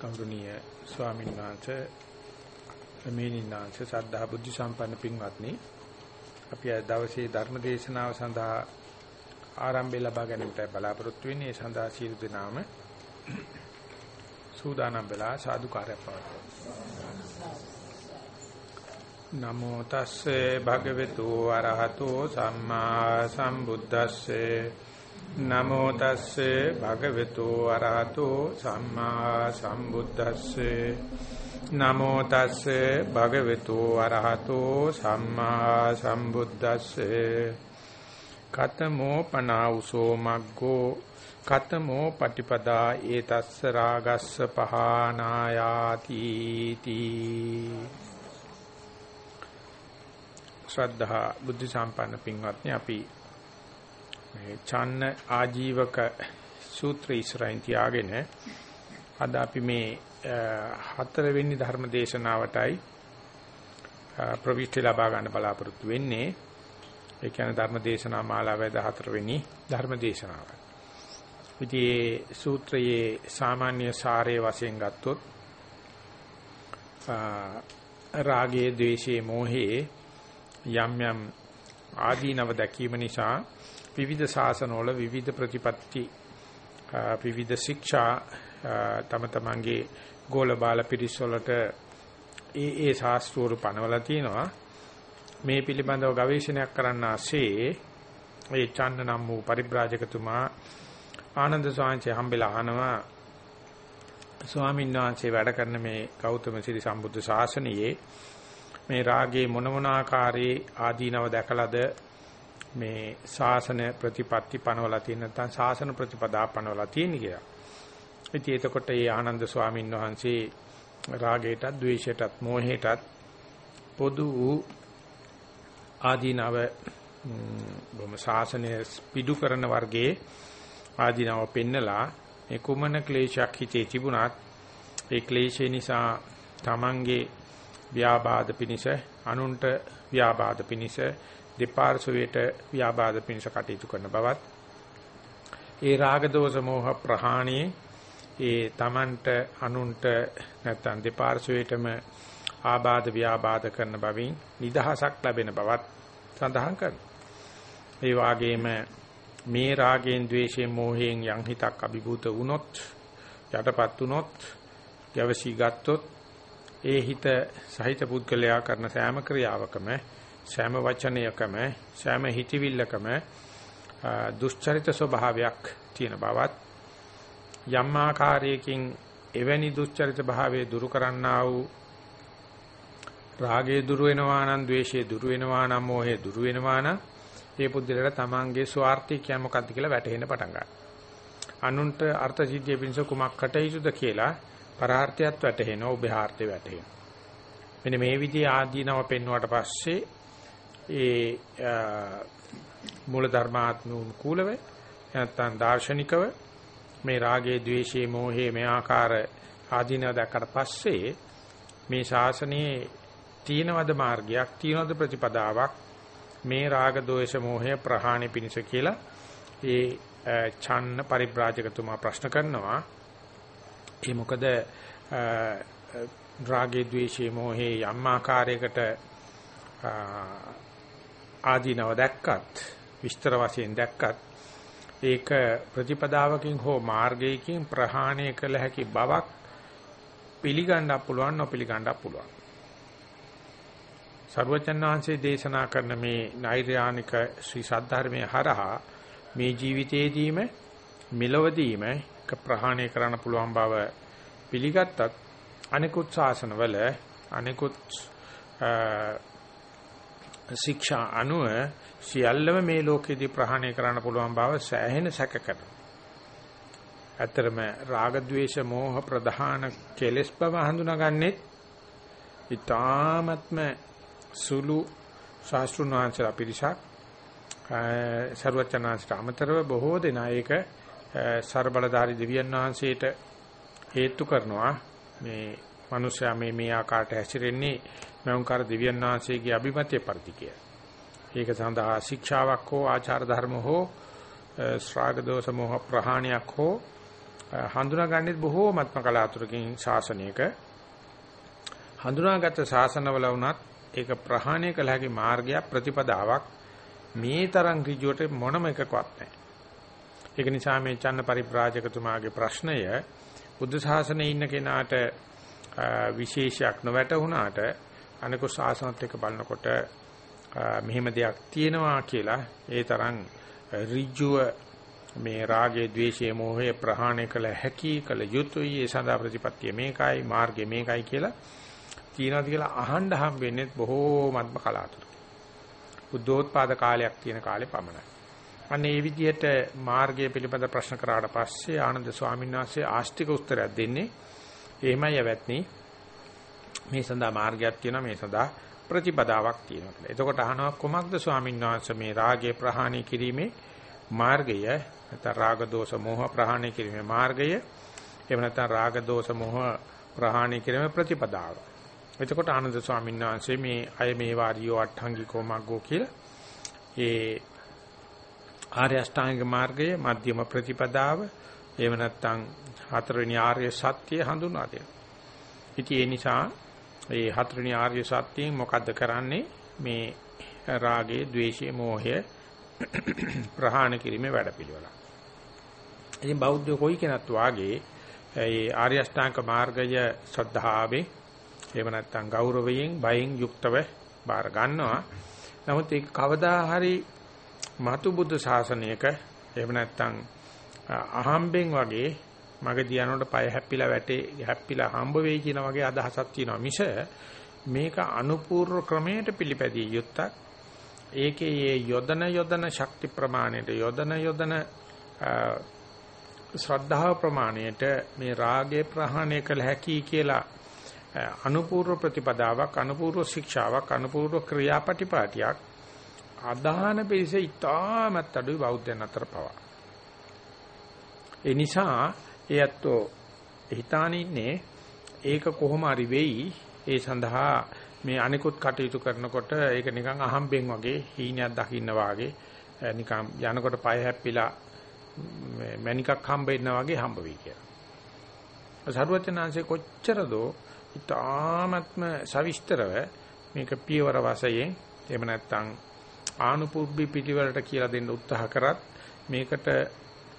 ගෞරවනීය ස්වාමීන් වහන්සේ මෙනිනාංශ සද්ධා බුද්ධ සම්පන්න පින්වත්නි. අපි අද දවසේ ධර්ම දේශනාව සඳහා ආරම්භය ලබා ගැනීමට බලාපොරොත්තු වෙන්නේ. ඒ සඳහා සීල දනාම සූදානම් වෙලා සාදුකාරය පවත්වමු. නමෝ තස්සේ භගවතු වරහතෝ සම්මා සම්බුද්දස්සේ නමෝ තස්සේ භගවතු අරහතෝ සම්මා සම්බුද්දස්සේ. නමෝ තස්සේ භගවතු අරහතෝ සම්මා සම්බුද්දස්සේ. කතමෝ පනාඋසෝ මග්ගෝ. කතමෝ පටිපදා ඒතස්ස රාගස්ස පහනායාති තී. ශ්‍රද්ධා බුද්ධ සම්පන්න පින්වත්නි අපි මේ චන්න ආජීවක සූත්‍රය ඉස්සරහින් තියාගෙන අද අපි මේ හතරවෙනි ධර්ම දේශනාවටයි ප්‍රවිෂ්ටි ලබා ගන්න බලාපොරොත්තු වෙන්නේ. ඒ කියන්නේ ධර්ම දේශනා මාලාවේ 14 වෙනි ධර්ම දේශනාව. ඉතින් මේ සූත්‍රයේ සාමාන්‍ය සාරයේ වශයෙන් ගත්තොත් රාගයේ, ద్వේෂයේ, මෝහයේ යම් යම් ආදීනව දැකීම නිසා විවිධ ශාසනවල විවිධ ප්‍රතිපත්ති විවිධ ශික්ෂා තම තමන්ගේ ගෝල බාල පිරිස් වලට ඒ ඒ ශාස්ත්‍රවරු පනවලා තියෙනවා මේ පිළිබඳව ගවේෂණයක් කරන්න ASCII ඒ චන්න නම් වූ පරිබ්‍රාජකතුමා ආනන්ද ස්වාමීන් හම්බෙලා අහනවා. ස්වාමීන් වහන්සේ වැඩ කරන මේ ගෞතම සිරි සම්බුද්ධ ශාසනයේ මේ රාගයේ මොන මොන ආකාරයේ ආදීනව දැකලාද මේ ශාසන ප්‍රතිපatti පනවලා තියෙන නැත්නම් ශාසන ප්‍රතිපදා පනවලා තියෙන කියලා. ඉතින් එතකොට මේ ආනන්ද ස්වාමීන් වහන්සේ රාගයටත්, ද්වේෂයටත්, මෝහයටත් පොදු වූ ආදීනව බොම ශාසනය පිටු කරන වර්ගයේ ආදීනව පෙන්නලා මේ කුමන ක්ලේශයක් හිතේ තිබුණත් ඒ ක්ලේශය නිසා තමන්ගේ ව්‍යාබාධ පිනිස අනුන්ට ව්‍යාබාධ පිනිස දෙපාර්ශවයට ව්‍යාබාධ පිනිස කටයුතු කරන බවත් ඒ රාග දෝෂ මෝහ ප්‍රහාණී ඒ තමන්ට අනුන්ට නැත්නම් දෙපාර්ශවයටම ආබාධ ව්‍යාබාධ කරන බවින් නිදහසක් ලැබෙන බවත් සඳහන් කරනවා. ඒ වාගේම මේ රාගයෙන් ద్వේෂයෙන් මෝහයෙන් යම් හිතක් අභිභූත වුණොත් යටපත් වුණොත් යවසි ගත්තොත් ඒ හිත සහිත පුද්ගලයා කරන සෑම ක්‍රියාවකම සෑම වචනයකම සෑම හිතවිල්ලකම දුෂ්චරිත ස්වභාවයක් තියෙන බවත් යම් ආකාරයකින් එවැනි දුෂ්චරිත භාවයේ දුරු කරන්නා වූ රාගයේ දුරු වෙනවා නම් ද්වේෂයේ දුරු වෙනවා නම් මෝහයේ දුරු වෙනවා නම් ඒ පුද්ගලයාට තමන්ගේ ස්වార్థය කියන්නේ මොකක්ද කියලා වැටහෙන්න පටන් ගන්නවා. අනුන්ට අර්ථ සිද්ධිය පිණිස කුමක් කටයුතුද කියලා පරාර්ථයත් වැටහෙනවා උභාර්ථය වැටහෙනවා. මෙන්න මේ විදිහේ ආදීනව පෙන්වුවට පස්සේ ඒ මූල ධර්මාත්මූලව නැත්නම් දාර්ශනිකව මේ රාගයේ ద్వේෂයේ මෝහයේ මේ ආකාර ආදීනව දැක්කට පස්සේ මේ ශාසනයේ තීනවද මාර්ගයක් තීනවද ප්‍රතිපදාවක් මේ රාග දෝෂ මෝහය ප්‍රහාණය පිණිස කියලා ඒ ඡන්න පරිබ්‍රාජකතුමා ප්‍රශ්න කරනවා. ඒ මොකද රාගේ ද්වේෂේ මොහේ යම් ආකාරයකට ආදීනව දැක්කත් විස්තර වශයෙන් දැක්කත් ඒක ප්‍රතිපදාවකින් හෝ මාර්ගයකින් ප්‍රහාණය කළ හැකි බවක් පිළිගන්න පුළුවන් නොපිළිගන්න පුළුවන්. සර්වචන් වහන්සේ දේශනා කරන මේ නෛර්යානික ශ්‍රී සද්ධර්මයේ හරහා මේ ජීවිතයේදීම මෙලවදීම ප්‍රහාණය කරන්න පුළුවන් බව පිළිගත්තත් අනිකුත් ශාසනවල අනිකුත් ශික්ෂා අනුව සියල්ලම මේ ලෝකෙදී ප්‍රහාණය කරන්න පුළුවන් බව සෑහෙන සැක කරනවා. ඇත්තරම රාග ద్వේෂ මෝහ ප්‍රධාන කෙලෙස් බව හඳුනාගන්නේ ඊ타ත්ම සුළු ශාස්ත්‍රුන් වහන්සේලා පිරිසක් ਸਰවචනාංශට අමතරව බොහෝ දෙනා ඒක ਸਰබලධාරී දෙවියන් වහන්සේට හේතු කරනවා මේ මිනිස්යා මේ මේ ආකාරයට හැසිරෙන්නේ මෞංකාර දෙවියන් වහන්සේගේ අභිමතය පරිදි කිය. ඒක සඳහා ශික්ෂාවක් හෝ ආචාර ධර්ම හෝ ශ්‍රාග දෝෂ මොහ ප්‍රහාණයක් හෝ හඳුනාගන්නේ බොහෝමත්ම කලාතුරකින් ශාසනයක හඳුනාගත් ශාසනවල වුණත් ඒක ප්‍රහාණය කළ හැකි මාර්ගයක් ප්‍රතිපදාවක් මේ තරම් ඍජුවට මොනම එකකවත් නැහැ. ඒක නිසා මේ චන්න පරිබ්‍රාජකතුමාගේ ප්‍රශ්නය බුද්ධ ශාසනයේ ඉන්න කෙනාට විශේෂයක් නොවැටුණාට අනිකු ශාසනත් එක්ක බලනකොට මෙහෙම දෙයක් තියෙනවා කියලා ඒ තරම් ඍජුව මේ රාගය, ద్వේෂය, මෝහය ප්‍රහාණය කළ හැකි කළ යුතුයි ඒ සඳහා ප්‍රතිපත්තිය මේකයි මාර්ගය මේකයි කියලා තියනවාද කියලා අහන්න හම් වෙන්නේ බොහෝමත්ම කලාතුරකින්. බුද්ධෝත්පාද කාලයක් තියෙන කාලේ පමණයි. අන්න ඒ විදිහට මාර්ගය පිළිබඳ ප්‍රශ්න කරාට පස්සේ ආනන්ද ස්වාමීන් වහන්සේ ආස්තික උත්තරයක් දෙන්නේ එහෙමයි යවත්නි මේ සඳහා මාර්ගයක් තියෙනවා මේ සඳහා ප්‍රතිපදාවක් තියෙනවා කියලා. එතකොට අහනවා කොමක්ද ස්වාමීන් වහන්සේ මේ රාගය ප්‍රහාණය කිරීමේ මාර්ගය නැත්නම් රාග දෝෂ මෝහ ප්‍රහාණය කිරීමේ මාර්ගය එහෙම නැත්නම් රාග දෝෂ මෝහ ප්‍රහාණය කිරීමේ ප්‍රතිපදාව. එතකොට ආනන්ද ස්වාමීන් වහන්සේ මේ අය මේ වාරියෝ අට්ඨංගිකෝ මග්ගෝ කියලා ඒ ආර්ය අෂ්ටාංගික මාර්ගයේ මධ්‍යම ප්‍රතිපදාව එහෙම නැත්නම් හතරවෙනි ආර්ය සත්‍ය හඳුන්වා දෙනවා. ඉතින් ඒ නිසා මේ හතරවෙනි ආර්ය සත්‍යයෙන් මොකද්ද කරන්නේ? මේ රාගය, ద్వේෂය, මෝහය ප්‍රහාණය කිරීමේ වැඩපිළිවෙල. ඉතින් බෞද්ධ කොයි කෙනත් වාගේ ඒ ආර්ය අෂ්ටාංග මාර්ගය ශ්‍රද්ධාවේ එහෙම නැත්නම් ගෞරවයෙන් බයෙන් යුක්තව බාර ගන්නවා. නමුත් ඒක කවදා හරි මතු බුද්ධ ශාසනයක එහෙම නැත්නම් අහම්බෙන් වගේ මගදී යනකොට පය හැප්පිලා වැටේ හැප්පිලා හම්බ වෙයි කියන වගේ අදහසක් තියෙනවා මිස මේක අනුපූර්ව ක්‍රමයට පිළිපැදිය යුත්තක් ඒකේ මේ යොදන යොදන ශක්ති ප්‍රමාණයට යොදන යොදන ශ්‍රද්ධාව ප්‍රමාණයට මේ රාගය ප්‍රහාණය කළ හැකි කියලා අනුපූර්ව ප්‍රතිපදාවක් අනුපූර්ව ශික්ෂාවක් අනුපූර්ව ක්‍රියාපටිපාටියක් අදහන පිළිස ඉතාමත් අඩුයි බෞද්ධයන් අතර පවා. ඒ නිසා එයත්ෝ හිතාන ඉන්නේ ඒක කොහොම හරි වෙයි ඒ සඳහා මේ අනිකුත් කටයුතු කරනකොට ඒක නිකන් අහම්බෙන් වගේ හීනයක් දකින්න වාගේ නිකන් යනකොට පය හැප්පිලා මණිකක් හම්බ වෙනවා වගේ හම්බ වෙයි කියලා. සරුවචනාංශේ කොච්චරදෝ ඉතාමත්ම සවිස්තරව මේක පියවර වශයෙන් එහෙම නැත්නම් ආනුපුබ්බි පිටිවලට කියලා දෙන්න උත්සාහ කරත් මේකට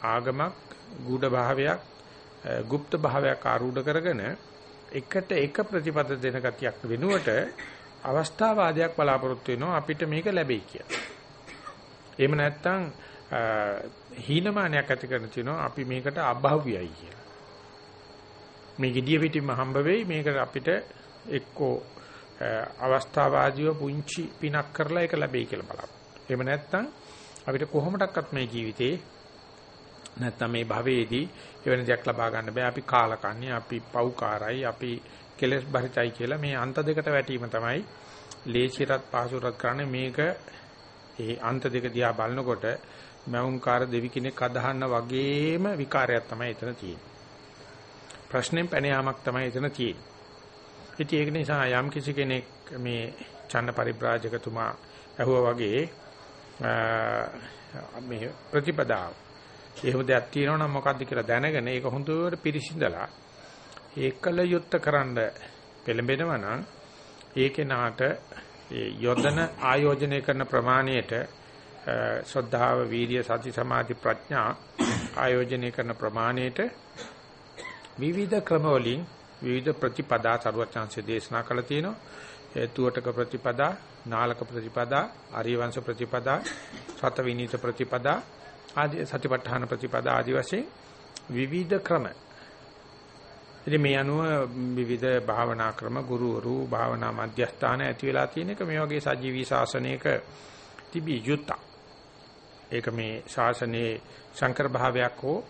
ආගමක් ගුඪ භාවයක් গুপ্ත භාවයක් ආරූඪ කරගෙන එකට එක ප්‍රතිපද දෙන ගතියක් වෙනුවට අවස්ථාවාදයක් බලාපොරොත්තු වෙනවා අපිට මේක ලැබෙයි කියලා. එහෙම නැත්නම් හීනමානයක් ඇති කරන තිනවා අපි මේකට අභව්‍යයි කියලා. මේ gediya pitima හම්බ වෙයි මේකට අපිට එක්කෝ අවස්ථාවාදීව පුංචි පිනක් කරලා ඒක ලැබෙයි කියලා බලන්න. එහෙම නැත්නම් අපිට කොහොමඩක්වත් මේ ජීවිතේ නැත්නම් මේ භවයේදී එවැනි දෙයක් ලබා ගන්න බෑ. අපි කාලකන්ණි, අපි පව්කාරයි, අපි කෙලස් බරිතයි කියලා මේ අන්ත දෙකට වැටීම තමයි ලේසියටත් පහසුටත් කරන්නේ මේක ඒ අන්ත දෙක දිහා බලනකොට මෞංකාර දෙවි කෙනෙක් අදහන්න වගේම විකාරයක් තමයි එතන තියෙන්නේ. ප්‍රශ්නෙන් පැන යාමක් තමයි එතන තියෙන්නේ. ඉතින් ඒක නිසා යම් කිසි කෙනෙක් මේ චන්න පරිබ්‍රාජකතුමා ඇහුවා වගේ මේ ප්‍රතිපදාව එහෙම දෙයක් තියෙනවා නම් මොකද්ද කියලා දැනගෙන ඒක හොඳට පිරිසිඳලා ඒකල යුත්ත කරන්න පෙළඹෙනවා නම් ඒකේ නාට යොදන ආයෝජනය කරන ප්‍රමාණයට ශ්‍රද්ධාව වීර්ය සති සමාධි ප්‍රඥා ආයෝජනය කරන ප්‍රමාණයට විවිධ ක්‍රමවලින් විවිධ ප්‍රතිපදා සරුවචාන්සේ දේශනා කළා තියෙනවා. තුවටක ප්‍රතිපදා, නාලක ප්‍රතිපදා, ආර්යවංශ ප්‍රතිපදා, සත විනීත ප්‍රතිපදා, ආදී සතිපට්ඨාන ප්‍රතිපදා ආදී වශයෙන් විවිධ ක්‍රම. ඉතින් මේ අනුව විවිධ භාවනා ක්‍රම, ගුරුවරු, භාවනා මධ්‍යස්ථාන ඇති වෙලා තියෙන එක මේ වගේ සජීවී ශාසනයක තිබී යුත්තක්. ඒක මේ ශාසනයේ සංකර භාවයක් හෝ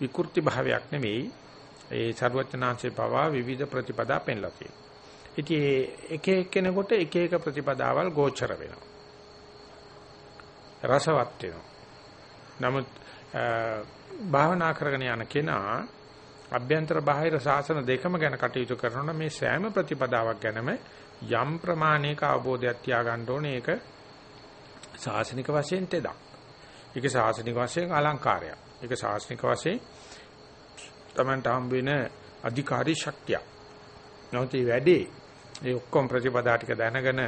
විකෘති භාවයක් නෙවෙයි ඒ ਸਰවඥාන්සේ පවා විවිධ ප්‍රතිපදා පෙන්ලා තියෙනවා. ඉතින් එක එක්කෙනෙකුට එක එක ප්‍රතිපදාවල් ගෝචර වෙනවා. රසවත් වෙනවා. නමුත් භාවනා කරගෙන යන කෙනා අභ්‍යන්තර බාහිර සාසන දෙකම ගැන කටයුතු කරනවා මේ සෑම ප්‍රතිපදාවක් ගැනම යම් ප්‍රමාණයක අවබෝධයක් තියාගන්න ඕනේ ඒක සාසනික වශයෙන් තෙදක්. ඒක සාසනික වශයෙන් අලංකාරයක්. ඒක සාසනික වශයෙන් Tamanට හම්බ වෙන අධිකාරී ශක්තිය. නමුත් මේ වැඩේ ඒ ඔක්කොම ප්‍රතිපදා ටික දැනගෙන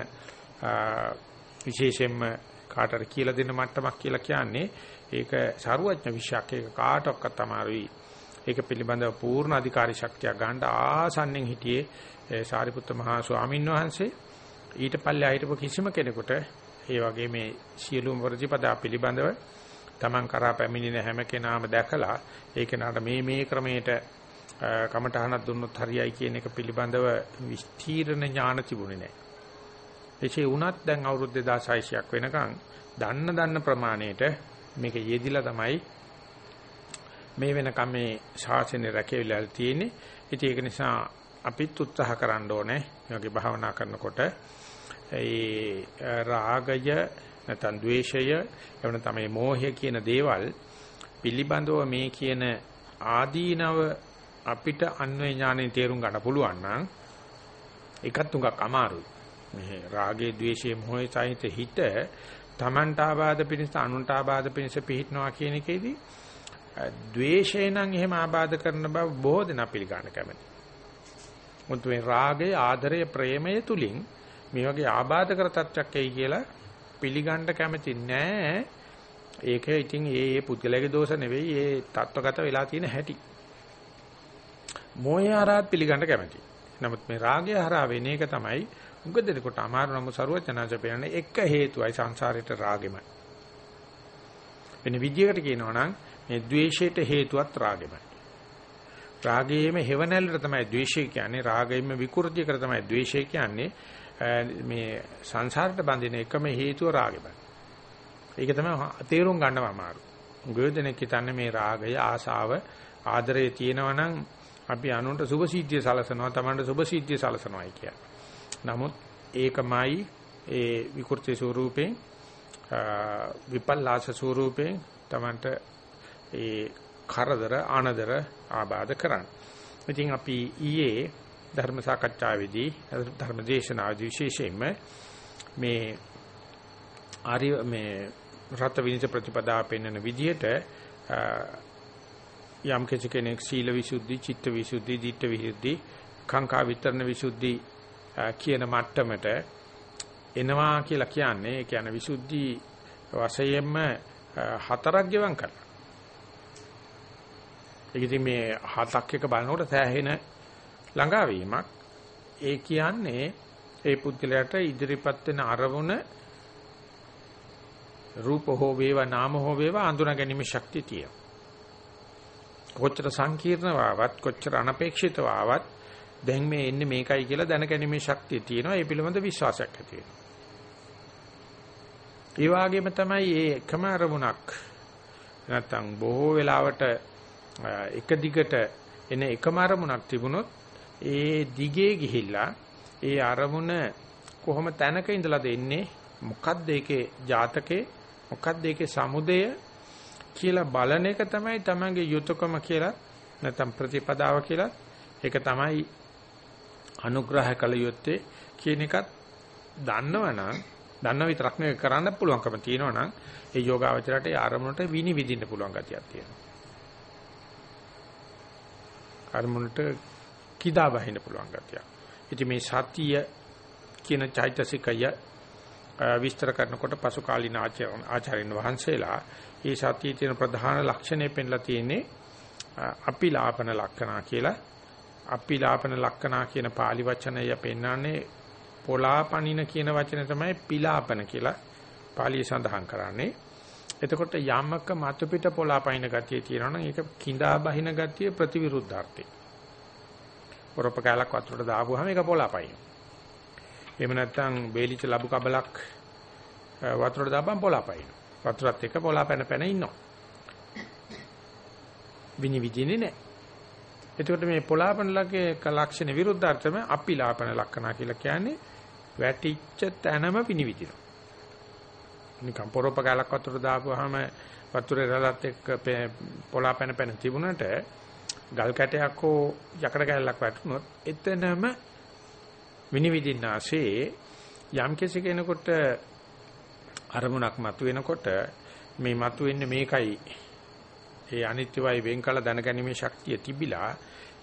විශේෂයෙන්ම කාටට කියලා දෙන්න මට්ටමක් කියලා කියන්නේ ඒක සාරුවඥ විශයක් ඒක කාටවත් අමාරුයි. ඒක පිළිබඳව පූර්ණ අධිකාරී ශක්තිය ගන්න ආසන්නෙන් හිටියේ සාරිපුත්ත මහා ස්වාමීන් වහන්සේ ඊට පල්ලෙහා හිටපු කිසිම කෙනෙකුට ඒ වගේ මේ සියලුම ප්‍රතිපදා පිළිබඳව Taman කරා පැමිණෙන හැම කෙනාම දැකලා ඒ කෙනාට මේ මේ ක්‍රමයට කමඨහනක් දුන්නොත් හරියයි කියන එක පිළිබඳව විස්තීර්ණ ඥාන තිබුණේ නැහැ. එසේ වුණත් දැන් අවුරුදු 2600ක් වෙනකන් දන්න දන්න ප්‍රමාණයට මේක යෙදිලා තමයි මේ වෙනකම් මේ ශාසනය රැකෙවිලා තියෙන්නේ. ඉතින් ඒක නිසා අපිත් උත්සාහ කරන්න ඕනේ මේ වගේ භාවනා කරනකොට ඒ රාගය නැත්නම් ද්වේෂය එවන තමයි මෝහය කියන දේවල් පිළිබඳව මේ කියන ආදීනව අපිට අන්වේ ඥාණයෙන් තේරුම් ගන්න පුළුවන් නම් ඒකත් උඟක් අමාරුයි. මේ රාගේ ද්වේෂයේ මොහේ සහිත හිත තමන්ට ආබාධ පිණිස අනුන්ට ආබාධ පිණිස පිහිටනවා කියන එකේදී ද්වේෂය නම් එහෙම ආබාධ කරන බව බොහෝ දෙනා පිළිගන්න කැමති. මුත් මේ රාගය ආදරය ප්‍රේමය තුලින් මේ වගේ ආබාධ කර තත්ත්වයක් එයි කියලා පිළිගන්න කැමති නෑ. ඒක ඉතින් ඒ ඒ පුද්ගලයාගේ දෝෂ නෙවෙයි ඒ தත්වගත වෙලා තියෙන හැටි. මොහේ ආරාත් පිළිගන්න කැමති. නමුත් මේ රාගය හරහා වෙන එක තමයි උග දෙනකොට අමාරු නම් සරුවචනාංශ පෙන්නන්නේ එක හේතුවයි සංසාරේට රාගෙමයි. වෙන විදියකට කියනවා නම් මේ ද්වේෂයට හේතුවත් රාගෙමයි. රාගයේම හේවණල්ලට තමයි ද්වේෂය කියන්නේ රාගයෙන්ම විකෘති කර තමයි ද්වේෂය කියන්නේ මේ සංසාරයට බඳින එකම හේතුව රාගෙමයි. ඒක තමයි තේරුම් ගන්නව අමාරු. ගොයදෙනෙක් හිතන්නේ මේ රාගය ආසාව ආදරය තියෙනවා නම් අපි අනුන්ට සුභ සිද්ධිය සලසනවා තමන්ට සුභ සිද්ධිය සලසනවායි කියන්නේ. නමුත් ඒකමයි ඒ විකෘති ස්වරූපයෙන් විපල්ලාස ස්වරූපයෙන් Tamanට ඒ කරදර අනදර ආබාධ කරන්න. ඉතින් අපි ඊයේ ධර්ම සාකච්ඡාවේදී ධර්ම දේශනාවේදී විශේෂයෙන්ම මේ ආර්ය මේ රත විනිත ප්‍රතිපදා පෙන්වන විදිහට යම් කෙනෙක් සීල විසුද්ධි, චිත්ත විසුද්ධි, ධිට්ඨ විසුද්ධි, කාංකා විතරණ විසුද්ධි කියන මට්ටමට එනවා කියලා කියන්නේ ඒ කියන්නේ විසුද්ධි වශයෙන්ම හතරක් ගෙවම් කරනවා. ඒක ඉතින් මේ හතක් එක බලනකොට සෑහෙන ළඟාවීමක්. ඒ කියන්නේ ඒ පුද්ගලයාට ඉදිරිපත් වෙන අරමුණ රූප හෝ වේවා නාම හෝ වේවා අඳුනා ගැනීම ශක්තිය තියෙනවා. කොච්චර සංකීර්ණව ආවත් කොච්චර අනපේක්ෂිතව ආවත් දැන් මේ එන්නේ මේකයි කියලා දැනගැනීමේ ශක්තිය තියෙනවා. ඒ පිළිබඳ විශ්වාසයක් ඇති වෙනවා. ඒ වගේම තමයි මේ එකම අරමුණක් නැත්තම් බොහෝ වෙලාවට එක දිගට එන එකම අරමුණක් තිබුණොත් ඒ දිගේ ගිහිල්ලා ඒ අරමුණ කොහොම තැනක ඉඳලාද එන්නේ මොකද්ද ඒකේ ජාතකේ මොකද්ද ඒකේ සමුදය කියලා බලන එක තමයි තමන්ගේ යුතුයකම කියලා නැත්නම් ප්‍රතිපදාව කියලා ඒක තමයි අනුග්‍රහ කළ යුත්තේ කියන එකත් දන්නවනම් දන්න විතරක් නෙවෙයි කරන්න පුළුවන්කම තියෙනවනම් ඒ යෝගාවචරයට ඒ ආරමුණට විනි විදින්න පුළුවන් ගතියක් තියෙනවා. ආරමුණට කිදා බහින්න පුළුවන් ගතියක්. ඉතින් මේ සතිය කියන චෛතසිකය විස්තර කරනකොට පසු කාලීන ආචාර්යන් වහන්සේලා මේ සතියේ තියෙන ප්‍රධාන ලක්ෂණය පෙන්ලා තියෙන්නේ අපිලාපන ලක්ෂණ කියලා අපිලාපන ලක්කනා කියන pāli වචනය පෙන්වන්නේ පොලාපනින කියන වචනේ තමයි පිලාපන කියලා පාලිය සඳහන් කරන්නේ. එතකොට යමක මතු පිට පොලාපයින් ගතිය තියෙනවා නම් ඒක කිඳා බහින ගතිය ප්‍රතිවිරුද්ධාර්ථය. පොරොප කාලක් වතුරට දාපුවාම ඒක පොලාපයින්. එහෙම නැත්නම් බේලිච්ච ලබු කබලක් වතුරට දාපම් පොලාපයින්. වතුරත් එක්ක පොලාපැන පැන ඉන්නවා. විනිවිදින්නේ නැහැ. එතකොට මේ පොලාපන ලකේ ලක්ෂණ විරුද්ධාර්ථම අපිලාපන ලක්ෂණ කියලා කියන්නේ වැටිච්ච තැනම පිනිවිදිනවා. නිකම් පොරොප්ප ගලක් වතුර දාපුවාම වතුරේ රළත් එක්ක පොලාපන පැන තිබුණට ගල් කැටයක් හෝ යකඩ කැලක් වැටුනොත් එතනම විනිවිදින්නාසේ යම් කෙනෙකුට අරමුණක් මතුවෙනකොට මේ මතුවෙන්නේ මේකයි ඒ අනිත්‍යවයි වෙන් කළ දැනගැනීමේ ශක්තිය තිබිලා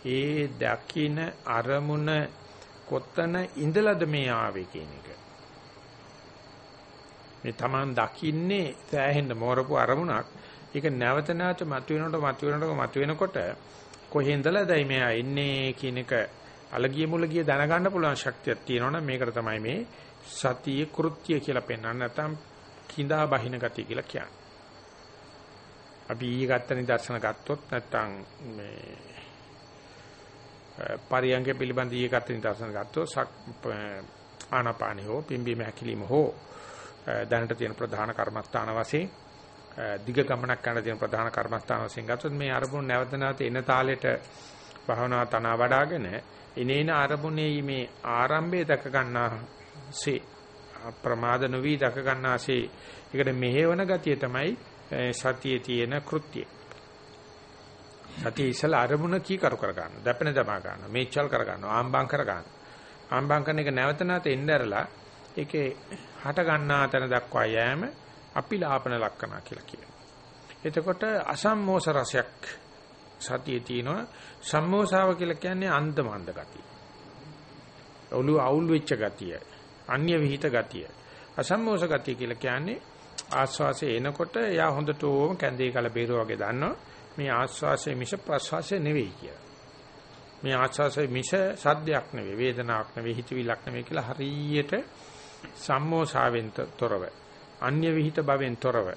ඒ දකින අරමුණ කොතන ඉඳලාද මේ ආවේ කියන එක. මේ Taman දකින්නේ සෑහෙන්න මෝරපු අරමුණක්. ඒක නැවත නැවත මතුවෙනකොට මතුවෙනකොට මතුවෙනකොට කොහෙන්දලාදයි මෙයා එන්නේ කියන එක අලගිය මුලගිය දැනගන්න පුළුවන් ශක්තියක් තියෙනවනම් මේකට තමයි මේ සතිය කෘත්‍ය කියලා පෙන්වන්නේ නැත්නම් කිඳා බහින ගතිය කියලා කියන්නේ. අපි ඊ ගත්ත නිදර්ශන ගත්තොත් නැත්නම් මේ පරියංග පිළිබඳ ඊ ගත්ත නිදර්ශන ගත්තොත් ආනාපානිය හෝ පිම්බීම හැකිලිම හෝ දැනට තියෙන ප්‍රධාන කර්මස්ථාන වශයෙන් දිග ගමනක් කරන තියෙන ප්‍රධාන කර්මස්ථාන වශයෙන් ගත්තොත් මේ අරමුණ නැවත නැවත එන තාලෙට භවනා තන වඩාගෙන එනේන අරමුණේ මේ ආරම්භය දක ගන්නාසේ ප්‍රමාද නොවි දක ගන්නාසේ ඒකට මෙහෙවන ගතිය තමයි සතියේ තියෙන කෘත්‍යය. සතිය ඉස්සලා අරමුණ කීකරු කර ගන්න, දැපෙන දමා ගන්න, මේචල් කර ගන්න, ආම්බම් කර ගන්න. ආම්බම් කරන එක නැවත නැවත එන්න ඇරලා ඒකේ හට ගන්නා තැන දක්වා යෑම අපිලාපන ලක්කනා කියලා කියනවා. එතකොට අසම්මෝස රසයක් සතියේ තියෙනවා සම්මෝසාව කියලා කියන්නේ අන්දමන්ද ගතිය. ඔළුව අවුල් වෙච්ච ගතිය, අන්‍ය විහිිත ගතිය. අසම්මෝස ගතිය කියලා කියන්නේ ආස්වාසය එනකොට එයා හොඳට ඕම කැඳේ කල බේරුව වගේ දන්නවා මේ ආස්වාසය මිස ප්‍රස්වාසය නෙවෙයි කියලා. මේ ආස්වාසය මිස සද්දයක් නෙවෙයි වේදනාවක් නෙවෙයි හිතවිලක් නෙවෙයි කියලා හරියට සම්මෝසාවෙන් තොරව අන්‍ය විහිිත භවෙන් තොරව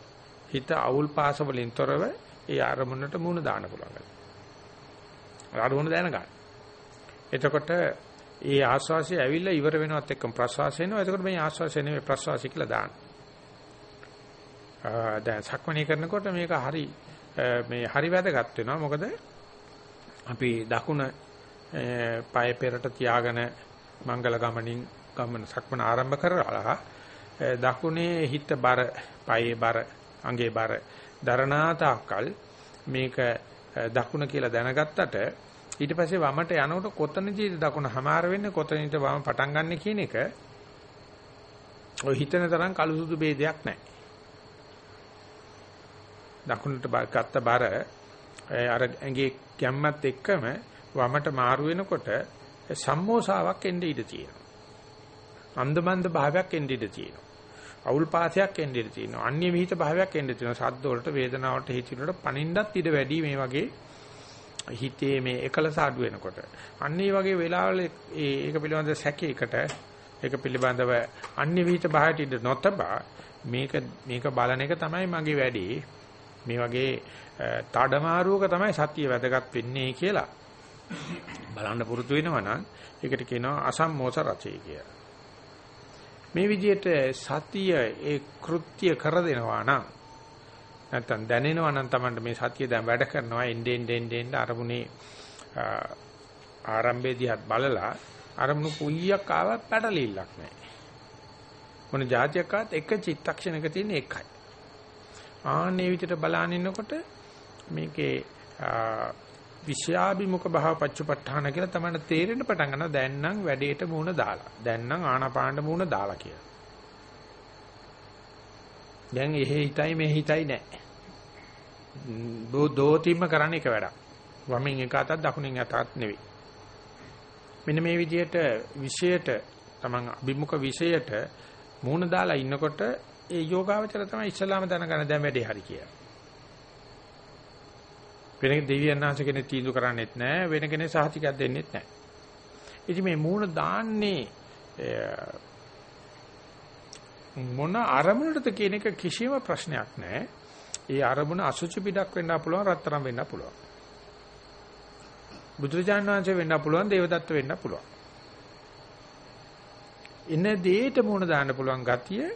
හිත අවුල් පාස වලින් තොරව ඒ අරමුණට මුණ දාන්න පුළුවන්. අරමුණ දැනගන්න. එතකොට ඒ ආස්වාසිය ඇවිල්ලා ඉවර වෙනවත් එක්කම ප්‍රස්වාසය එනවා. එතකොට මේ ආස්වාසය නෙවෙයි ප්‍රස්වාසය කියලා දාන්න. දැන් සක්මණේ කරනකොට මේක හරි මේ හරි වැදගත් වෙනවා. මොකද අපි දකුණ පය පෙරට තියාගෙන මංගල ගමනින් ගමන සක්මන ආරම්භ කරලා දකුණේ හිත බර, පයේ බර, අඟේ බර දරනාතාකල් මේක දකුණ කියලා දැනගත්තට ඊට පස්සේ වමට යනකොට කොතනදීද දකුණ හමාර වෙන්නේ කොතනින්ද වම පටන් ගන්න කියන එක ඔය හිතන තරම් කළු සුදු ભેදයක් නැහැ. දකුණට ගත්ත බර අර ඇඟේ ගැම්මත් එක්කම වමට මාරු වෙනකොට සම්මෝසාවක් එන්න ඉඩ තියෙනවා. අන්දමන්ද භාවයක් එන්න ඉඩ තියෙනවා. අවුල් පාසයක් එන්න ඉඩ තියෙනවා. අන්‍ය විහිිත භාවයක් එන්න තියෙනවා. සද්ද වලට වේදනාවට හිතිනකොට පණින්නත් ඉඩ වැඩි මේ වගේ හිතේ මේ එකලස අඩු වෙනකොට. අන්න ඒ වගේ වෙලාවල ඒක පිළිබඳ සැකයකට ඒක පිළිබඳව අන්‍ය විහිිත භාවයට ඉඩ නොතබා මේක මේක බලන එක තමයි මගේ වැඩේ. මේ වගේ තඩමාරුවක තමයි සතිය වැදගත් වෙන්නේ කියලා බලන්න පුරුදු වෙනවා නම් ඒකට කියනවා අසම්මෝස රචය කියලා. මේ විදිහට සතිය ඒ කෘත්‍ය කර දෙනවා නම් නැත්තම් දැනෙනවා නම් Tamanට මේ සතිය දැන් වැඩ කරනවා එන්නේ එන්නේ එන්නේ අරමුණේ ආරම්භයේදීත් බලලා අරමුණු කුලියක් ආවත් පැටලිල්ලක් නැහැ. මොන જાතියක් ආවත් එක චිත්තක්ෂණයක තියෙන එකයි. ආන්නේ විදිහට බලාගෙන ඉන්නකොට මේකේ විෂයාභිමුඛ භාව පච්චපට්ඨාන කියලා තමයි තේරෙන්න පටන් ගන්නවා දැන් නම් වැඩේට මූණ දාලා දැන් නම් ආනාපානට මූණ දාලා කියලා. දැන් එහෙ හිතයි මෙහෙ හිතයි නැහැ. දෝතිම්ම කරන්න එක වැඩක්. වමෙන් එක අතක් දකුණෙන් අතක් නෙවෙයි. මෙන්න මේ විදිහට විෂයට තමන් අභිමුඛ විෂයට මූණ දාලා ඉන්නකොට ඒ යෝගාවචර තමයි ඉස්ලාම දැනගන්න දැන් වැඩේ හරි කියලා. වෙන දෙවියන් වහන්සේ කෙනෙක් තීන්දුව කරන්නේත් නැහැ වෙන කෙනෙක් සහතිකයක් දෙන්නෙත් නැහැ. ඉතින් මේ මූණ දාන්නේ මොන අරමුණටද කියන එක කිසිම ප්‍රශ්නයක් නැහැ. ඒ අරමුණ අසුචි පිටක් වෙන්න පුළුවන් රත්තරන් වෙන්න පුළුවන්. බුදුරජාණන් වහන්සේ වෙන්න පුළුවන් දේවදත්ත වෙන්න පුළුවන්. ඉන්න දෙයට මුණ දාන්න පුළුවන් ගතිය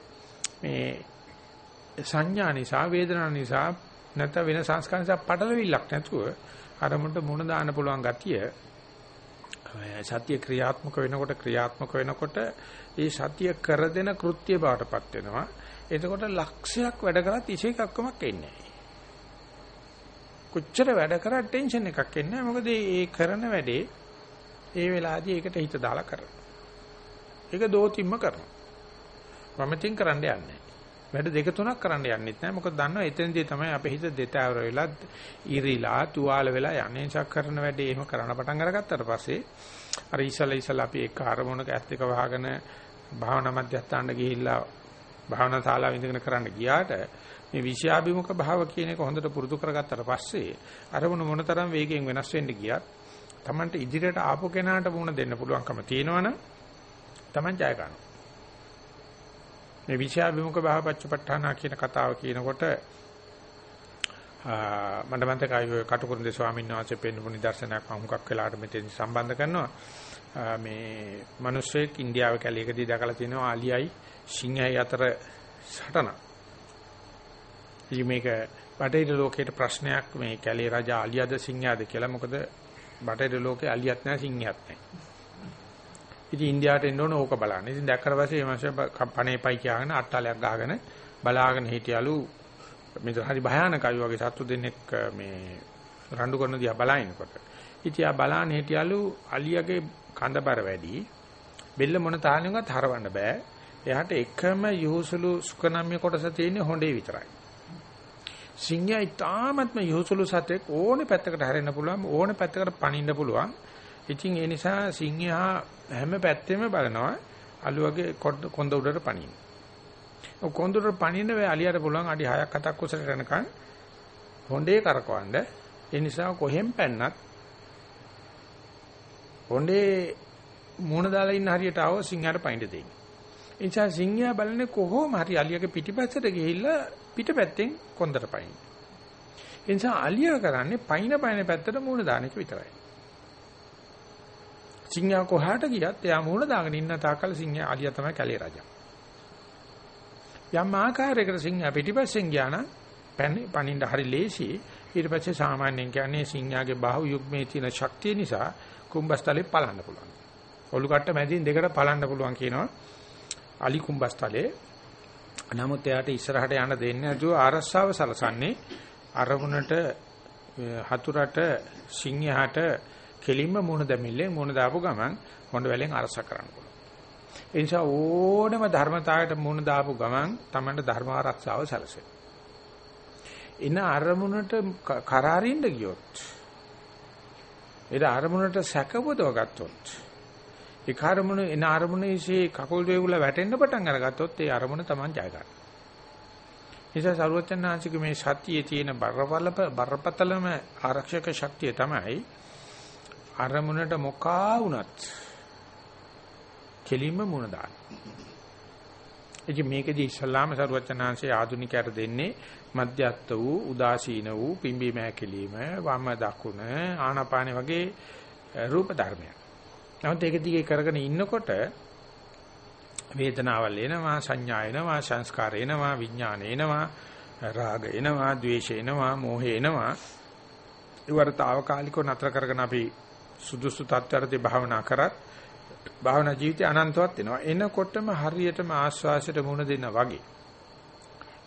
මේ සංඥා නිසා වේදනා නිසා නැත්නම් වෙන සංස්කාර නිසා පටලවිල්ලක් නැතුව අරමුණට මුණ දාන්න පුළුවන් ගතිය සත්‍ය ක්‍රියාත්මක වෙනකොට ක්‍රියාත්මක වෙනකොට ඒ සත්‍ය කර දෙන කෘත්‍ය බවටපත් වෙනවා. එතකොට ලක්ෂයක් වැඩ කරත් ඉෂ එකක්කමක් එන්නේ නැහැ. කොච්චර වැඩ කරා ටෙන්ෂන් එකක් එන්නේ නැහැ. මොකද ඒ කරන වැඩේ ඒ වෙලාවදී ඒකට හිත දාලා කරනවා. ඒක දෝතිම්ම කරනවා. වමතින් කරන්න යන්නේ වැඩ දෙක තුනක් කරන්න යන්නෙත් නැහැ. මොකද දන්නවා එතනදී තමයි අපේ හිත දෙතෑවර වෙලා ඉරිලා තුවාල වෙලා යන්නේ. නිසා කරන වැඩේ එහෙම කරන්න පටන් අරගත්තට පස්සේ අර ඉස්සලා ඉස්සලා අපි එක අරමුණක ඇස් දෙක වහගෙන භාවනා මධ්‍යස්ථානට ගිහිල්ලා භාවනා ශාලාව ඉඳගෙන කරන්න ගියාට මේ විෂයාභිමුඛ භාව කියන එක හොඳට පුරුදු කරගත්තට පස්සේ අරමුණ මොනතරම් වේගයෙන් වෙනස් වෙන්න ගියත් Tamanට ඉදිරියට ආපු කෙනාට මුණ දෙන්න පුළුවන්කම තියෙනවනම් Taman ජය ගන්නවා. මේ විෂයාභිමුඛ භාව පච්චපට්ඨාන කියන කතාව කියනකොට මට මතකයි කටුකුරුන්දේ ස්වාමීන් වහන්සේ පෙන්වපු නිදර්ශනයක් මම හුඟක් වෙලාට මෙතෙන් සම්බන්ධ කරනවා. මේ මිනිස්සෙක් ඉන්දියාව කැලේකදී දැකලා තිනවා අලියයි සිංහයයි අතර සටන. ඉතින් මේක බටහිර ලෝකයේ ප්‍රශ්නයක් මේ කැලේ රජා අලියද සිංහයාද කියලා මොකද බටහිර ලෝකේ අලියක් නැහැ සිංහයක් නැහැ. ඉතින් ඉන්දියාවට එන්න ඕන ඕක බලන්න. ඉතින් දැක්කට පස්සේ මේ මාසේ පණේපයි කියගෙන අට්ටාලයක් ගහගෙන බලාගෙන හිටියලු මේක හරි භයානකයි වගේ සත්තු දෙන්නෙක් මේ රණ්ඩු කරන දිහා බලනකොට. ඉතින් ආ බලාන හිටියලු අලියගේ කඳබර වැඩි. බෙල්ල මොන තාලෙන්වත් හරවන්න බෑ. එයාට එකම යොහුසුළු සුකනම්ය කොටස තියෙන්නේ හොඬේ විතරයි. සිංහයා ඊටාත්ම යොහුසුළු සතෙක් ඕනේ පැත්තකට හැරෙන්න පුළුවන් ඕනේ පැත්තකට පනින්න පුළුවන්. ඉතින් ඒ නිසා සිංහයා හැම පැත්තෙම බලනවා අලුවගේ කොන්ද උඩට පනින්න. ඔය කොන්ද උඩට පනින්න වේ අලියට පුළුවන් අඩි 6ක් 7ක් උසට යනකම් හොඬේ කරකවන්න. ඒ නිසා කොහෙන් පැන්නත් හොඬේ මූණ දාලා ඉන්න හරියට ආව සිංහයාට පයින්ද දෙන්නේ. ඒ නිසා සිංහයා බලන්නේ කොහොම හරි අලියගේ පිටිපස්සට ගිහිල්ලා පිටපැත්තෙන් කොන්දට පයින්. ඒ නිසා අලියා කරන්නේ පයින් පයින් පැත්තට මූණ දාන එක විතරයි. සිංහයා කොහාට ගියත් එයා මූණ දාගෙන ඉන්න තාකල් සිංහයා අලියා තමයි කැලේ රජා. යම් ආකාරයකට සිංහයා පිටිපස්සෙන් ගියා නම් පනින්න හරි ලේසි. ඊට පස්සේ සාමාන්‍යයෙන් කියන්නේ සිංහයාගේ බාහුව යුග්මේ තියෙන ශක්තිය නිසා කුඹස්තලේ පලන්න පුළුවන්. ඔලු කට්ට මැදින් දෙකට පලන්න පුළුවන් කියනවා. අලි කුඹස්තලේ. නමුත් එයාට ඉස්සරහට යන්න දෙන්නේ නැතුව ආරස්සාව සලසන්නේ අරමුණට හතුරට සිංහයාට කෙලින්ම මුණ දෙමිල්ලෙන් මුණ දාපු ගමන් හොඬ වැලෙන් අරස කරන්න පුළුවන්. ඒ නිසා ඕනම ධර්මතාවයට මුණ දාපු ගමන් තමයි ධර්ම ආරක්ෂාව සැලසෙන්නේ. ඉන අරමුණට කරාරින්න ගියොත් ඒ අරමුණට සැකපොදව ගත්තොත් ඒ අරමුණ එන අරමුණේසේ කකුල් වේගුල වැටෙන්න පටන් අරගත්තොත් ඒ අරමුණ Taman ජය ගන්නවා. නිසා සරුවචනාංශික මේ සතියේ තියෙන බරපතල බරපතලම ආරක්ෂක ශක්තිය තමයි අරමුණට මොකා වුණත් කෙලින්ම මුණ දාන්න. ඉතින් මේකදී ඉස්ලාම සරුවචනාංශයේ ආධුනිකයට දෙන්නේ මධ්‍යස්ත වූ උදාසීන වූ පිම්බීම හැකිලිම වම දකුණ ආනාපාන වගේ රූප ධර්මයක්. නමුත් ඒක දිගේ කරගෙන ඉන්නකොට වේදනාවල් එනවා සංඥා එනවා සංස්කාර එනවා විඥාන එනවා රාග එනවා ද්වේෂ එනවා මෝහ එනවා ඉවරතාවකාලිකව නතර කරගෙන අපි සුදුසු තත්ත්වයටදී භාවනා කරත් භාවනා ජීවිතය අනන්තවත් වෙනවා. එනකොටම හරියටම ආස්වාසයට මුණ දෙන්න වගේ.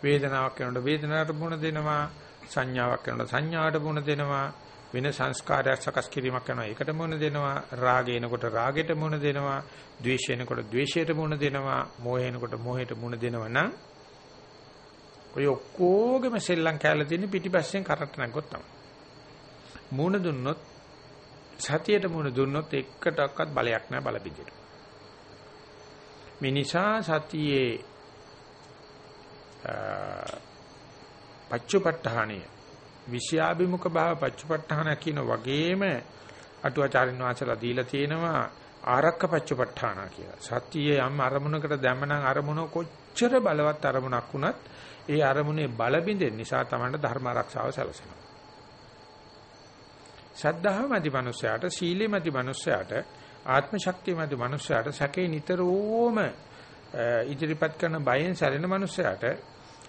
වේදනාවක් කරනකොට වේදනාවට මුණ දෙනවා සංඥාවක් කරනකොට සංඥාවට මුණ දෙනවා වෙන සංස්කාරයක් සකස් කිරීමක් කරනවා. ඒකට මුණ දෙනවා. රාගේනකොට රාගෙට මුණ දෙනවා. ද්වේෂේනකොට ද්වේෂයට මුණ දෙනවා. මෝහේනකොට මෝහයට මුණ දෙනවා නම් ඔය ඔක්කොගෙම සෙල්ලම් කැලේ තියෙන පිටිපස්සෙන් කරට නැග්ගොත් තමයි. මුණ දුන්නොත් සතියට මුණ දුන්නොත් එකටවත් බලයක් නැහැ බල පිටිට මේ නිසා සතියේ පච්චපට්ඨානිය විෂයාභිමුඛ භාව පච්චපට්ඨාන කියන වගේම අටුවාචාරින් වහන්සේලා දීලා තියෙනවා ආරක්ක පච්චපට්ඨාන කියලා. සතියේ යම් අරමුණකට දැම්මනම් අරමුණ කොච්චර බලවත් අරමුණක් වුණත් ඒ අරමුණේ බල බින්දෙන් නිසා තමයි ධර්ම ආරක්ෂාව සැලසෙනවා. ශද්ධාවමැති මනුස්සයාට සීලෙමැති මනුස්සයාට ආත්ම ශක්තියමැති මනුස්සයාට සැකේ නිතරම ඉදිරිපත් කරන බයෙන් සැරෙන මනුස්සයාට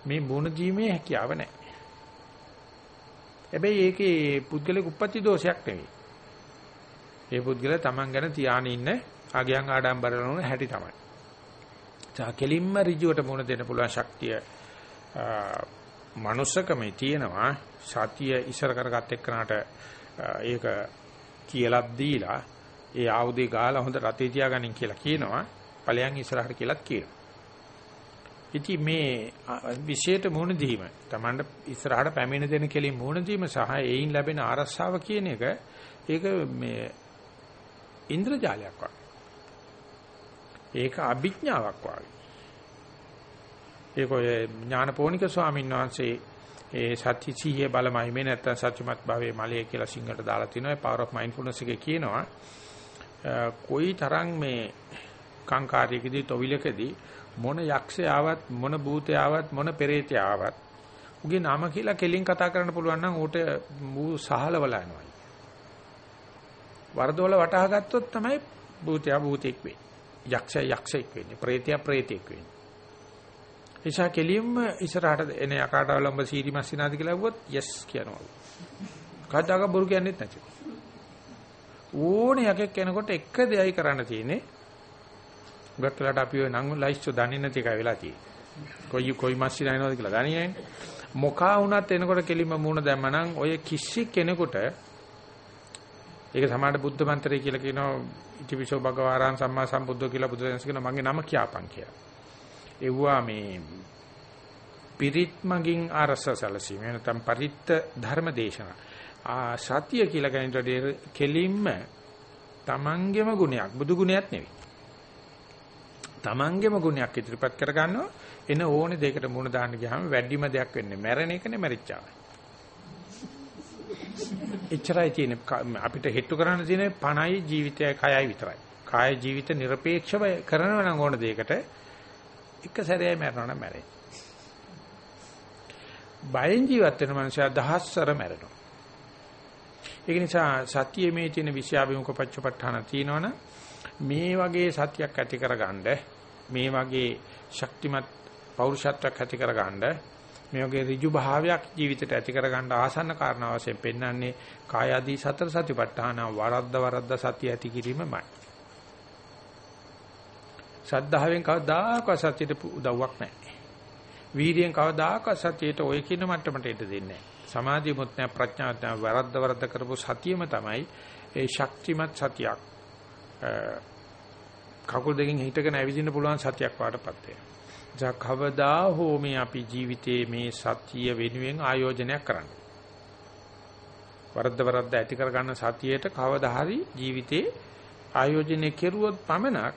මේ මුණ දීමේ හැකියාව නැහැ. හැබැයි ඒකේ පුද්ගලික උප්පත්ති දෝෂයක් නෙවෙයි. ඒ පුද්ගල තමන් ගැන තියාගෙන ඉන්න අගයන් ආඩම්බර කරන හැටි තමයි. තා කෙලින්ම ඍජුවට මුණ දෙන්න පුළුවන් ශක්තිය මනුස්සකමේ තියෙනවා සතිය ඉස්සර කරගත් එක්කනට ඒක කියලා දීලා ඒ ආයුධය ගාලා හොඳ රතේ තියාගනින් කියලා කියනවා ඵලයන් ඉස්සරහට කියලාත් කියනවා ඉතින් මේ විශේෂයට මුණ දීම Tamanට ඉස්සරහට පැමිණ දෙන කෙලින් මුණ දීම සහ ඒයින් ලැබෙන ආරස්සාව කියන එක ඒක මේ ඉන්ද්‍රජාලයක් වගේ. ඒක අභිඥාවක් වගේ. ඒක ඔය ඥානපෝනික ස්වාමීන් වහන්සේ ඒ සත්‍ය සිහිය බලමයි මේ නැත්තම් සත්‍යමත් භාවයේ මලයේ කියලා සිංහලට දාලා තිනවා ඒ power of mindfulness එකේ කියනවා කොයි තරම් මේ කාංකාරයකදී තොවිලකදී මොන යක්ෂයාවත් මොන භූතයාවත් මොන පෙරේතයාවත් උගේ නම කියලා කෙලින් කතා කරන්න පුළුවන් නම් ඌට මූ සහලවල යනවා. වරදොල වටහා ගත්තොත් තමයි භූතයා භූතෙක් වෙන්නේ. යක්ෂයා යක්ෂෙක් වෙන්නේ. ප්‍රේතයා ප්‍රේතෙක් වෙන්නේ. එසා කෙලින්ම ඉස්සරහට එන යකාට අවලම්බ සීරි මස්සිනාද කියලා ඇහුවොත් යස් කියනවා. කවදාක බොරු කියන්නේත් නැති. ඕනේ යකෙක් කෙනකොට එක දෙයයි කරන්න තියෙන්නේ. උගත් වෙලාට අපි ඔය නම් ලයිස්ට් දන්නේ නැති එකයි වෙලා තියෙන්නේ. කොයි කොයි මස්සිනා එනවද කියලා දන්නේ නැහැ. මොකා වුණත් එනකොට කෙලින්ම මූණ දැම්මනම් ඔය කිසි කෙනෙකුට ඒක සමාඩ බුද්ධ මන්ත්‍රය කියලා කියනවා ඉතිවිසෝ භගවාරං සම්මා සම්බුද්ධ කියලා බුදුරජාණන් කියන මගේ නම කියාපන් කියලා. එවුවා මේ පිරිත් මගින් අරසසලසීම නැත්නම් පරිත්ත ධර්මදේශනා. ආ සතිය කියලා කෙනෙකුට කෙලින්ම තමන්ගේම ගුණයක් බුදු ගුණයක් නෙවෙයි. තමන්ගේම ගුණයක් ඉදිරිපත් කර ගන්නවා එන ඕනේ දෙයකට මුණ දාන්න ගියාම වැඩිම දෙයක් වෙන්නේ මැරෙන එකනේ මැරිච්චාව. එච්චරයි තියෙන අපිට හෙට්ටු කරන්න තියෙන පණයි ජීවිතයයි කයයි විතරයි. කාය ජීවිත নিরপেক্ষව කරනව නම් ඕන දෙයකට එක සැරේයි මැරෙනවා නම් මැරෙයි. බයෙන් ජීවත් වෙන මනුස්සයා දහස්වර මැරෙනවා. ඒක නිසා සතියේ මේ තියෙන විෂයාභිමුඛ පච්චපට්ඨාන තියෙනවනම් මේ වගේ සතියක් ඇති කරගන්න මේ වගේ ශක්තිමත් පෞරුෂත්වයක් ඇති කරගන්න මේ වගේ ඍජු භාවයක් ජීවිතයට ඇති කරගන්න ආසන්න කාරණා වශයෙන් පෙන්වන්නේ කාය ආදී සතර සතිපට්ඨාන වරද්ද වරද්ද සතිය ඇති කිරීමමයි. ශ්‍රද්ධාවෙන් කවදාකවත් සතියට උදව්වක් නැහැ. වීර්යයෙන් කවදාකවත් සතියට ඔය කියන මට්ටමට එන්න දෙන්නේ නැහැ. සමාධියමුත් නැහැ ප්‍රඥාවත් නැහැ වරද්ද වරද්ද කරපු සතියම තමයි ඒ ශක්තිමත් සතියක්. කකුල් දෙකෙන් හිටගෙන ඇවිදින්න පුළුවන් සතියක් වාටපත් වෙනවා. කවදා හෝ මේ අපි ජීවිතයේ මේ සතිය වෙනුවෙන් ආයෝජනයක් කරන්න. වරද්ද වරද්ද ඇති කර ගන්න සතියේට කවදා හරි ජීවිතේ ආයෝජනය කෙරුවොත් පමණක්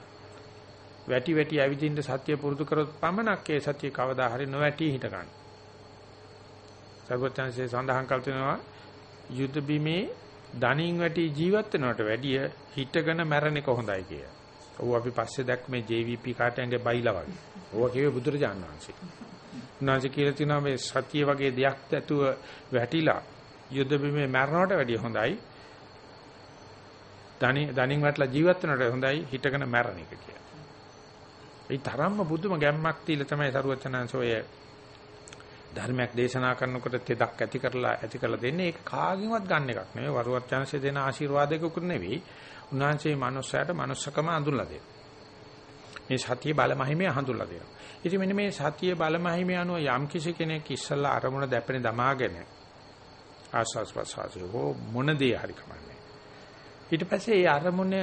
වැටි වැටි ඇවිදින්න සත්‍ය පුරුදු කරොත් පමණක් ඒ සත්‍ය කවදා හරි නොවැටි හිට ගන්න. සර්වඥාන්සේ සඳහන් කළ තියෙනවා යුද බිමේ දණින් වැටි ජීවත් වෙනවට වැඩිය හිටගෙන මැරෙන එක හොඳයි කිය. ඔව් අපි පස්සේ දැක් මේ JVP කාටයන්ගේ බයිලා වගේ. ඕවා කිව්වේ බුදුරජාණන් වහන්සේ. උන්වහන්සේ කියලා තිනවා මේ සත්‍ය වගේ දෙයක් ඇතුව වැටිලා යුද බිමේ මැරෙනවට වැඩිය හොඳයි. දණින් දණින් වැටලා ජීවත් වෙනවට හොඳයි හිටගෙන මැරෙන එක කියලා. ඒ තරම්ම බුදුම ගැම්මක් තියලා තමයි සරුවචනංශෝය ධර්මයක් දේශනා කරනකොට තෙදක් ඇති කරලා ඇති කරලා දෙන්නේ. ඒක කාගෙන්වත් ගන්න එකක් නෙවෙයි. වරුවචනංශය දෙන ආශිර්වාදයකුත් නෙවෙයි. උන්වහන්සේ මනුස්සයාට මනුස්සකම අඳුල්ලා දෙනවා. මේ සතිය බලමහිමේ හඳුල්ලා දෙනවා. ඉතින් මෙන්න මේ සතිය බලමහිමේ අනුව යම් කිසි කෙනෙක් ඉස්සල්ලා අරමුණ දැපෙන දමාගෙන ආස්වාස් ප්‍රසආසය හෝ මොන දේ හරි කමන්නේ. ඊට පස්සේ ඒ අරමුණ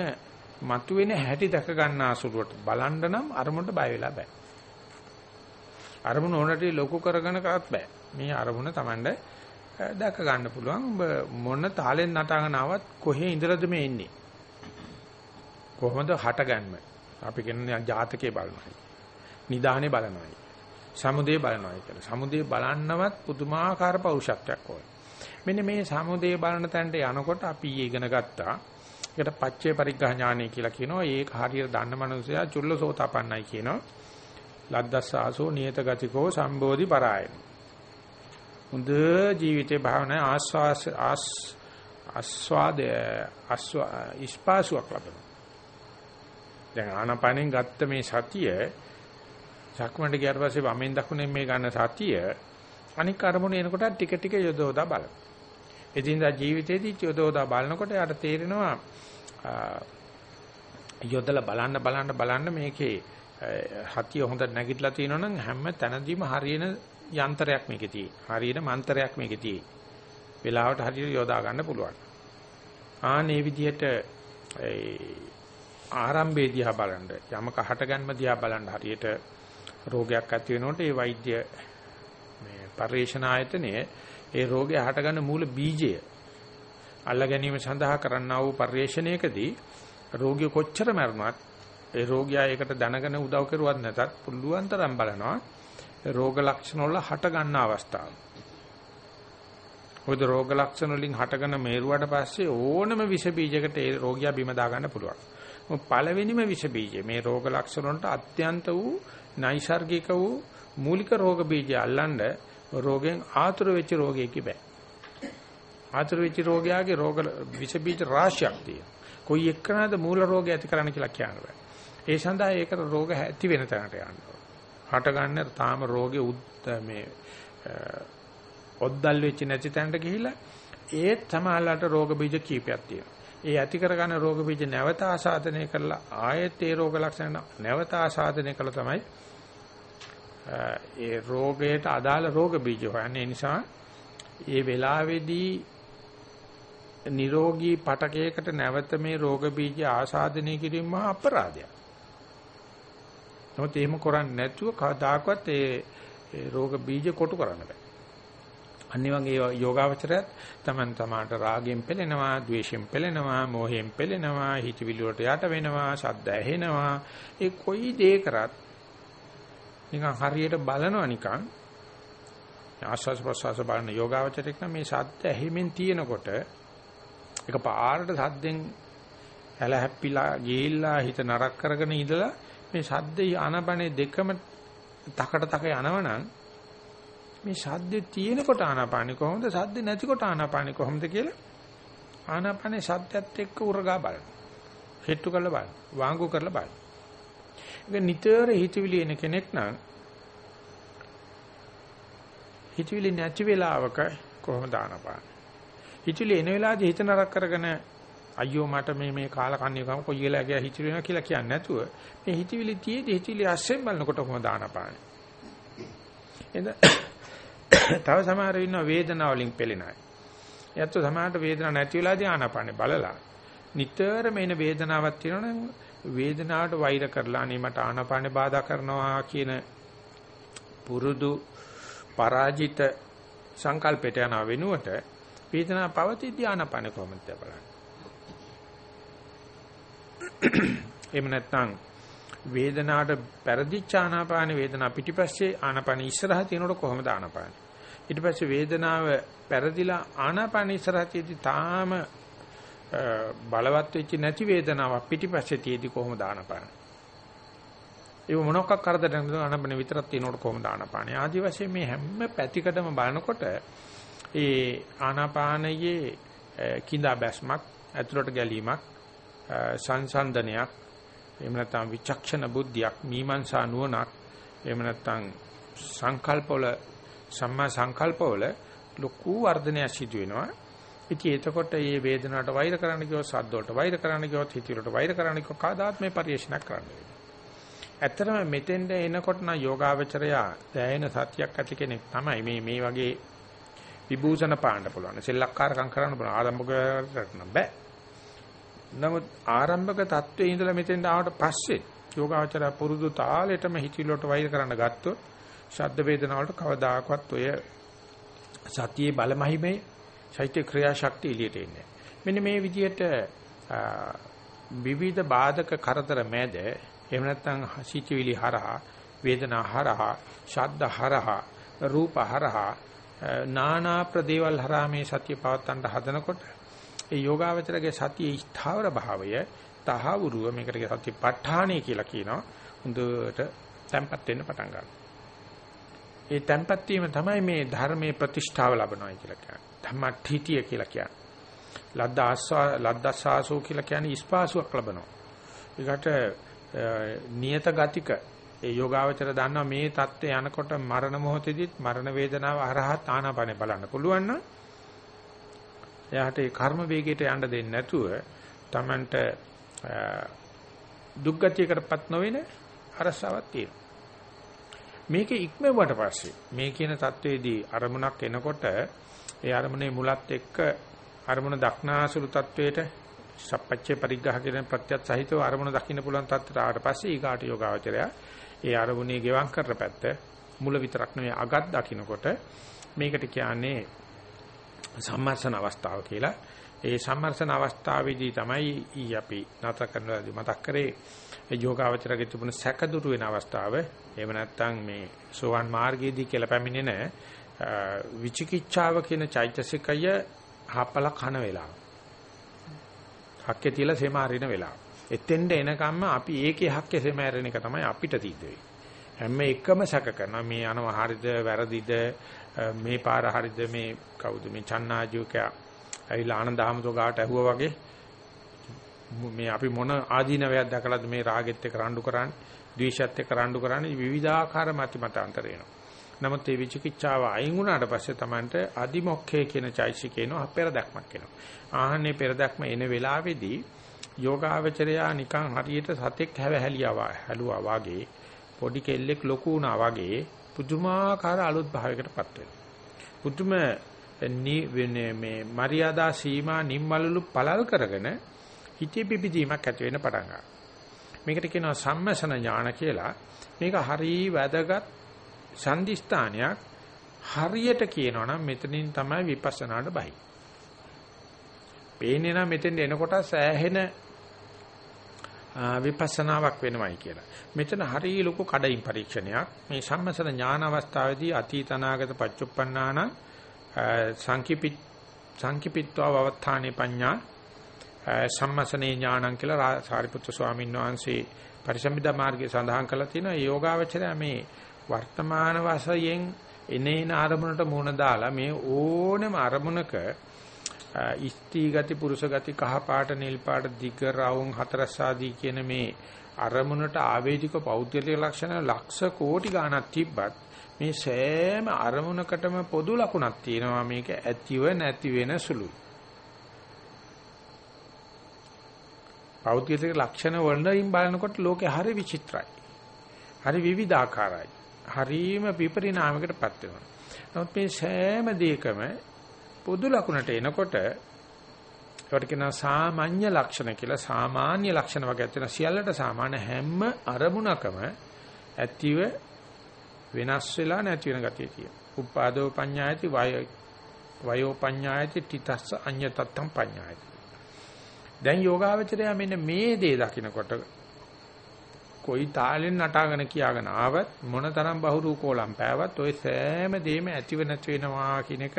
මතුවෙන හැටි දැක ගන්න අසුරුවට බලන්න නම් අරමුණට බය වෙලා බෑ. අරමුණ ඕනට ලොකු කරගෙන කරත් බෑ. මේ අරමුණ Tamande දැක ගන්න පුළුවන්. මොන තාලෙන් නටාගෙන ආවත් කොහේ ඉඳලාද මේ එන්නේ? කොහොමද හටගන්නේ? අපි කියන්නේ ජාතකයේ බලනවා. නිදානේ බලනවායි. සමුදේ බලනවායි කියලා. සමුදේ බලන්නවත් පුදුමාකාර පෞරුෂත්වයක් ඕන. මෙන්න මේ සමුදේ බලන තැනට යනකොට අපි ඉගෙන ගත්තා ඒකට පච්චේ පරිග්‍රහ ඥානය කියලා කියනවා. ඒක හරියට දන්න මනුස්සයා චුල්ලසෝතපන්නයි කියනවා. ලද්දස්සාසෝ නියත ගතිකෝ සම්බෝධි පරායන. හොඳ ජීවිතේ භාවනා ආස්වාස ආස් ආස්වාදය ආස්වා ඉස්පාසුවක් ලබනවා. දැන් ආනපනෙන් ගත්ත මේ සතිය සක්මණට ගියාට පස්සේ වමෙන් දකුණෙන් මේ ගන්න සතිය අනික් අරමුණ එනකොට ටික ටික යොදවලා බලන්න. එදිනදා ජීවිතේදී යොදවලා බලනකොට යාට තේරෙනවා යොදලා බලන්න බලන්න බලන්න මේකේ හතිය හොඳට නැගිටලා තියෙනවා නම් හැම තැනදීම හරියන යන්ත්‍රයක් මේකේ තියෙයි. හරියන මන්ත්‍රයක් මේකේ තියෙයි. වෙලාවට හරියට යොදා ගන්න පුළුවන්. ආනේ විදිහට ආරම්භයේ දිහා බලන්න යමක හටගන්ම දිහා බලන්න හරියට රෝගයක් ඇති වෙනකොට ඒ වෛද්‍ය මේ පරිශන ආයතනය ඒ රෝගය හටගන්න මූල බීජය අල්ලා ගැනීම සඳහා කරන්නා වූ පරිශ්‍රණයකදී රෝගිය කොච්චර මරුණත් ඒ රෝගියා ඒකට දැනගෙන උදව් කරුවත් නැතත් පුළුවන් තරම් බලනවා රෝග ලක්ෂණ වල හට ගන්න අවස්ථාව. මොකද රෝග ලක්ෂණ වලින් හටගෙන මේරුවාට පස්සේ ඕනම විස බීජයකට ඒ රෝගියා බිම දාගන්න පුළුවන්. මොකද පළවෙනිම විස බීජය මේ රෝග ලක්ෂණ වලට අත්‍යන්ත වූ නයිසાર્ගික වූ මූලික රෝග බීජය අල්ලන්න රෝගෙන් ආතුර වෙච්ච රෝගයක බෑ. ආතුර වෙච්ච රෝගයාගේ රෝග විස බීජ රාශියක් තියෙනවා. කොයි එක්කනද මූල රෝගය ඇති කරන්න කියලා කියන්න බෑ. ඒ සඳහා ඒකට රෝග ඇති වෙන තැනට යන්න හට ගන්න තාම රෝගේ මේ ඔද්දල් වෙච්ච නැති තැනට ගිහිලා ඒත් සමහරලාට රෝග බීජ කීපයක් තියෙනවා. ඒ ඇති කරගන්න රෝග බීජ නැවත ආසාදනය කරලා ආයෙත් ඒ රෝග ලක්ෂණ නැවත ආසාදනය කළා තමයි ඒ රෝගයට අදාළ රෝග බීජ හොයන්නේ. නිසා ඒ වෙලාවේදී නිරෝගී පටකයකට නැවත මේ රෝග බීජ ආසාදනය කිරීම අපරාධයක්. නමුත් එහෙම කරන්නේ නැතුව කවදාකවත් ඒ රෝග බීජ කොටු කරන්න බෑ. අනිත් වගේ යෝගාවචරයත් තමන් තමාට රාගයෙන් පෙළෙනවා, ද්වේෂයෙන් පෙළෙනවා, මෝහයෙන් පෙළෙනවා, හිතවිලි වලට යට වෙනවා, ශබ්ද ඇහෙනවා. ඒ කොයි දේ කරත් නිකන් හරියට බලනවා නිකන් ආස්වාස් ප්‍රසවාස බලන යෝගාවචරයක් නම් මේ ශබ්ද ඇහිමින් තියෙනකොට ඒක පාරට සද්දෙන් හැල හැප්පිලා ගිහිල්ලා හිත නරක කරගෙන ඉඳලා මේ ශබ්දේ ආනපනේ දෙකම තකට තක යනවනම් මේ ශබ්දේ තියෙනකොට ආනාපානෙ කොහොමද ශබ්දේ නැතිකොට ආනාපානෙ කොහොමද කියලා ආනාපානේ ශබ්දයත් එක්ක උරගා බලන්න. හෙට්ටු කරලා බලන්න. වාංගු කරලා බලන්න. ඒක නිතර හිතවිලි එන කෙනෙක් නම් හිතවිලි නැති වෙලාවක කොහොමද ආනාපාන? හිතවිලි එන වෙලාවදී හිත නරක කරගෙන අයියෝ මට මේ මේ කාලකන්ණියකම කොයි වෙලාව ගියා හිතවිලි වෙනවා කියලා කියන්නේ නැතුව මේ හිතවිලි තියේදී හිතවිලි අස්සෙන් බලනකොට කොහොමද ආනාපාන? එද තව සමහර ඉන්නවා වේදනාව වලින් පෙළෙන අය. යැත්තු සමහරට වේදනාවක් නැති වෙලාදී ආනාපානේ බලලා නිතරම එන වේදනාවක් තියෙනවනම් වේදනාවට වෛර කරලා අනේ මට ආනාපානේ බාධා කරනවා කියන පුරුදු පරාජිත සංකල්පයට යන වෙනුවට වේදනාව පවතිද්දී ආනාපානේ කොහොමද බලන්නේ? එහෙම නැත්නම් වේදනාවට පෙරදිච්ච ආනාපාන වේදනාව පිටිපස්සේ ආනාපාන ඉස්සරහ තියෙනකොට කොහොමද ආනාපාන? ඊට පස්සේ වේදනාව පෙරදිලා ආනාපාන ඉස්සරහ තියෙදි තාම බලවත් වෙච්ච නැති වේදනාවක් පිටිපස්සේ තියෙදි කොහොමද ආනාපාන? ඒ මොනක්ක කරදර නැතුව ආනාපාන විතරක් තියෙනකොට කොහොමද ආනාපාන? ආදි වශයෙන් මේ හැම පැතිකඩම බලනකොට ඒ ආනාපානයේ කිඳා බැස්මක් ඇතුළට ගැලීමක් සංසන්දනයක් එහෙම නැත්නම් විචක්ෂණ බුද්ධියක් මීමන්සා නුවණක් එහෙම නැත්නම් සංකල්පවල සම්මා සංකල්පවල ලොකු වර්ධනයක් සිදු වෙනවා. ඉතින් එතකොට මේ වේදනාවට වෛර කරන්න කිව්වොත් සද්ද වලට වෛර කරන්න කිව්වොත් හිත වලට වෛර කරන්න කිව්වොත් කාදාත් මේ පරිශ්‍රණයක් කරන්න වෙනවා. ඇත්තටම මෙතෙන්ද එනකොට නම් යෝගාවචරය දැයෙන සත්‍යයක් ඇති කෙනෙක් තමයි මේ මේ වගේ විභූෂණ පාන්න පුළුවන්. සෙල්ලක්කාරකම් කරන්න පුළුවන්. ආරම්භකයට නම් බෑ. නමුත් ආරම්භක தત્ත්වයේ ඉඳලා මෙතෙන්ට ආවට පස්සේ යෝගාචර පුරුදු තාලෙටම හිතිලොට වෛර කරන්න ගත්තොත් ශබ්ද වේදනාවලට කවදාකවත් ඔය සතියේ බලමහිමේ චෛත්‍ය ක්‍රියාශක්තිය එළියට එන්නේ. මෙන්න මේ විදිහට විවිධ බාධක කරදර මැද එහෙම නැත්නම් සිචිවිලි හරහා වේදනා හරහා ශබ්ද හරහා රූප හරහා නානා ප්‍රදේවල් හරහා මේ සතිය පවත්තන්න හදනකොට ඒ යෝගාවචරගේ සතියේ ස්ථාවර භාවය තහවුරුව මේකට සතිය ප ဋ ාණේ කියලා කියනවා. හොඳට තැම්පත් වෙන්න පටන් ගන්නවා. ඒ තැම්පත් වීම තමයි මේ ධර්මයේ ප්‍රතිෂ්ඨාව ලබනවා කියලා කියන්නේ. ධම්මඨීතිය කියලා කියන්නේ. ලද්ද ආස්වා ලද්දසාසෝ කියලා කියන්නේ ස්පාසුවක් ලබනවා. ඒකට නියත ගතික ඒ යෝගාවචර දන්නවා මේ தත්ත්වය යනකොට මරණ මොහොතෙදිත් මරණ වේදනාව අරහා ආනාපානේ බලන්න පුළුවන් නම් එයාට ඒ කර්ම වේගයට යන්න දෙන්නේ නැතුව Tamanට දුක්ගතියකටපත් නොවෙන අරසාවක් තියෙනවා. මේක ඉක්මවුවට පස්සේ මේ කියන தത്വෙදී අරමුණක් එනකොට ඒ අරමුණේ මුලත් එක්ක අරමුණ දක්නාසුළු தത്വෙට සප්පච්චේ පරිග්‍රහ කියන ප්‍රත්‍යත් සහිතව අරමුණ දකින්න පුළුවන් தත්ත්වයට ආවට පස්සේ ඊගාට යෝගාවචරය ඒ අරමුණේ ගෙවම් කරන පැත්ත මුල විතරක් නෙවෙයි අගත් දකින්නකොට මේකට කියන්නේ සම්මර්ෂණ අවස්ථාව කියලා. ඒ සම්මර්ෂණ අවස්ථාවේදී තමයි ඊ අපි නැත කරනවාදී මතක් කරේ යෝගාවචරගේ තිබුණ සැකදුරු වෙන අවස්ථාව. එහෙම නැත්නම් මේ සෝවන් මාර්ගයේදී කියලා පැමිණෙන විචිකිච්ඡාව කියන චෛතසිකය හපල කන වෙලාව. හක්කේ තියලා සෙම අරින වෙලාව. එතෙන්ට එනකම්ම අපි ඒකේ හක්කේ සෙම අරින එක තමයි අපිට තීද්ද වෙන්නේ. හැම එකම සැක කරනවා මේ අනව හරිද වැරදිද මේ පාර හරිද මේ කවුද මේ චන්නාජෝකයා ඇවිල්ලා ආනන්ද හැමතෝ ගාට ඇහුවා වගේ මේ අපි මොන ආදීනවයක් දැකලාද මේ රාගෙත් එක්ක රණ්ඩු කරන්නේ ද්වේෂයත් එක්ක රණ්ඩු කරන්නේ විවිධාකාර මත මතාන්තර එනවා. නමුත් මේ විචිකිච්ඡාව අයින් වුණාට පස්සේ Tamanට අදිමොක්ඛේ කියන චෛසිකේන පෙර දැක්මක් එනවා. ආහනේ පෙර දැක්ම එන වෙලාවේදී යෝගාවචරයා නිකන් හරියට සතෙක් හැවහැලියා හැලුවා වගේ පොඩි කෙල්ලෙක් ලොකු වුණා වගේ පුදුමාකාර අලුත් භාවයකටපත් වෙනවා. පුදුම මේ මරියාදා සීමා නිම්මලලු පළල් කරගෙන හිතේ පිපිදීමක් ඇති වෙන පටන් ගන්නවා. මේකට කියනවා සම්මසන ඥාන කියලා. මේක හරිය වැදගත් සම්දිස්ථානයක් හරියට කියනවා නම් මෙතනින් තමයි විපස්සනාට බහි. පේන්නේ නම් මෙතෙන් එනකොට සෑහෙන විපස්සනාවක් වෙනවයි කියලා. මෙතන හරිය ලොකු කඩින් පරීක්ෂණයක්. මේ සම්මසන ඥාන අවස්ථාවේදී අතීත අනාගත පච්චුප්පන්නාන සංකිපිත් සංකිපිත්වා වවත්තානේ පඤ්ඤා සම්මසනේ ඥානං කියලා සාරිපුත්‍ර ස්වාමීන් වහන්සේ පරිසම්බිදා මාර්ගයේ සඳහන් කරලා තියෙනවා යෝගාවචරය මේ වර්තමාන වශයෙන් එනේන අරමුණට මුහුණ දාලා මේ ඕනම අරමුණක ඉස්ති ගති පුරුෂ ගති කහ පාට නිල් පාට දිග රවුම් හතරස් ආදී කියන මේ අරමුණට ආවේදික පෞද්ගලික ලක්ෂණ ලක්ෂ කෝටි ගණක් තිබ්බත් මේ සෑම අරමුණකටම පොදු ලකුණක් තියෙනවා මේක ඇතිව නැති වෙන සුළුයි පෞද්ගලික ලක්ෂණ වලින් බලනකොට ලෝකේ හරි විචිත්‍රයි. හරි විවිධාකාරයි. හරීම විපරිණාමයකටපත් වෙනවා. නමුත් මේ සෑම දෙයකම පොදු ලකුණට එනකොට ඒකට කියනවා සාමාන්‍ය ලක්ෂණ කියලා සාමාන්‍ය ලක්ෂණ වගේ තියෙන සියල්ලට සාමාන්‍ය හැම අරමුණකම ඇතිව වෙනස් වෙලා නැති වෙන ගතිය තියෙනවා. උපාදෝ පඤ්ඤායති වයෝ පඤ්ඤායති තිතස්ස අඤ්ඤතත්තම් පඤ්ඤායති දැන් යෝගාවචරය මෙන්න මේ දේ දකිනකොට කොයි තාලෙන් නටාගෙන කියාගෙන ආවත් මොනතරම් බහුරු කෝලම් පෑවත් ওই සෑම දෙයක්ම ඇතිව නැති වෙනවා කියන එක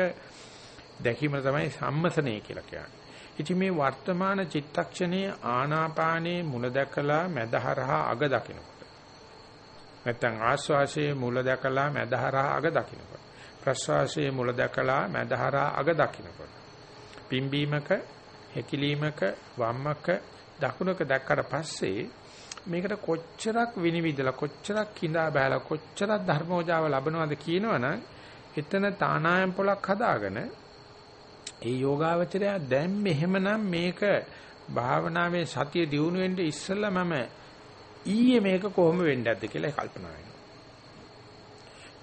දැකීම තමයි සම්මසනේ කියලා කියන්නේ. ඉතින් මේ වර්තමාන චිත්තක්ෂණයේ ආනාපානයේ මුල දැකලා මැදහරහා අග දකිනකොට. නැත්නම් ආස්වාසයේ මුල දැකලා මැදහරහා අග දකිනකොට. ප්‍රස්වාසයේ මුල දැකලා මැදහරහා අග දකිනකොට. පිම්බීමක හැකිලීමක වම්මක දකුණක දැක්කට පස්සේ මේකට කොච්චරක් විනිවිදලා කොච්චරක් කිඳා බෑලා කොච්චරක් ධර්මෝජාව ලැබනවද කියනවනම් එතන තානායම් පොලක් හදාගෙන ඒ යෝගාවචරය දැන් මෙහෙමනම් මේක භාවනාවේ සතිය දියුණු වෙන්න ඉස්සෙල්ලා මම ඊයේ මේක කොහොම වෙන්නේ නැද්ද කියලා කල්පනා වෙනවා.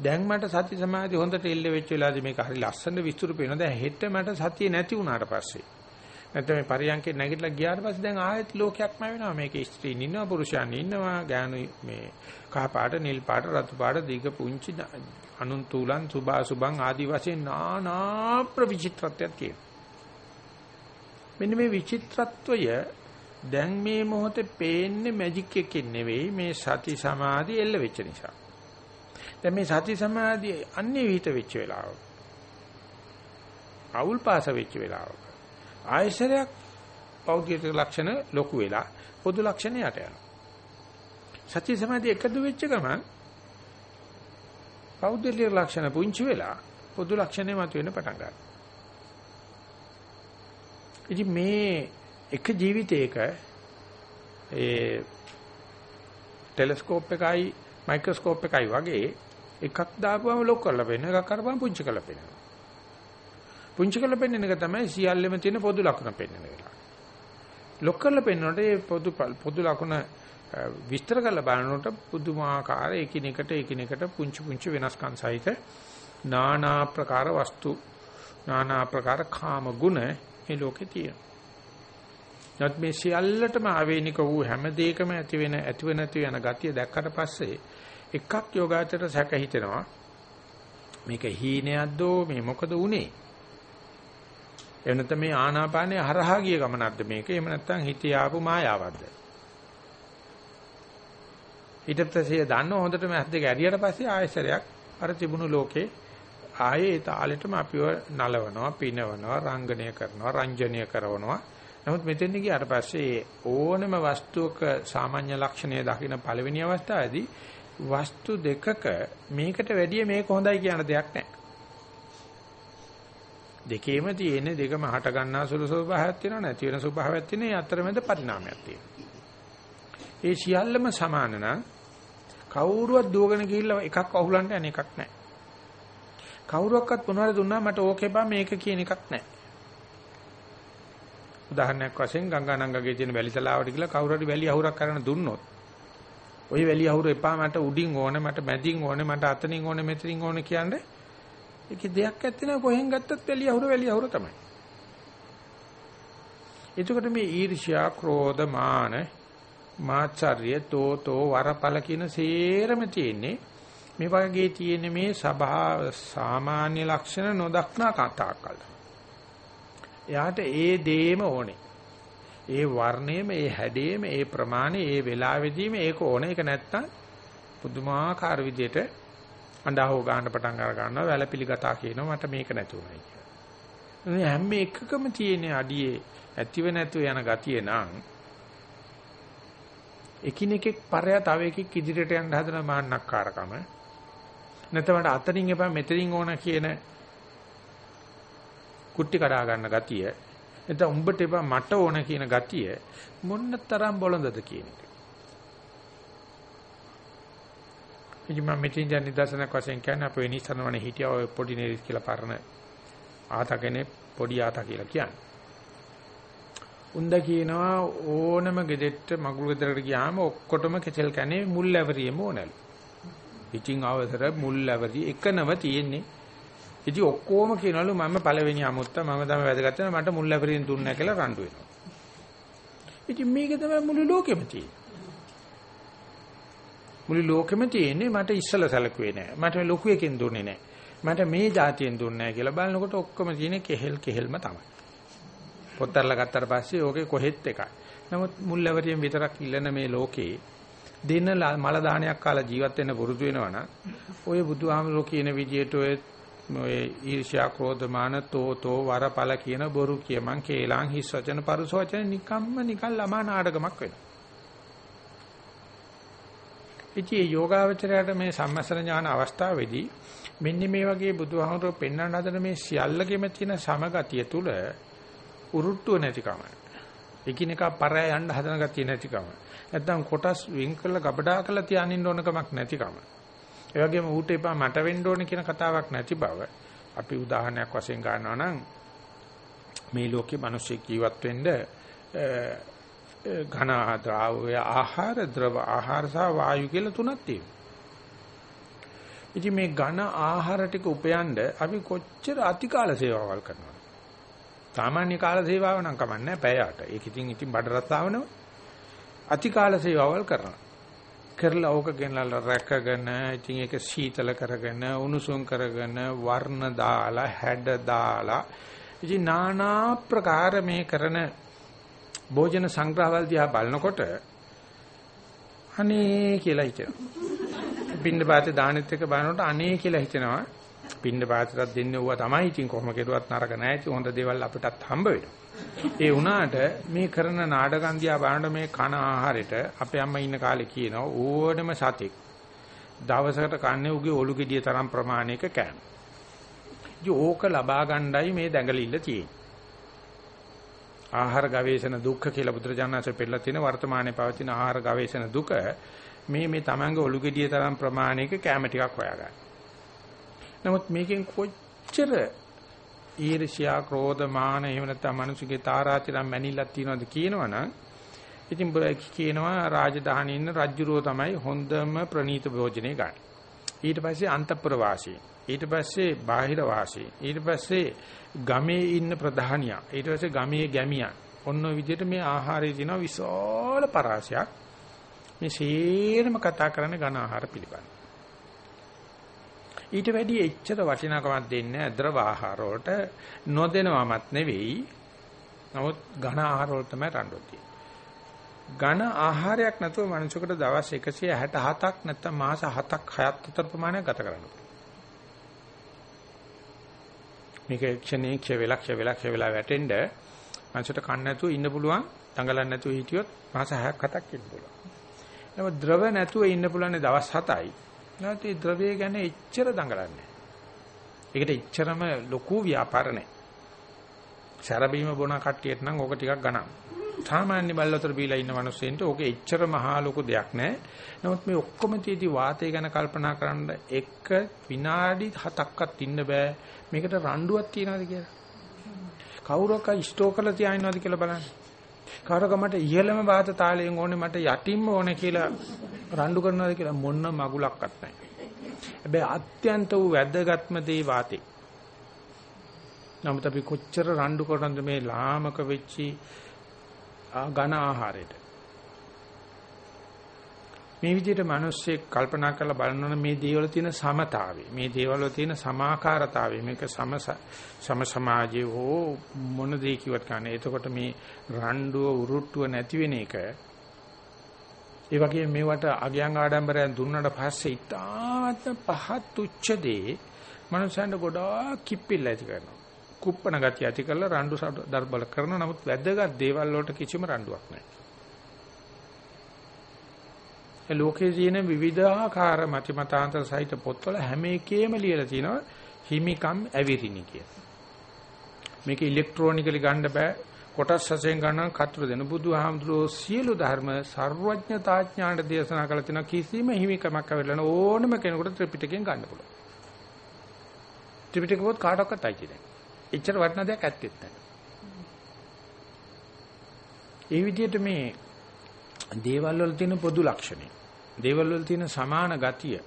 දැන් මට සති සමාධි හොඳට ඉල්ල වෙච්ච වෙලාවදී මේක හරි ලස්සන විස්තර පේනවා. දැන් හෙට මට සතිය නැති වුණාට පස්සේ නැත්නම් මේ පරියන්කේ නැගිටලා ගියාට පස්සේ දැන් ආයෙත් ලෝකයක්ම වෙනවා. මේකේ ස්ත්‍රීන් ඉන්නවා, පුරුෂයන් ඉන්නවා, ගෑනු මේ කහ පාට, නිල් පාට, රතු පාට, දීග පුංචි අනුන්තුලන්, සුභා සුභං ආදි වශයෙන් නානා ප්‍රවිචිත්‍රත්වයක් කියනවා. මෙන්න මේ විචිත්‍රත්වය දැන් මේ මොහොතේ පේන්නේ මැජික් එකකින් නෙවෙයි මේ සති සමාධි එල්ල වෙච්ච නිසා. දැන් මේ සති සමාධිය අන්නේ විහිිත වෙච්ච වෙලාව. අවුල් පාස වෙච්ච වෙලාවක. ආයශරයක් පෞද්ගලික ලක්ෂණ ලොකු වෙලා පොදු ලක්ෂණ යට යනවා. සත්‍ය සමාධිය එකතු වෙච්ච ගමන් පෞද්ගලික ලක්ෂණ පුංචි වෙලා පොදු ලක්ෂණේ මතුවෙන්න පටන් ගන්නවා. ඉතින් මේ එක ජීවිතයක ඒ ටෙලස්කෝප් එකයි මයික්‍රොස්කෝප් එකයි වගේ එකක් දාපුවම ලොක් කරලා පෙන්නන එකක් කරපුවම පුංචි කරලා පෙන්නනවා. පුංචි කරලා පෙන්වන එක තමයි සියල්ලෙම තියෙන පොදු ලක්ෂණ පෙන්වන වෙලාව. ලොක් කරලා පෙන්වනකොට මේ පොදු පොදු ලක්ෂණ විස්තර කරලා බලනකොට පුදුමාකාර එකිනෙකට එකිනෙකට පුංචි පුංචි වෙනස්කම් සහිත নানা ප්‍රකාර වස්තු নানা ප්‍රකාර කාම ගුණ මේ ලෝකේ තියෙනවා. නමුත් මේ සියල්ලටම ආවේනික වූ හැම දෙයකම ඇති වෙන ඇතිව නැති වෙන ගතිය දැක්කට පස්සේ එකක් යෝගාචර සැක හිතෙනවා. මේක හීනයක්ද මේ මොකද උනේ? එහෙම නැත්නම් මේ ආනාපානයේ හරහා ගිය ගමනක්ද මේක? එහෙම නැත්නම් හිතේ ආපු මායාවක්ද? ඊට පස්සේ දන්න හොඳටම ඇස් දෙක ඇරියට පස්සේ ආයසරයක් අර තිබුණු ලෝකේ ආයේ ඒ තාලෙටම අපිව නලවනවා, පිනවනවා, රංගනය කරනවා, රංජනීය කරනවා. නමුත් මෙතෙන් ගියාට පස්සේ ඕනම වස්තුවක සාමාන්‍ය ලක්ෂණය දකින්න පළවෙනි අවස්ථාවේදී වස්තු දෙකක මේකට වැඩිය මේක හොඳයි කියන දෙයක් නැහැ. දෙකේම තියෙන දෙකම හට ගන්නා සුළු ස්වභාවයක් තියෙනවා නැති වෙන ස්වභාවයක් තියෙන ඒ අතරමැද පරිණාමයක් තියෙනවා. ඒ සියල්ලම සමාන නම් කවුරුවත් දුවගෙන ගිහිල්ලා එකක් අහුලන්න යන එකක් නැහැ. කවුරුවක්වත් මොනවාරි දුන්නා මට ඕකේ බා මේක කියන එකක් නැහැ. උදාහරණයක් වශයෙන් ගංගානංගගේ තියෙන වැලිතලාවට ගිහලා කවුරු හරි වැලි අහුරක් කරන දුන්නොත් ওই වැලි අහුර එපා මට උඩින් ඕනේ මට මැදින් ඕනේ මට අතනින් ඕනේ මෙතනින් ඕනේ කියන්නේ ඒකේ දෙයක් ඇත්තේ නැහැ කොහෙන් ගත්තත් වැලි අහුර වැලි අහුර තමයි. එතකොට මේ ඊර්ෂ්‍යා ක්‍රෝධ මාන මාචර්ය තෝතෝ වරපල කියන සේරම තියෙන්නේ මේ වගේ තියෙන මේ සබහා සාමාන්‍ය ලක්ෂණ නොදක්නා කතාකල්. එයාට ඒ දේම ඕනේ. ඒ වර්ණයම, ඒ හැඩයම, ඒ ප්‍රමාණය, ඒ වෙලාවෙදීම ඒක ඕනේ. ඒක නැත්තම් පුදුමාකාර විදියට අඬහව ගන්න පටන් අර ගන්නවා. වැලපිලි කතා කියනවා මට මේක නැතුණයි කියලා. හැම එකකම තියෙන අඩියේ ඇතිව නැතුව යන ගතිය නම් එකිනෙකෙක් පරය තව එකෙක් ඉදිරියට යන්න හදන මාන්නක්කාරකම නැත්නම් අතරින් එපා මෙතනින් ඕන කියන කුට්ටි කඩා ගන්න ගතිය නැත්නම් උඹට එපා මට ඕන කියන ගතිය මොන්න තරම් බොළඳද කියන එක. ඉතින් මම මෙතෙන් දැන් නිදර්ශනයක් වශයෙන් කියන්නේ අපේ නිසනවනේ හිටියා ඔය පොඩි නේරිස් කියලා පරණ ආතකනේ පොඩි ආතා කියලා කියන්නේ. උන්ද කියනවා ඕනම ගෙදෙට්ට මගුල් ගෙදරකට ගියාම ඔක්කොටම කෙසෙල් කන්නේ මුල් ඇවරියෙම ඕනලු. පිටින් අවසර මුල් ඇවරි එකනම තියෙන්නේ. ඉතින් ඔක්කොම කියනවලු මම පළවෙනි අමුත්ත මම තමයි වැදගත් වෙන මට මුල් ඇවරියෙන් දුන්නා කියලා රණ්ඩු වෙනවා. ඉතින් මේක තමයි මුළු ලෝකෙම තියෙන්නේ. මුළු ලෝකෙම තියෙන්නේ මට ඉස්සල සැලකුවේ නෑ. මට ලොකු එකෙන් දුන්නේ නෑ. මට මේ જાතියෙන් දුන්නේ නෑ කියලා බලනකොට ඔක්කොම තියෙන්නේ කෙහෙල් කෙහෙල්ම තමයි. පොත්තරලා ගත්තාට පස්සේ ඕකේ කොහෙත් එකයි. නමුත් මුල් ඇවරියෙන් විතරක් ඉල්ලන මේ ලෝකේ දෙන මල දානයක් කාලා ජීවත් වෙන්න පුරුදු වෙනවනම් ඔය බුදුහාමුදුරුවෝ කියන විදියට ඔය ඔය ඊර්ෂ්‍යා ක්‍රෝධ මාන තෝතෝ වරපල කියන බොරු කියමන් කේලං හිස් වචන පරුස වචන නිකම්ම නිකන් ළමා නාටකමක් වෙනවා. ඉතින් යෝගාවචරයට මේ සම්මසර ඥාන අවස්ථාවේදී මෙන්න මේ වගේ බුදුහාමුදුරුවෝ පෙන්වන්න හදන මේ සියල්ලකෙම තියෙන සමගතිය තුල උරුට්ටුව නැතිකම. එකිනෙකා පරය යන්න හදන ගතිය නැතිකම. නැත්නම් කොටස් වින් කරලා ගබඩා කරලා තියානින්න ඕන කමක් නැතිකම. ඒ වගේම ඌට එපා මට වෙන්න ඕන කියන කතාවක් නැති බව අපි උදාහරණයක් වශයෙන් ගන්නවා නම් මේ ලෝකේ මිනිස්සු ජීවත් වෙන්න ඝන ද්‍රව්‍ය ආහාර ද්‍රව ආහාර සහ වායු කියලා තුනක් තියෙනවා. ඉතින් මේ ඝන ආහාර ටික උපයන්න අපි කොච්චර අතිකාල සේවාවල් කරනවද? සාමාන්‍ය කාල සේවාව නම් කමන්නේ පැයට. ඒක ඉතින් ඉතින් බඩ රස්සාවනව. අතිකාල සේවාවල් කරනවා. කරලා ඕක ගෙනල්ලා රැකගෙන ඉතින් ඒක සීතල කරගෙන උණුසුම් කරගෙන වර්ණ දාලා හැඩ දාලා ඉතින් নানা ප්‍රකාර මේ කරන භෝජන සංග්‍රහවල දිහා බලනකොට අනේ කියලා හිතෙනවා. පින්න පාතේ දානෙත් එක බලනකොට අනේ කියලා හිතෙනවා. පින්න පාතටත් දෙන්නේ ඌවා තමයි. ඉතින් කොහොම කෙරුවත් නරක නැහැ. ඉතින් හොඳ දේවල් අපිටත් හම්බ වෙනවා. ඒ වුණාට මේ කරන නාඩගම් දිහා බලනකොට මේ කන ආහාරෙට අපේ අම්මා ඉන්න කාලේ කියනවා ඕනම සතෙක් දවසකට කන්නේ උගේ ඔලු ගෙඩිය තරම් ප්‍රමාණයක කෑම. ඉතින් ඕක ලබා ගන්නයි මේ දැඟලිල්ල තියෙන්නේ. ආහාර ගවේෂණ දුක්ඛ කියලා බුදුරජාණන්සේ පෙන්නලා තියෙන වර්තමානයේ පවතින ආහාර ගවේෂණ දුක මේ මේ තමංග ඔලු ගෙඩිය තරම් ප්‍රමාණයක කැම ටිකක් හොයාගන්න. නමුත් මේකෙන් කොච්චර ඊර්ෂ්‍යා ක්‍රෝධ මාන එහෙම නැත්නම් මිනිසුගේ තාරාතිරම් මැනිල්ලක් තියනවාද කියනවනම් ඉතින් කියනවා රාජධානියේ ඉන්න රජුරෝ තමයි හොඳම ප්‍රනීත භෝජනේ ගන්න. ඊට පස්සේ අන්තපුර වාසී. ඊට පස්සේ බාහිර වාසී. ඊට පස්සේ ගමේ ඉන්න ප්‍රධානියා. ඊට පස්සේ ගමේ ගැමියා. ඔන්න ඔය විදිහට මේ ආහාරයේ තියෙන විශාල පරාසයක් මේ සේරම කතා කරන්නේ ඝන ආහාර පිළිබඳ. ඊට වැඩි එච්චර වටිනාකමක් දෙන්නේ නැහැ ද්‍රව ආහාර වලට නොදෙනවමත් නෙවෙයි. නමුත් ඝන ආහාර වල තමයි රණ්ඩු තියෙන්නේ. ඝන ආහාරයක් නැතුව මනුෂ්‍යකට දවස් 167ක් නැත්නම් මාස 7ක් 6ක් අතර ප්‍රමාණයක් ගත කරන්න පුළුවන්. මේක ක්ෂණේ ක්ෂය වෙලා ක්ෂය වෙලා ක්ෂය වෙලා වැටෙන්න මනුෂ්‍යට කන්න නැතුව ඉන්න පුළුවන්. දඟලන්න නැතුව හිටියොත් මාස 6ක් 7ක් ඉන්න පුළුවන්. නමුත් ද්‍රව නැතුව ඉන්න පුළුවන් දවස් 7යි. නැත්නම් ද්‍රවය ගැන එච්චර දඟලන්නේ. ඒකට එච්චරම ලොකු ව්‍යාපාර නැහැ. සරබීම බොන කට්ටියට නම් ඕක ටිකක් ගණන්. සාමාන්‍ය බල්ලතර බීලා ඉන්න මිනිස්සුන්ට ඕක එච්චර මහා ලොකු දෙයක් නෑ. නමුත් මේ ඔක්කොම තියදී වාතය ගැන කල්පනා කරන්න එක විනාඩි 7ක්වත් ඉන්න බෑ. මේකට රණ්ඩුවක් තියනවාද කියලා. කවුරක් ඉස්ටෝ කරලා තියාිනවද කියලා බලන්න. කාටක මට ඉහළම වාත තාලයෙන් ඕනේ මට යටින්ම ඕනේ කියලා රණ්ඩු කරනවාද කියලා මොන්න මගුලක්වත් නැහැ. හැබැයි අත්‍යන්ත වූ වැදගත්ම දේ වාතේ. නමුත් අපි කොච්චර රණ්ඩු කරනද මේ ලාමක වෙච්චි ඝන ආහාරයට. මේ විදිහට මිනිස්සෙක් කල්පනා කරලා බලනවනම් මේ දේවල් තියෙන සමතාවය මේ දේවල් වල තියෙන සමාකාරතාවය මේක සම සම සමාජයේ හෝ මොන දේ කිව්වත් කන්නේ එතකොට මේ රණ්ඩුව උරුට්ටුව නැති වෙන එක ඒ වගේම මේවට අගයන් ආඩම්බරයන් දුන්නාට පස්සේ ඉතාමත් පහත් තුච්ච දේ මනුස්සයන්ට ගොඩාක් කිප්පිල්ල ඇති කරනවා. කුප්පන ගතිය ඇති කරලා රණ්ඩු දර්බල කරන නමුත් වැදගත් දේවල් වලට කිසිම රණ්ඩුවක් නැහැ. ලෝකයේ තියෙන විවිධාකාර මති මතාන්තර සහිත පොත්වල හැම එකේම ලියලා තිනවා හිමිකම් ඇවිරිනි කියලා. මේක ඉලෙක්ට්‍රොනිකලි ගන්න බෑ. කොටස් වශයෙන් ගන්න කතර දෙන බුදුහාමුදුරෝ සියලු ධර්ම සර්වඥතාඥාණයට දේශනා කළ තියෙන කිසිම හිමිකමක් අවලන ඕනම කෙනෙකුට ත්‍රිපිටකයෙන් ගන්න පුළුවන්. ත්‍රිපිටක පොත් කාටවත් අයිති නැහැ. එච්චර වටින දෙයක් ඇත්තෙත් නැහැ. ඒ විදිහට මේ දේවල් වල තියෙන පොදු ලක්ෂණේ දේවල් වල තියෙන සමාන ගතිය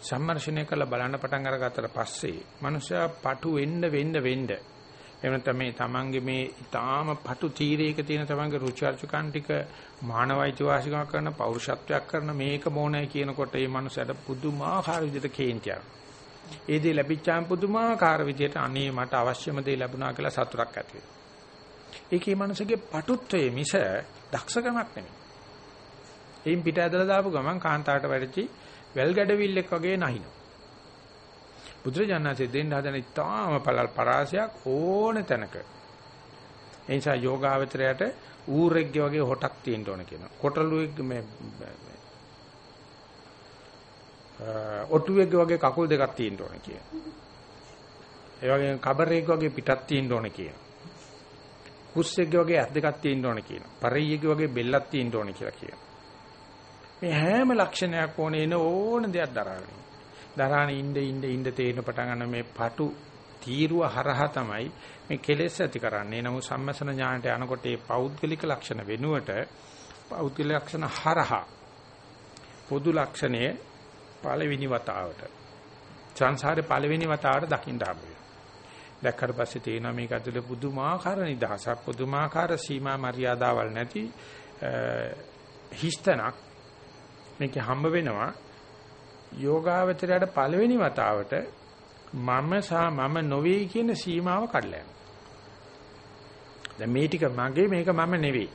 සම්මර්ෂණය කරලා බලන්න පටන් අරගත්තට පස්සේ මනුෂයා පටු වෙන්න වෙන්න වෙන්න එහෙම නැත්නම් මේ තමන්ගේ මේ ඊටාම පටු තීරයක තියෙන තමන්ගේ රුචි අරුචිකන් ටික මානවයිති වාසිකම් කරන පෞරුෂත්වයක් කරන මේක මොනයි කියනකොට මේ මනුස්සයාට පුදුමාකාර විදිහට කේන්තියක්. ඒ දේ ලැබිච්චාම පුදුමාකාර විදිහට අනේ මට අවශ්‍යම දේ ලැබුණා කියලා සතුටක් ඇති වෙනවා. ඒකේ මනුස්සගේ පටුත්වයේ මිස දක්ෂකමක් නෙමෙයි. එයින් පිට ඇදලා දාපු ගමන් කාන්තාවට වැඩචි වැල් ගැඩවිල්ලෙක් වගේ නැහිනවා. බුදුරජාණන්සේ දෙන්න හදන ඉතාම පළල් පරාසයක් ඕන තැනක. ඒ නිසා යෝගාවචරයට ඌරෙක්ගේ වගේ හොටක් තියෙන්න ඕන කියනවා. කොටලුවෙක් මේ ඔටුවෙක්ගේ වගේ කකුල් දෙකක් තියෙන්න ඕන කියනවා. ඒ වගේම කබරේක් වගේ පිටක් තියෙන්න ඕන කියනවා. කුස්සෙක්ගේ වගේ ඇස් දෙකක් තියෙන්න ඕන කියනවා. පරෙයියගේ වගේ බෙල්ලක් තියෙන්න ඕන කියලා කියනවා. මේ හැම ලක්ෂණයක් ඕනේ එන ඕන දෙයක් දරාගෙන. දරාන ඉන්න ඉන්න ඉන්න තේරෙන පටන් ගන්න මේ පටු තීරුව හරහා තමයි මේ කෙලෙස් ඇති කරන්නේ. නමුත් සම්මසන ඥානට යනකොට මේ පෞද්ගලික ලක්ෂණ වෙනුවට පෞද්ගලික ලක්ෂණ හරහා පොදු ලක්ෂණයේ පළවෙනි වතාවට සංසාරේ පළවෙනි වතාවට දකින්න හම්බෙනවා. දැක්කට පස්සේ තේනවා මේක ඇතුලේ පුදුමාකාර නිදහසක් පුදුමාකාර සීමා මර්යාදාවල් නැති හිස්තනක් මේක හම්බ වෙනවා යෝගාවචරයට පළවෙනි වතාවට මම සහ මම නොවේ කියන සීමාව කඩලා යනවා. දැන් මේ ටික මගේ මේක මම නෙවෙයි.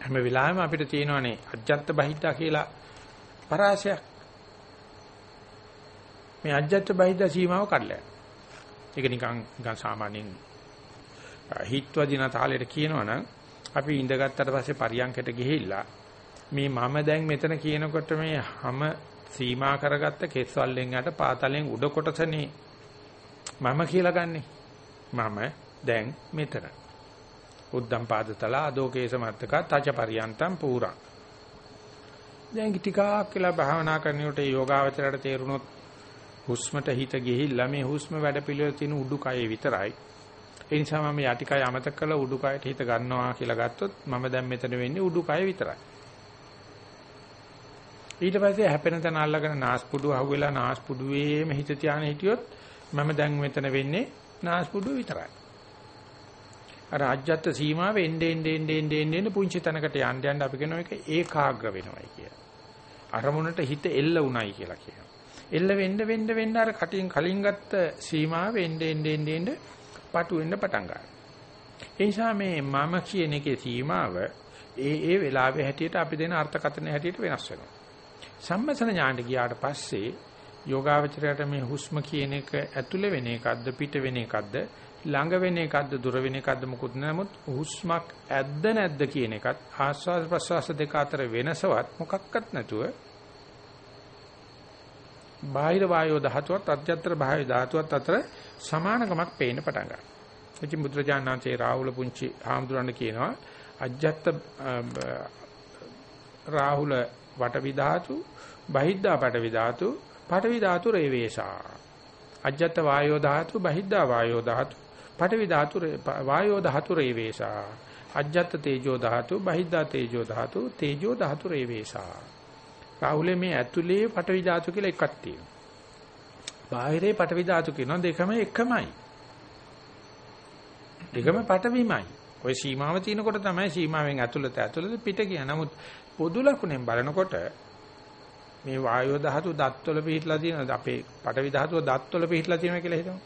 හැම වෙලාවෙම අපිට තියෙනවානේ අජත්ත බහිද්දා කියලා පරාසයක්. මේ අජත්ත බහිද්දා සීමාව කඩලා යනවා. ඒක නිකන් නිකන් සාමාන්‍යයෙන් හිත්වදින තාලෙට කියනවනම් අපි ඉඳගත්තට පස්සේ පරියන්කට ගිහිල්ලා මේ මම දැන් මෙතන කියනකොට මේ හැම සීමා කරගත්ත කෙස්වල්ලෙන් යට පාතලෙන් උඩ කොටසනේ මම කියලා ගන්නෙ. මම දැන් මෙතන. උද්දම් පාදතල ආදෝකේ සමත්තක තච පරියන්තම් පුරා. දැන් ටිකක් කියලා භාවනා කරනකොට යෝගාවචරයට තේරුණොත් හුස්මට හිත ගිහිල්ලා මේ හුස්ම වැඩ පිළිවෙල තියෙන උඩුකය විතරයි. ඒ නිසා මම යටිකය අමතක කරලා උඩුකයට හිත ගන්නවා කියලා ගත්තොත් මම දැන් මෙතන වෙන්නේ උඩුකය විතරයි. ඊට පස්සේ හැපෙන තැන අල්ලගෙන නාස්පුඩුව අහුවෙලා නාස්පුඩුවේම හිත තියාගෙන හිටියොත් මම දැන් මෙතන වෙන්නේ නාස්පුඩුව විතරයි. අර අජ්ජත් සීමාව එන්නේ එන්නේ එන්නේ එන්නේ පුංචි තැනකට යන්න යන්න අපි කියන එක ඒකාග්‍ර වෙනවයි කියලා. අරමුණට හිත එල්ල උණයි කියලා කියනවා. එල්ල වෙන්න වෙන්න වෙන්න අර කටින් කලින් ගත්ත සීමාව එන්නේ එන්නේ එන්නේ පටු වෙන්න පටන් ගන්නවා. ඒ නිසා මේ මම කියන එකේ සීමාව ඒ ඒ වෙලාවේ හැටියට අපි දෙන අර්ථකථන හැටියට වෙනස් වෙනවා. සම්මසන ඥාණයට ගියාට පස්සේ යෝගාවචරයට මේ හුස්ම කියන එක ඇතුළේ වෙන එකක්ද පිට වෙන එකක්ද ළඟ වෙන එකක්ද දුර වෙන එකක්ද මොකුත් නමුත් හුස්මක් ඇද්ද නැද්ද කියන එකත් ආස්වාද ප්‍රසවාස දෙක අතර වෙනසවත් මොකක්වත් නැතුව බාහිර වායෝ ධාතුවත් අධ්‍යත්තර බාහිර ධාතුවත් අතර සමානකමක් පේන්න පටන් ගන්නවා. ඉතින් බුදුරජාණන්සේ රාහුල පුංචි හාමුදුරන් කියනවා අජ්ජත් රාහුල වටවි ධාතු බහිද්ධා පටවි ධාතු පටවි ධාතු රේවේශා අජ්ජත් වායෝ ධාතු බහිද්ධා වායෝ ධාතු පටවි ධාතු වායෝ ධාතු රේවේශා අජ්ජත් තේජෝ ධාතු බහිද්ධා තේජෝ ධාතු තේජෝ ධාතු රේවේශා රාහුලේ මේ ඇතුලේ පටවි ධාතු කියලා එකක් තියෙනවා. බාහිරේ පටවි ධාතු කියනවා දෙකම එකමයි. දෙකම පටවිමයි. ওই සීමාව තියෙනකොට තමයි සීමාවෙන් ඇතුළත ඇතුළත පිට කියන. නමුත් පොදු ලකුණෙන් බලනකොට මේ වායෝ ධාතු දත්වල පිහිටලා තියෙන අපේ පටවි ධාතුව දත්වල පිහිටලා තියෙනවා කියලා හිතමු.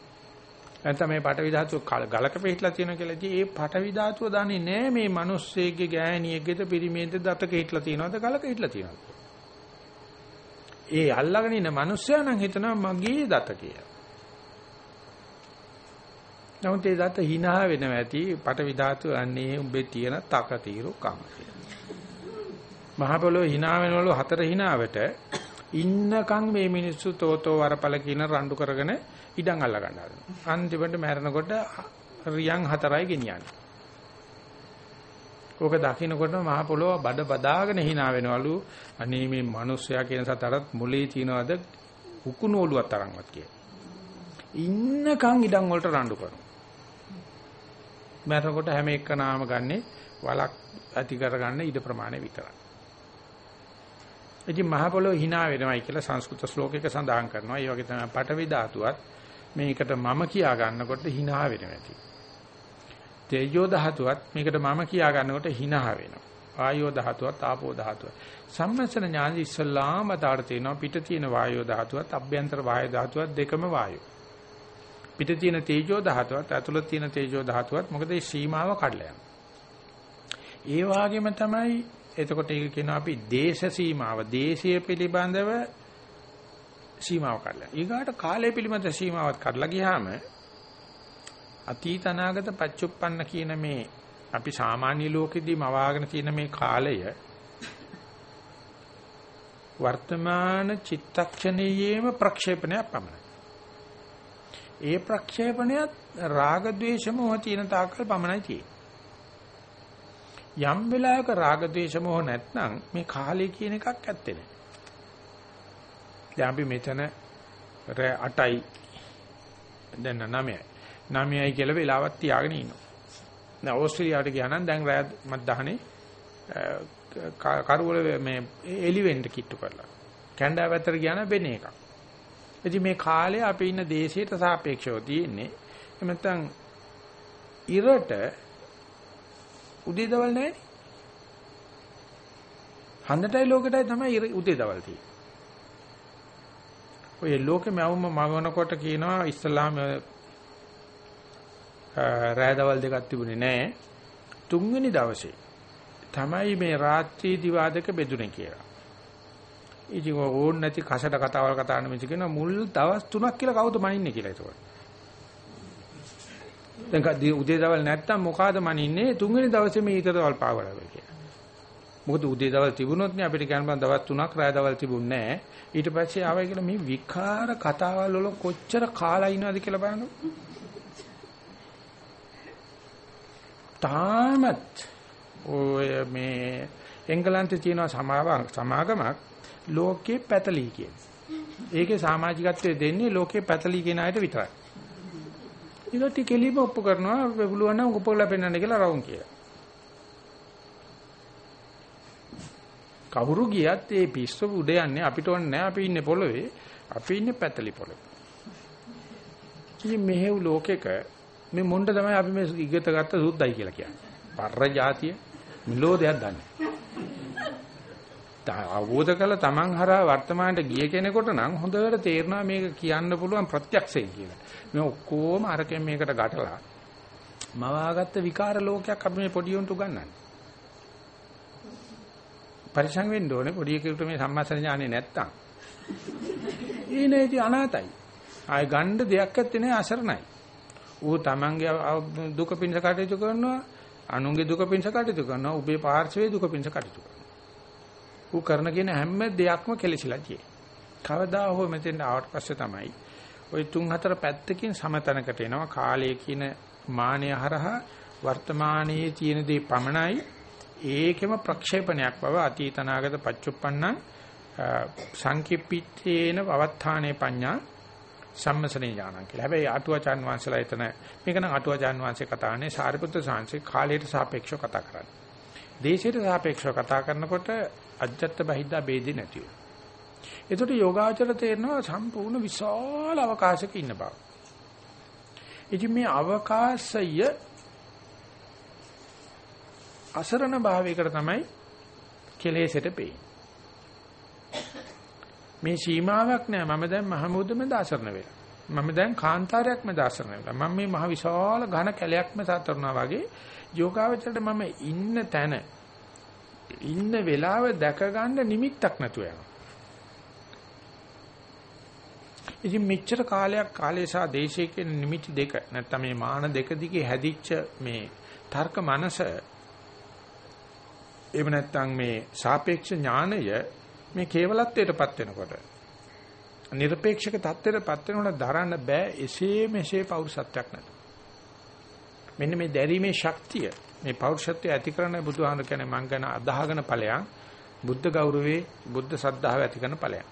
නැත්නම් මේ පටවි ධාතුව ගලක පිහිටලා තියෙනවා කියලා ඉතින් ඒ පටවි ධාතුව දන්නේ නැහැ මේ මිනිස්සෙගේ ගෑණියෙක්ගේද පිරිමියෙක්ද දතක හිටලා තියෙනවද ගලක හිටලා තියෙනවද. ඒ අල්ලගෙන ඉන්න මිනිස්සයා නම් හිතනවා මගේ දත කියලා. නමුත් ඒ දත hina වෙනවා ඇති පටවි ධාතු අන්නේ උඹේ තියෙන තක తీරු කම. මහ පොළොව hina වෙනවලු හතර hinaවට ඉන්නකම් මේ මිනිස්සු තෝතෝ වරපල කියන රණ්ඩු කරගෙන ඉඩම් අල්ල ගන්නවා. අන්තිමට මැරෙනකොට රියන් හතරයි ගෙනියන්නේ. ඕක දකින්නකොට මහ පොළොව බඩ බදාගෙන hina වෙනවලු අනේ මේ මිනිස්සයා කියන සතරත් මුලේ තියනවාද උකුණු ඔලුවක් තරම්වත් කිය. ඉන්නකම් ඉඩම් වලට රණ්ඩු කරනවා. මැරෙනකොට හැම එකනාම ගන්නේ වලක් ඇති කරගන්න ඉඩ ප්‍රමාණය විතරයි. ඉතින් මහ පොළොව hina වෙනවයි කියලා සංස්කෘත ශ්ලෝකයක සඳහන් කරනවා. ඒ වගේ තමයි පඨවි ධාතුවත් මේකට මම කියා ගන්නකොට hina වෙනවා ඇති. තේජෝ ධාතුවත් මේකට මම කියා ගන්නකොට hina වෙනවා. වායෝ ධාතුවත් ආපෝ ධාතුවත්. සම්මසන ඥාන ඉස්සල්ලාම තාර තියෙනවා පිට තියෙන වායෝ ධාතුවත් අභ්‍යන්තර වායෝ ධාතුවත් දෙකම වායෝ. පිට තියෙන තේජෝ ධාතුවත් ඇතුළත තියෙන තේජෝ ධාතුවත් මොකද මේ සීමාව කඩලා යනවා. ඒ වගේම තමයි එතකොට ඒක කියනවා අපි දේශ සීමාව දේශීය පිළිබඳව සීමාව කඩලා. ඊගාට කාලය පිළිබඳ සීමාවත් කඩලා ගියාම අතීත අනාගත පච්චුප්පන්න කියන මේ අපි සාමාන්‍ය ලෝකෙදී මවාගෙන තියෙන මේ කාලය වර්තමාන චිත්තක්ෂණයේම ප්‍රක්ෂේපණයක් පමණයි. ඒ ප්‍රක්ෂේපණයත් රාග ద్వේෂ මොහ තියෙන තාක්කල් පමණයි තියෙන්නේ. යම් වෙලාවක රාග ద్వේෂ මොහ නැත්නම් මේ කාලය කියන එකක් ඇත්තේ නැහැ. දැන් අපි මෙතන රෑ 8යි දැන් 9යි. 9යි කියලා වෙලාවක් තියාගෙන ඉන්නවා. දැන් ඕස්ට්‍රේලියාවට ගියා නම් දැන් රෑ මත්දහනේ කරවල මේ එලිවෙන්ට් කිට්ටු කරලා. කැනඩා පැත්තට ගියා නම් වෙන එකක්. ඉතින් මේ කාලය අපි ඉන්න දේශයට සාපේක්ෂව තියෙන්නේ. එහෙම නැත්නම් ඉරට උදේ දවල් නැහැ. හන්දටයි ලෝකෙටයි තමයි උදේ දවල් තියෙන්නේ. ඔය ලෝකෙ මවම මවනකොට කියනවා ඉස්ලාම රෑ දවල් දෙකක් තිබුණේ නැහැ. තුන්වෙනි දවසේ තමයි මේ රාත්‍රී දිවාදක බෙදුනේ කියලා. ඉතින් ඕන් නැති කසට කතාවල් කතා කරන මිනිස්සු කියනවා මුල් දවස් 3ක් කියලා කවුද මනින්නේ කියලා ඒතකොට. දැන් උදේ දවල් නැත්තම් මොකಾದ මනින්නේ තුන්වෙනි දවසේ මේ ඊතර දවල් පාවලා කියලා. මොකද උදේ දවල් තිබුණොත් නේ අපිට කියන්න බෑ දවස් 3ක් රාය දවල් තිබුණේ නැහැ. ඊට පස්සේ ආවයි කියලා මේ විකාර කතාවල් වල කොච්චර කාලා ඉනවද කියලා බලන්න. තාමත් ඔය මේ එංගලන්තේ තියෙන සමාගමක් ලෝකේ පැතලී කියන්නේ. ඒකේ සමාජිකත්වයේ දෙන්නේ ලෝකේ පැතලී කියන අයට විතරයි. ඊට කෙලිම ඔප්පු කරනවා පුළුවන් නම් උපකලා පෙන්වන්න කියලා රවුම් කියලා. කවුරු ගියත් ඒ පිස්සු උඩ යන්නේ අපිට ඕනේ නැහැ අපි ඉන්නේ පොළවේ අපි ඉන්නේ පැතලි පොළවේ. ඉතින් මෙහෙව් ලෝකෙක මේ මොණ්ඩ තමයි අපි මේ ඉගෙත ගත්ත සුද්දයි කියලා කියන්නේ. පර්ර જાතිය මිලෝදයක් දන්නේ. අවබෝධ කළ තමන් හරහා වර්තමානට ගිය කෙනෙකුට නම් හොඳට තේරෙනවා මේක කියන්න පුළුවන් ප්‍රත්‍යක්ෂයෙන් කියලා. මේ ඔක්කොම අරකින් මේකට ගැටලා මවාගත්ත විකාර ලෝකයක් අපි මේ පොඩි උන්ට උගන්වන්නේ. පරිසං වෙන්න ඕනේ පොඩි එකෙකුට මේ සම්මාසන ඥානෙ නැත්තම්. ඊනේදී අනාතයි. ආය ගණ්ඩ දෙයක් ඇත්තේ නෑ අසරණයි. ඌ තමන්ගේ දුක පිණිස කටයුතු කරනවා, අනුන්ගේ දුක පිණිස කටයුතු කරනවා, උඹේ පාර්ශවයේ දුක පිණිස කටයුතු කරනවා. ඌ කරන කියන හැම දෙයක්ම කෙලසිලා තියෙන්නේ. කවදා හෝ මෙතෙන් ආවට පස්සේ තමයි ওই තුන් හතර පැත්තකින් සමතනකට එනවා කාලය කියන මානය හරහා වර්තමානයේ තියෙන දේ පමණයි ඒකෙම ප්‍රක්ෂේපණයක් බව අතීතනාගත පච්චුප්පන්න සංකිප්පිතේන පවත්තානේ පඤ්ඤා සම්මසනේ ඥානං කියලා. හැබැයි අටුවාචාන් වහන්සේලා එතන මේක නම් අටුවාචාන් වහන්සේ කතාන්නේ සාරිපුත්‍ර සාංශේ කාලයට සාපේක්ෂව කතා කරන්නේ. දේශයට සාපේක්ෂව කතා කරනකොට අජත්ත බහිද්දා ભેදි නැති වෙනවා. ඒකට යෝගාචර තේරෙනවා සම්පූර්ණ විශාල අවකාශයක ඉන්න බව. ඉතින් මේ අවකාශය අසරණ භාවයකට තමයි කෙලෙසට පේන්නේ. මේ සීමාවක් නෑ මම දැන් මහමුදුම දාසරණ වෙලා. මම දැන් කාන්තාරයක්ම දාසරණ වෙලා. මම මේ මහ විශාල ඝන කැලයක්ම සතරනවා වගේ යෝගාවචරයට මම ඉන්න තැන ඉන්න වෙලාව දැක ගන්න නිමිත්තක් නැතුව යනවා. ඉතින් මෙච්චර කාලයක් කාලේ සහ දේශයේ කියන නිමිති දෙක නැත්නම් මේ මාන දෙක දිගේ හැදිච්ච මේ තර්ක මනස එහෙම නැත්නම් මේ සාපේක්ෂ ඥානය මේ කේවලත්වයටපත් වෙනකොට নিরপেক্ষක தත්ත්වයටපත් වෙනකොට දරන්න බෑ එසේ මෙසේ පෞරුෂත්වයක් නැත මෙන්න මේ දැරීමේ ශක්තිය මේ පෞරුෂත්වය ඇති කරන බුදුහාමර කියන්නේ මං ගැන අදහගෙන ඵලයන් බුද්ධ ගෞරවේ බුද්ධ සද්ධාව ඇති කරන ඵලයන්.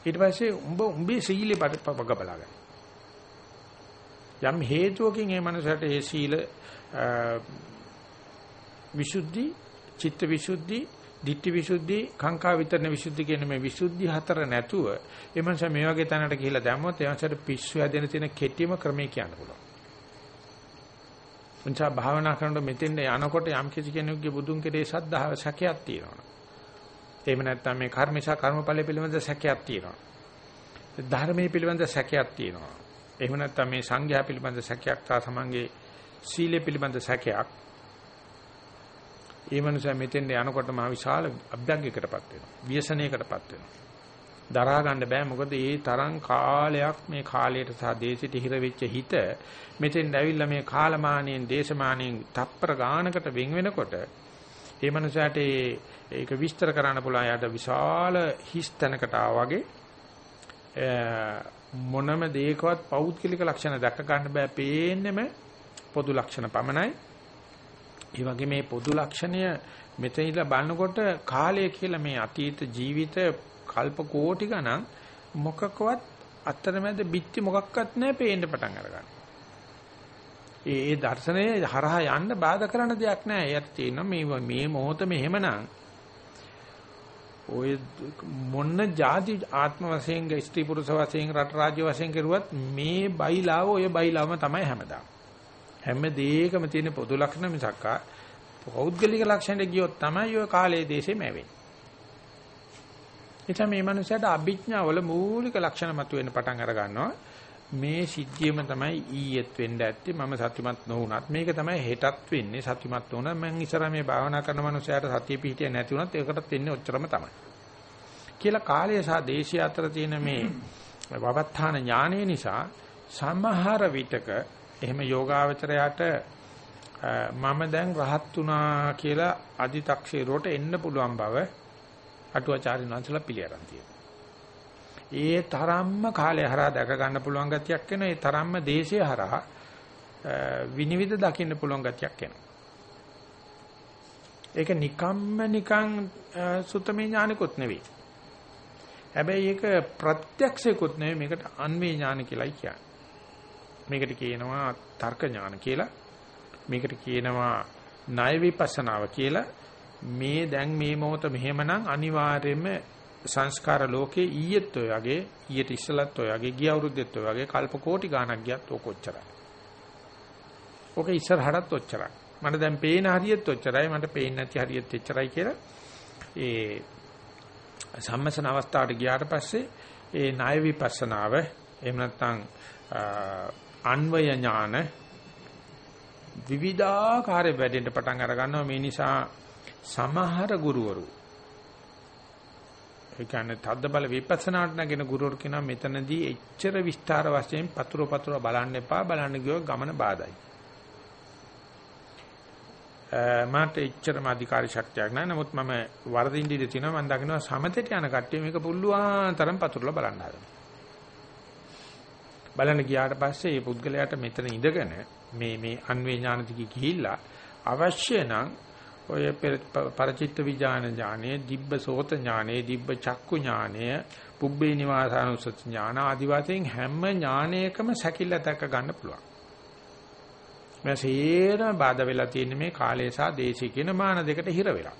ඊට පස්සේ උඹ උඹේ සීලේ පග බලාගන්න. යම් හේතුවකින් මේ මනසට ඒ සීල විසුද්ධි, චිත්ත විසුද්ධි, ditthi විසුද්ධි, කාංකා විතරන විසුද්ධි කියන මේ විසුද්ධි හතර නැතුව ඒ මනස මේ වගේ තැනකට ගිහිලා දැම්මොත් ඒ මනසට පිස්සු හැදෙන තියෙන කෙටිම ක්‍රමය කියන්න පුළුවන්. උන්චා භාවනා කරනකොට මෙතෙන්ද යනකොට යම් කිසි කෙනෙකුගේ බුදුන් කෙරේ සද්ධාව සැකයක් තියෙනවා. එහෙම නැත්නම් මේ කර්මේශා කර්මඵල පිළිබඳ සැකයක් තියෙනවා. ධර්මයේ පිළිබඳ සැකයක් තියෙනවා. එහෙම නැත්නම් මේ සංඝයා පිළිබඳ සැකයක් තා සමංගේ සීලය පිළිබඳ සැකයක්. ඒ මනුස්සයා මෙතෙන්ට යනකොට මහ විශාල අභ්‍යංගයකටපත් වෙනවා. ව්‍යසනයකටපත් වෙනවා. දරා ගන්න බෑ. මොකද ඒ තරම් කාලයක් මේ කාලයට සහ දේශයට හිර වෙච්ච හිත මෙතෙන් ඇවිල්ලා මේ කාලමානයෙන් දේශමානයෙන් තප්පර ගානකට වෙන් වෙනකොට ඒ මනුස්සයාට ඒක විස්තර කරන්න පුළුවන්. යාට විශාල හිස් තැනකට වගේ මොනම දෙයකවත් පෞද්ගලික ලක්ෂණ දැක ගන්න බෑ. පේන්නෙම පොදු ලක්ෂණ පමණයි. ඒ වගේ මේ පොදු ලක්ෂණය මෙතන ඉඳලා බලනකොට කාලය කියලා මේ අතීත ජීවිත කල්ප කෝටි ගණන් මොකකවත් අතරමැද බිත්ති මොකක්වත් නැහැ පේන්න පටන් අරගන්න. ඒ ඒ දර්ශනයේ හරහා යන්න බාධා කරන දෙයක් නැහැ. ඒත් තියෙනවා මේ මේ මොහොත මෙහෙමනම් ඔය මොන්න ಜಾති ආත්ම වශයෙන් ස්ත්‍රී පුරුෂ වශයෙන් රට රාජ්‍ය වශයෙන් කරුවත් මේ බයිලාව ඔය බයිලාවම තමයි හැමදාම. හැම දෙයකම තියෙන පොදු ලක්ෂණ මිසක් පෞද්ගලික ලක්ෂණ ගියොත් තමයි ඔය කාලයේ දේශෙම ඇවෙන්නේ. එතන මේ මනුස්සයාට අභිඥාවල මූලික ලක්ෂණ මතුවෙන්න පටන් අර ගන්නවා. මේ සිද්ධියම තමයි ඊයේත් වෙන්න ඇත්තේ. මම සත්‍යමත් නොවුනත් මේක තමයි හෙටත් වෙන්නේ. සත්‍යමත් නොවුනත් මම ඉස්සර මේ භාවනා කරන මනුස්සයාට සතිය පිහිටිය නැති වුණත් ඒකටත් වෙන්නේ ඔච්චරම තමයි. කියලා කාලය සහ දේශය අතර තියෙන මේ වවත්තාන ඥානය නිසා සමහර විටක එහෙම යෝගාවචරයට මම දැන් රහත් වුණා කියලා අදි탁ෂේරුවට එන්න පුළුවන් බව අටුවාචාරින් වංශලා පිළිඅරන් තියෙනවා. ඒ තරම්ම කාලය හරහා දැක ගන්න පුළුවන් ගතියක් වෙන ඒ තරම්ම දේශය හරහා විනිවිද දකින්න පුළුවන් ගතියක් එනවා. ඒක නිකම්ම නිකං සුතමේ ඥානිකුත් නෙවෙයි. හැබැයි ඒක ප්‍රත්‍යක්ෂයකුත් නෙවෙයි මේකට අන්වේ ඥාන කියලායි කියන්නේ. මේකට කියනවා තර්ක ඥාන කියලා. මේකට කියනවා ණය විපස්සනාව කියලා. මේ දැන් මේ මොහොත මෙහෙමනම් අනිවාර්යයෙන්ම සංස්කාර ලෝකේ ඊයේත් ඔය වගේ ඊයට ඉස්සලත් ඔය වගේ ගිය අවුරුද්දෙත් ඔය වගේ කල්ප කෝටි ගාණක් ගියත් ඕක ඔච්චරයි. ඕක ඉස්සරහටත් ඔච්චරයි. මට දැන් පේන හරියත් ඔච්චරයි මට පේන්නේ නැති හරියත් එච්චරයි කියලා ඒ සම්මසන අවස්ථාවට ගියාට පස්සේ ඒ ණය විපස්සනාව එහෙම නැත්නම් අන්වය ඥාන විවිධාකාර වැඩෙන්න පටන් අර ගන්නවා මේ නිසා සමහර ගුරුවරු ඒ කියන්නේ තද්ද බල විපස්සනාට නැගෙන ගුරුවරු කියනවා මෙතනදී එච්චර විස්තර වශයෙන් පතුර පතුර බලන්න එපා බලන්න ගියොත් ගමන බාදයි මට එච්චරම අධිකාරී ශක්තියක් නැහැ. නමුත් මම වරදින් ඉඳී තිනවා මම දකිනවා සමතේට යන කට්ටිය මේක පුළුවන් තරම් පතුරලා බලන්න හදනවා. බලන්න ගියාට පස්සේ මේ පුද්ගලයාට මෙතන ඉඳගෙන මේ මේ අන්වේ ඥාන දිගේ ගිහිල්ලා අවශ්‍ය නම් ඔය පරචිත්ත විඥාන ඥානයේ දිබ්බ සෝත ඥානයේ දිබ්බ චක්කු ඥානය පුබ්බේ නිවාසානුසති ඥාන ආදි වශයෙන් හැම ඥානයකම සැකිල්ල තැක ගන්න පුළුවන්. මේ සේරම බාධා වෙලා තියෙන්නේ මේ කාලය සහ දේශය කියන මාන දෙකට හිර වෙලා.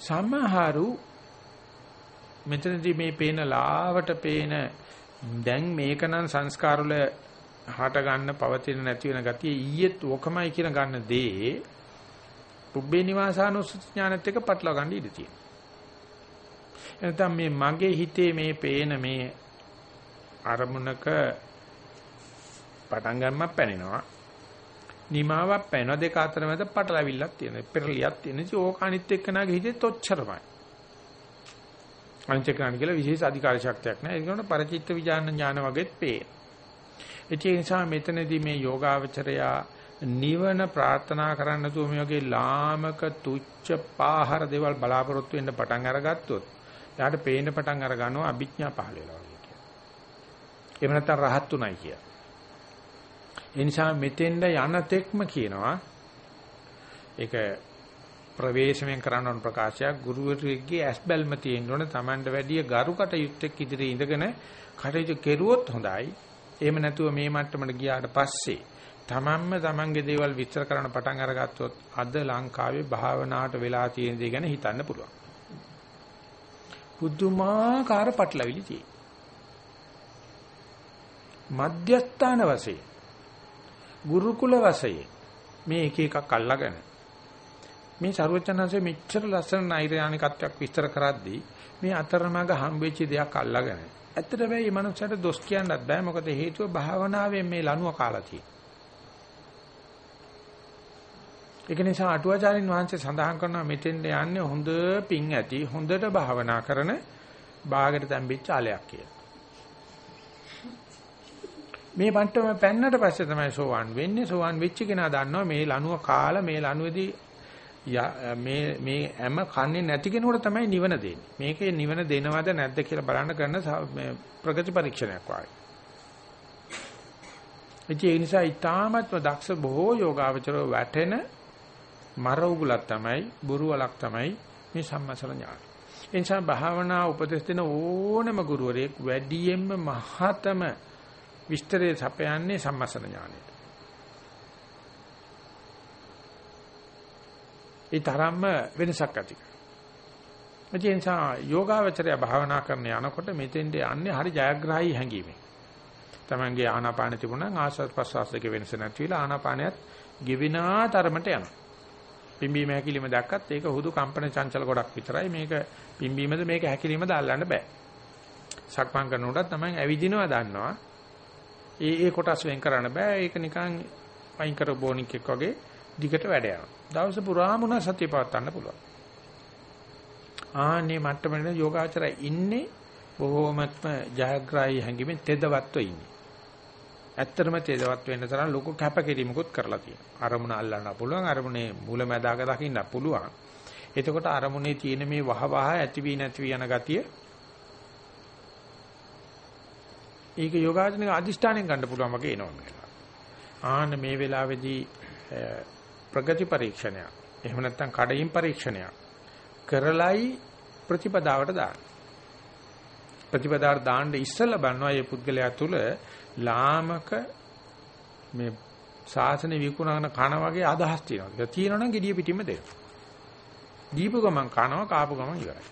සමහරු මෙතනදී මේ පේන ලාවට පේන දැන් මේකනම් සංස්කාර වල හට ගන්න පවතින නැති වෙන ගතිය ඊයේත් ඔකමයි කියන ගන්න දේ පුබ්බේ නිවාසානුස්සති ඥානෙත් එක පටලවා ගන්න ඉඩ තියෙනවා. එනතම් මේ මගේ හිතේ මේ පේන මේ අරමුණක පටන් ගන්නක් පැනෙනවා. නිමාවක් පැන දෙක අතර මැද පටලවිල්ලක් තියෙනවා. පෙරලියක් තියෙන. ඉතින් ඕක අනිත් එක්කනාගේ හිතෙත් ඔච්චරමයි. අනිත් එක්කනාට කියලා විශේෂ අධිකාර ශක්තියක් නැහැ. ඒක උන පරචිත්ත විඥාන ඥාන වගේත් පේන. ඒ නිසා මෙතනදී මේ යෝගාවචරයා නිවන ප්‍රාර්ථනා කරන්න නැතුව මේ වගේ ලාමක තුච්ච පාහර දේවල් බලාපොරොත්තු වෙන්න පටන් අරගත්තොත් එයාට පේන්න පටන් අර ගන්නවා අභිඥා පහළ වෙනවා වගේ කියලා. එහෙම නැත්නම් රහත් උනායි කියලා. ඒ නිසා මෙතෙන්ද යන තෙක්ම කියනවා ඒක ප්‍රවේශමෙන් කරන්න ඕන ප්‍රකාශයක් ගුරුවරයෙක්ගේ ඇස් බැල්ම තියෙන්න ඕන Tamanට වැඩිය ගරුකට යුක්තෙක් ඉදිරියේ ඉඳගෙන කටයුතු කෙරුවොත් හොඳයි. එහෙම නැතුව මේ මට්ටමට ගියාට පස්සේ Tamanම Tamanගේ දේවල් විස්තර කරන්න පටන් අරගත්තොත් අද ලංකාවේ භාවනාවට වෙලා තියෙන දේ ගැන හිතන්න පුළුවන්. පුදුමාකාර පටලවිලි තියෙයි. මධ්‍යස්ථාන වශයෙන් ගුරුකුල වශයෙන් මේ එක එකක් අල්ලාගෙන මේ ਸਰවචනanse මෙච්චර ලස්සන නෛර්යානිකත්වයක් විස්තර කරද්දී මේ අතරමඟ හම්බෙච්ච දෙයක් අල්ලාගෙන ඇත්තට වෙයි මේ මනුස්සයට දොස් කියන්නත් බෑ මොකද හේතුව භාවනාවෙන් මේ ලනුව කාලා තියෙන්නේ. ඒක නිසා අටුවාචාරින් වහන්සේ සඳහන් කරනවා මෙතෙන්ද යන්නේ හොඳ පිං ඇති හොඳට භාවනා කරන බාගට තැම්බිච්ච ආලයක් කියලා. මේ මට්ටම පැන්නට පස්සේ තමයි සෝවන් වෙන්නේ. සෝවන් වෙච්ච කෙනා දන්නවා මේ ලනුව කාලා මේ ලනුවේදී මේ මේ හැම කන්නේ නැති කෙනෙකුට තමයි නිවන දෙන්නේ. මේකේ නිවන දෙනවද නැද්ද කියලා බලන්න කරන ප්‍රගති පරීක්ෂණයක් වගේ. ඒ නිසා ඊ타මත්ම දක්ෂ බොහෝ යෝගාවචරව වැටෙන මර උගලක් තමයි බුරුවලක් තමයි මේ සම්මසල ඥාන. ඒ නිසා භාවනා උපදෙස් දෙන ඕනම ගුරුවරයෙක් වැඩියෙන්ම මහතම විස්තරේ සපයන්නේ සම්මසන ඥානෙට. ඒ තරම්ම වෙනසක් ඇති කරනවා. ඒ නිසා යෝගාවචරය භාවනා කරන යනකොට මෙතෙන්ට යන්නේ හරි ජයග්‍රාහී හැඟීමෙන්. Tamange ආනාපාන තිබුණා ආස්වාද ප්‍රසවාස දෙක වෙනස නැති වෙලා ආනාපානයත් ගෙවිනා තරමට යනවා. පිම්බීම හැකිලිම දැක්කත් ඒක හුදු කම්පන චංචල ගොඩක් විතරයි. මේක පිම්බීමද මේක හැකිලිමද අල්ලන්න බෑ. සක්මන් කරනකොටත් තමයි ඇවිදිනවා දන්නවා. ඒ ඒ කොටස් වෙන් කරන්න බෑ. ඒක නිකන් වයින් කර බොනික් එක් වගේ දිගට වැඩ යනවා. දවස පුරාම උනා සතිය පවත්වන්න පුළුවන්. ආන්නේ මට්ටමේ යෝගාචරය ඉන්නේ බොහෝමත්ම ජයග්‍රාහී හැඟීමෙන් තෙදවත්ව ඉන්නේ. ඇත්තටම තෙදවත් වෙන්න තරම් ලොකු කැපකිරීමකුත් කරලා තියෙනවා. අරමුණ අල්ලන්න පුළුවන්, අරමුණේ මූලමැදාක දකින්න පුළුවන්. එතකොට අරමුණේ තියෙන මේ වහ වහ ඇති වී නැති වී යන ගතිය ඒක යෝගාචනික අදිෂ්ඨානයෙන් ගන්න පුළුවන් වගේ එනවා. ආන්න මේ වෙලාවේදී ප්‍රගති පරීක්ෂණයක්. එහෙම නැත්නම් කඩින් පරීක්ෂණයක් කරලයි ප්‍රතිපදාවට දාන්න. ප්‍රතිපදාවට දාන්න ඉස්සෙල්ලා බලනවා මේ පුද්ගලයා තුල ලාමක මේ ශාසන විකුණන කන වගේ අදහස් තියෙනවා. ඒක තියෙනවනම් gediya පිටින්ම දෙන්න. දීපු ගමන් කනවා කාපු ගමන් ඉවරයි.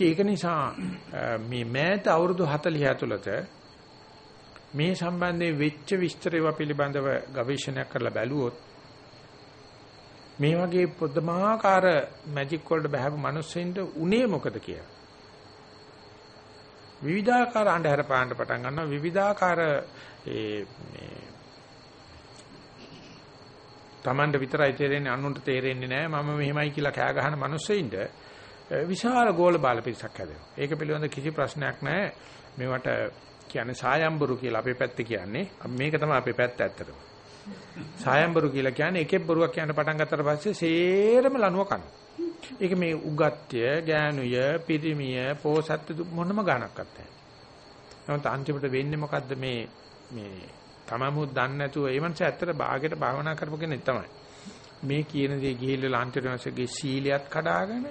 ඒක නිසා මේ මෑත අවුරුදු 40 ඇතුළත මේ සම්බන්ධයෙන් වෙච්ච විස්තරේව පිළිබඳව ගවේෂණයක් කරලා බැලුවොත් මේ වගේ පොදමාකාර මැජික් වලට බහැපු මිනිස්සුන්ට උනේ මොකද කියලා. විවිධාකාර අන්ධහර පාන්න පටන් ගන්නවා විවිධාකාර ඒ මේ Tamanට විතරයි තේරෙන්නේ අනුන්ට තේරෙන්නේ නැහැ මම මෙහෙමයි කියලා කෑ ගහන මිනිස්සුන්ට විශාල ගෝල බාල පිරිසක් හැදෙනවා. ඒක පිළිබඳ කිසි ප්‍රශ්නයක් නැහැ. මේවට කියන්නේ සායම්බරු කියලා අපේ පැත්තේ කියන්නේ. මේක තමයි අපේ පැත්ත ඇත්තටම. සායම්බරු කියලා කියන්නේ එකෙක් බරුවක් කියන්න පටන් ගත්තට පස්සේ සේරම ලනුව කන. ඒක මේ උගත්ය, ගෑනුය, පිරිමිය, පෝසත් මොනම ගාණක් නැහැ. නමුත් අන්තිමට වෙන්නේ මොකද්ද මේ මේ තමමුත් දන්නේ නැතුව ඒ මනස ඇත්තට ਬਾගෙට භාවනා කරපු කෙනෙක් තමයි. මේ කියන දේ ගිහිල්ලා අන්තිමටගේ සීලියත් කඩාගෙන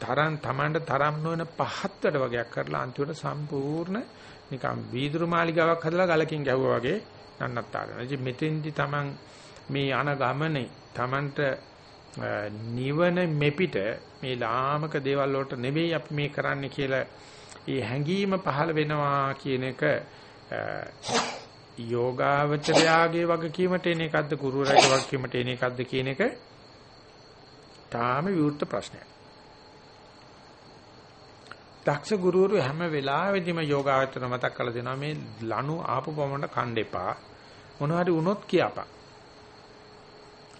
තරම් Tamanට තරම් නොවන පහත්තට වගේක් කරලා අන්තිමට සම්පූර්ණ නිකම් වීදුරු මාලිගාවක් හදලා ගලකින් ගැහුවා වගේ නන්නත්තර වෙනවා. ඉතින් මෙතෙන්දි Taman මේ යන ගමනේ Tamanට නිවන මෙපිට මේ ලාමක දේවල් වලට නෙවෙයි අපි මේ කරන්නේ කියලා ඒ හැඟීම පහළ වෙනවා කියන එක යෝගාවචරයාගේ වගකීමට එන එකක්ද ගුරුවරයාගේ වගකීමට එන එකක්ද කියන එක තාම විවෘත ප්‍රශ්නයක්. දක්ෂ ගුරුවරු හැම වෙලාවෙදිම යෝගාවචර මතක් කරලා දෙනවා මේ ලනු ආපු පමණ කණ්ඩ එපා මොනවාරි වුණොත් කියපන්.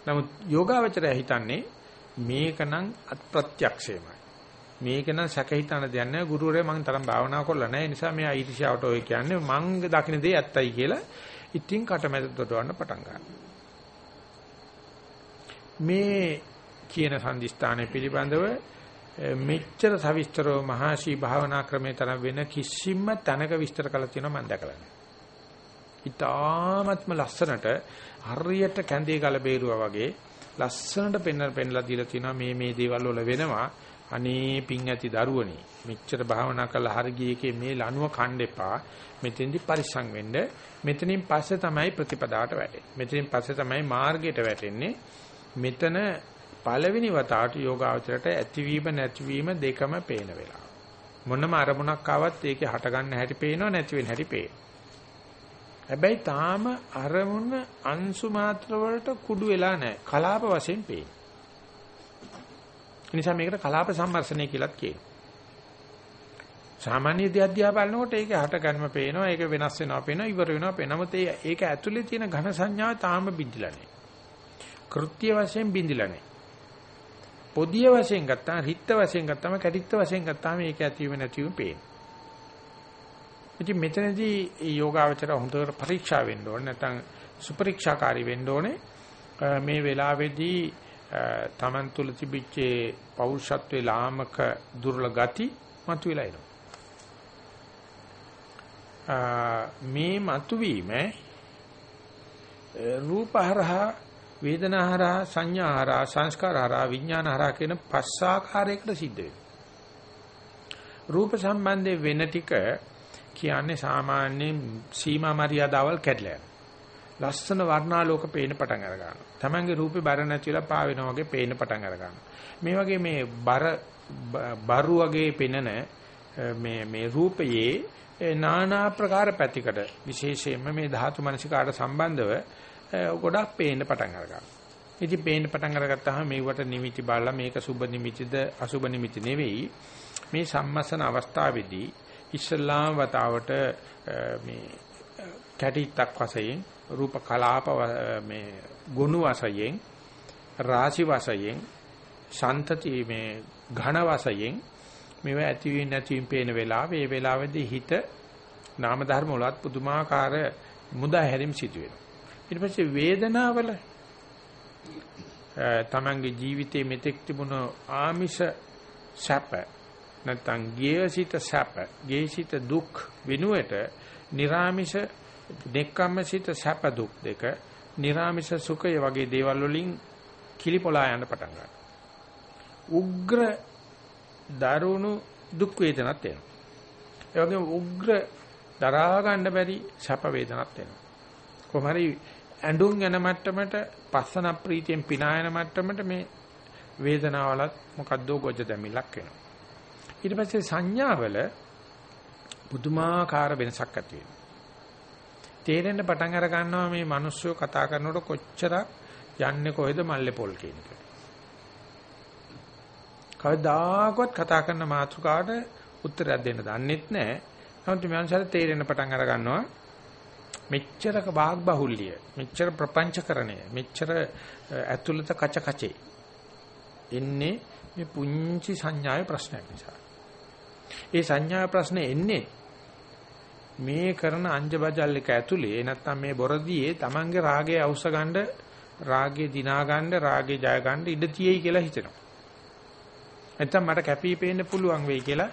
නමුත් යෝගාවචරය හිතන්නේ මේකනම් අත්ප්‍රත්‍යක්ෂයමයි. මේකනම් සැක හිතන දෙයක් නෑ ගුරුවරයා මං තරම් භාවනා කරලා නෑ නිසා මෙයා ඊර්ෂ්‍යාවට ඔය කියන්නේ මං දකින්න දේ ඇත්තයි කියලා ඉතින් කටමැද දොඩවන්න පටන් ගන්නවා. මේ කියන සම්දිස්ථානය පිළිබඳව මෙච්චර සවිස්තරව මහාශී භාවනා ක්‍රමේ තරම් වෙන කිසිම තැනක විස්තර කළ තියෙනවා මම දැකලා නැහැ. ඊටාත්ම ලස්සනට හරියට කැඳේ ගල බේරුවා වගේ ලස්සනට පෙන්න පෙන්නලා දීලා තියෙනවා මේ මේ දේවල් වල වෙනවා. අනේ පිං ඇති දරුවනේ මෙච්චර භාවනා කරලා හරි ගියේකේ මේ ලනුව කණ්ඩ එපා. මෙතෙන්දි පරිස්සම් වෙන්න. මෙතනින් පස්සේ තමයි ප්‍රතිපදාවට වැටෙන්නේ. මෙතනින් පස්සේ තමයි මාර්ගයට වැටෙන්නේ. මෙතන පළවෙනි වතාවට යෝගාවචරයට ඇතිවීම නැතිවීම දෙකම පේන වෙලාව. මොනම අරමුණක් ආවත් ඒකේ හට ගන්න හැටි පේනව නැති වෙන හැටි පේන. හැබැයි තාම අරමුණ අංශු මාත්‍ර වලට කුඩු වෙලා නැහැ. කලාප වශයෙන් පේන. ඒ නිසා මේකට කලාප සම්මර්ෂණය කියලාත් කියනවා. සාමාන්‍ය දෙයක් බලනකොට ඒක හට ගන්නම පේනවා, ඒක වෙනස් වෙනවා පේනවා, ඉවර වෙනවා පේනවා. නමුත් ඒක ඇතුලේ තියෙන ඝන සංඥාව තාම බිඳිලා නැහැ. කෘත්‍ය වශයෙන් බිඳිලා නැහැ. පොදිය වශයෙන් ගත්තාම රිත්ත වශයෙන් ගත්තාම කැටිත්ත වශයෙන් ගත්තාම ඒක ඇතිවීම නැතිවීම පේන. ඉතින් මෙතනදී මේ යෝගාවචර හොඳට පරීක්ෂා වෙන්න ඕනේ නැත්නම් සුපරීක්ෂාකාරී වෙන්න ඕනේ. මේ වෙලාවේදී තමන් තුල තිබිච්ච පෞරුෂත්වයේ ලාමක දුර්ල ගති මතුවලා එනවා. මේ මතුවීම රූපහරහා වේදනාහරා සංඥාහරා සංස්කාරහරා විඥානහරා කියන පස් ආකාරයකට සිද්ධ වෙනවා. රූප සම්බන්ධයෙන් වෙන ටික කියන්නේ සාමාන්‍ය සීමා මරියාදාවල් කැඩලා යනවා. ලස්සන වර්ණාලෝක පේන පටන් අර ගන්නවා. Tamange රූපේ බර නැතිලා පාවෙනා වගේ පේන පටන් අර ගන්නවා. මේ වගේ මේ බර බරු වගේ පෙනෙන මේ මේ රූපයේ নানা ප්‍රකාර පැතිකඩ විශේෂයෙන්ම මේ ධාතු මනසිකාට සම්බන්ධව ගොඩක් පේන්න පටන් අරගන්නවා. ඉතින් පේන්න පටන් අරගත්තාම මේවට නිමිති බලලා මේක සුබ නිමිතිද අසුබ නිමිති නෙවෙයි. මේ සම්මසන අවස්ථාවේදී ඉස්ලාම් වතාවට මේ කැටිත්තක් වශයෙන් රූප කලාප මේ ගුණ වශයෙන් රාශි වශයෙන් ශාන්තති මේ ඝන වශයෙන් මේවා ඇති වෙන්නේ නැති වෙන පේන වෙලාව ඒ වෙලාවේදී හිත නාම ධර්ම වලත් පුදුමාකාර මුදා හැරීම් සිදු වෙනවා ඊට පස්සේ වේදනාවල තමන්ගේ ජීවිතයේ මෙතෙක් තිබුණ ආමිෂ සැප නැත්තම් ගේසිත සැප ගේසිත දුක් වෙනුවට निराமிෂ දෙක්කම්මසිත සැප දුක් දෙක निराமிෂ සුඛය වගේ දේවල් වලින් කිලිපොලා යන්න පටන් ගන්නවා. උග්‍ර දරුණු දුක් වේදනක් එනවා. ඒ වගේම උග්‍ර දරා ගන්න බැරි සැප වේදනක් එනවා. කොහොම හරි ඇඬුම් යන මට්ටමට පස්සන ප්‍රීතියෙන් පිනායන මට්ටමට මේ වේදනාවලත් මොකද්දෝ ගොජ දෙමිලක් වෙනවා. ඊට පස්සේ සංඥාවල පුදුමාකාර වෙනසක් ඇති වෙනවා. තේරෙන්න පටන් අර ගන්නවා මේ මිනිස්සු කතා කරනකොට කොච්චරක් යන්නේ කොහෙද මල්ලේ පොල් කියන එක. කවදාකවත් කතා කරන මාතෘකාවට උත්තරයක් දෙන්න දන්නෙත් නැහැ. නමුත් මේ අංශයට තේරෙන්න පටන් අර ගන්නවා මෙච්චරක වාග් බහුල්‍ය, මෙච්චර ප්‍රපංචකරණය, මෙච්චර ඇතුළත කච කචේ එන්නේ මේ පුංචි සංඥාවේ ප්‍රශ්නයක් නිසා. ඒ සංඥා ප්‍රශ්නේ එන්නේ මේ කරන අංජබජල් එක ඇතුලේ නැත්තම් මේ බොරදියේ Tamange රාගය අවශ්‍ය ගන්න රාගය දිනා ගන්න රාගය ජය ගන්න ඉඩ තියෙයි කියලා හිතෙනවා. නැත්තම් මට කැපී පේන්න පුළුවන් වෙයි කියලා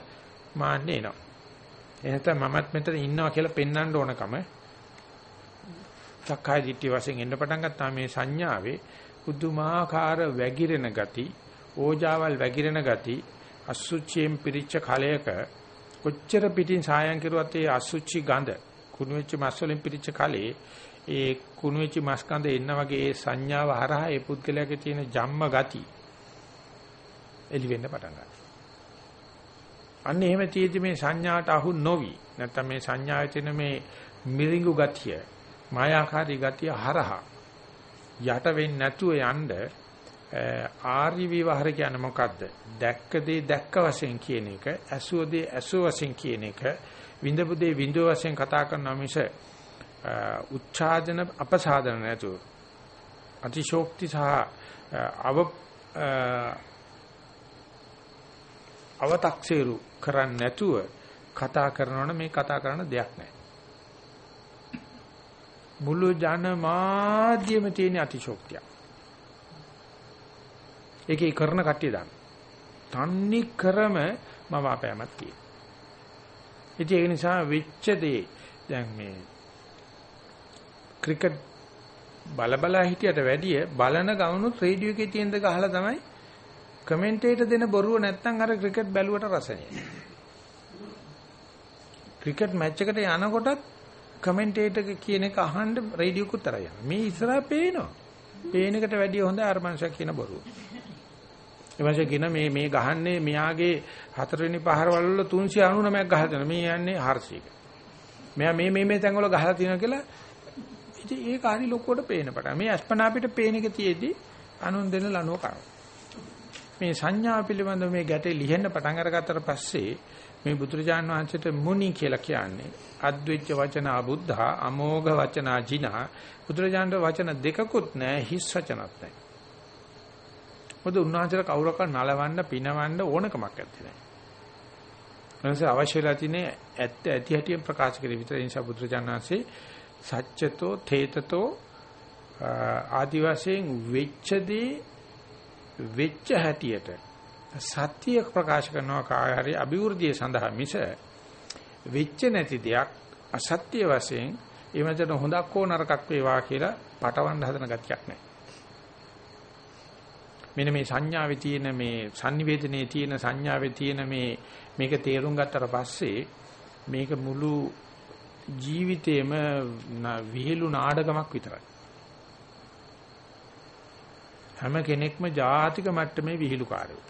මාන්නේ එනවා. එහෙනම් මමත් මෙතන ඉන්නවා කියලා පෙන්වන්න ඕනකම සක්කාය දිට්ඨිය වශයෙන් එන්න පටන් ගත්තා මේ සංඥාවේ පුදුමාකාර වැగిරෙන ගති, ඕජාවල් වැగిරෙන ගති, අසුචියෙන් පිරිච්ච කලයක කොච්චර පිටින් සායම් කෙරුවත් ඒ අසුචි ගඳ කුණු වෙච්ච මස් වලින් පිරිච්ච කලේ ඒ කුණු වෙච්ච මස් ගඳ එන්න වගේ ඒ සංඥාව හරහා ඒ පුද්ගලයාගේ තියෙන ජම්ම ගති එලි වෙන්න පටන් ගන්නවා. අන්න එහෙම තියෙදි මේ සංඥාට අහු නොවි නැත්නම් මේ සංඥාවේ තියෙන මේ මිරිඟු ගතිය මායාකාරී ගතිය හරහා යට වෙන්නේ නැතුව යන්න ආර්ය විවහර කියන්නේ මොකද්ද? දැක්ක දේ දැක්ක වශයෙන් කියන එක, ඇසුව දේ ඇසුව වශයෙන් කියන එක, විඳපු දේ විඳුව වශයෙන් කතා කරනවා මිස උච්ඡාදන අපසාදන නැතුව අතිශෝක්ති සහ අව අව탁සේරු කරන්නේ නැතුව කතා කරනවනේ මේ කතා කරන දෙයක් නැහැ. මුළු ජන මාධ්‍යෙම තියෙන අතිශෝක්තිය. ඒකේ කරන කට්ටිය දාන්න. තන්නේ කරම මම අපෑමක් තියෙනවා. ඉතින් ඒ නිසා වෙච්ච දේ දැන් මේ ක්‍රිකට් බල බල හිටියට වැඩිය බලන ගමනුත් රේඩියෝ එකේ තියෙන ද ගහලා තමයි කමෙන්ටේටර් දෙන බොරුව නැත්තම් අර ක්‍රිකට් බැලුවට රස ක්‍රිකට් මැච් එකට යනකොටත් කමෙන්ටේටර් කියන එක අහන්න රේඩියෝ කුතරය යනවා. මේ ඉස්සරහා පේනවා. පේන එකට වැඩිය හොඳ අර මනුස්සයා කියන බොරුව. එවංශ කියන මේ මේ ගහන්නේ මෙයාගේ හතරවෙනි පහරවල වල 399ක් ගහලා දෙනවා. මේ යන්නේ 400ක. මෙයා මේ මේ මේ තැන්වල ගහලා තියෙනවා කියලා ඉතින් ඒක හරි ලොකුවට පේන පටන්. මේ අස්පනා අපිට පේන එක තියේදී අනුන් දෙන ලනුව කරනවා. මේ සංඥා පිළිබඳව මේ ගැටේ ලිහෙන්න පටන් අරගත්තට පස්සේ මේ බුදුරජාන් වහන්සේට මුනි කියලා කියන්නේ අද්විච්ච වචන අබුද්ධා අමෝඝ වචනා ජිනා බුදුරජාන්ට වචන දෙකකුත් නැහැ හිස් වචනත් නැහැ. මොකද උන්වහන්සේලා කවුරක්වත් නලවන්න පිනවන්න ඕනකමක් නැත්තේ. එනිසා අවශ්‍යලා තියෙන්නේ ඇත්ත ඇති හැටියෙන් ප්‍රකාශ කර විතර නිසා බුදුරජාණන්සේ සත්‍යතෝ තේතතෝ ආදි වශයෙන් වෙච්චදී වෙච්ච හැටියට සත්‍ය ප්‍රකාශ කරනවා කාය හරි අභිවෘද්ධිය සඳහා මිස වෙච්ච නැති දෙයක් අසත්‍ය වශයෙන් එමෙතන හොඳක් හෝ නරකක් වේවා කියලා පටවන්න හදන ගතියක් නැහැ. මෙන්න මේ සංඥාවේ තියෙන මේ sannivedanයේ තියෙන සංඥාවේ තියෙන මේ මේක තේරුම් ගත්තට පස්සේ මේක මුළු ජීවිතේම විහිළු නාඩගමක් විතරයි. හැම කෙනෙක්ම ජාතික මට්ටමේ විහිළුකාරයෝ.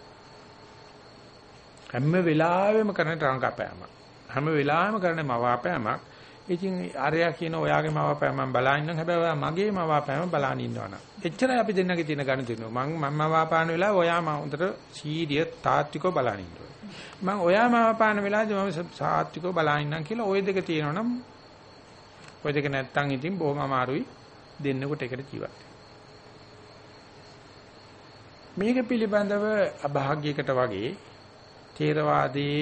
හැම වෙලාවෙම කරන රංගපෑමක්. හැම වෙලාවෙම කරන මවාපෑමක්. ඉතින් අරයා කියන ඔයාගේ මවාපෑම මම බලන් ඉන්නම් හැබැයි ඔයා මගේ මවාපෑම බලන් ඉන්නවනම්. එච්චරයි අපි දෙන්නගේ තියෙන ගණිතය. මම මම මවාපාන වෙලාව ඔයා මම හොඳට සීරිය තාත්විකව බලන් ඉන්නවා. මම ඔයා මවාපාන වෙලාවදී මම සාත්විකව බලන් ඉන්නම් කියලා ওই දෙක තියෙනවනම් ওই දෙක නැත්තම් ඉතින් බොහොම අමාරුයි දෙන්නෙකුට එකට ජීවත් මේක පිළිබඳව අභාග්‍යයකට වගේ තේරවාදී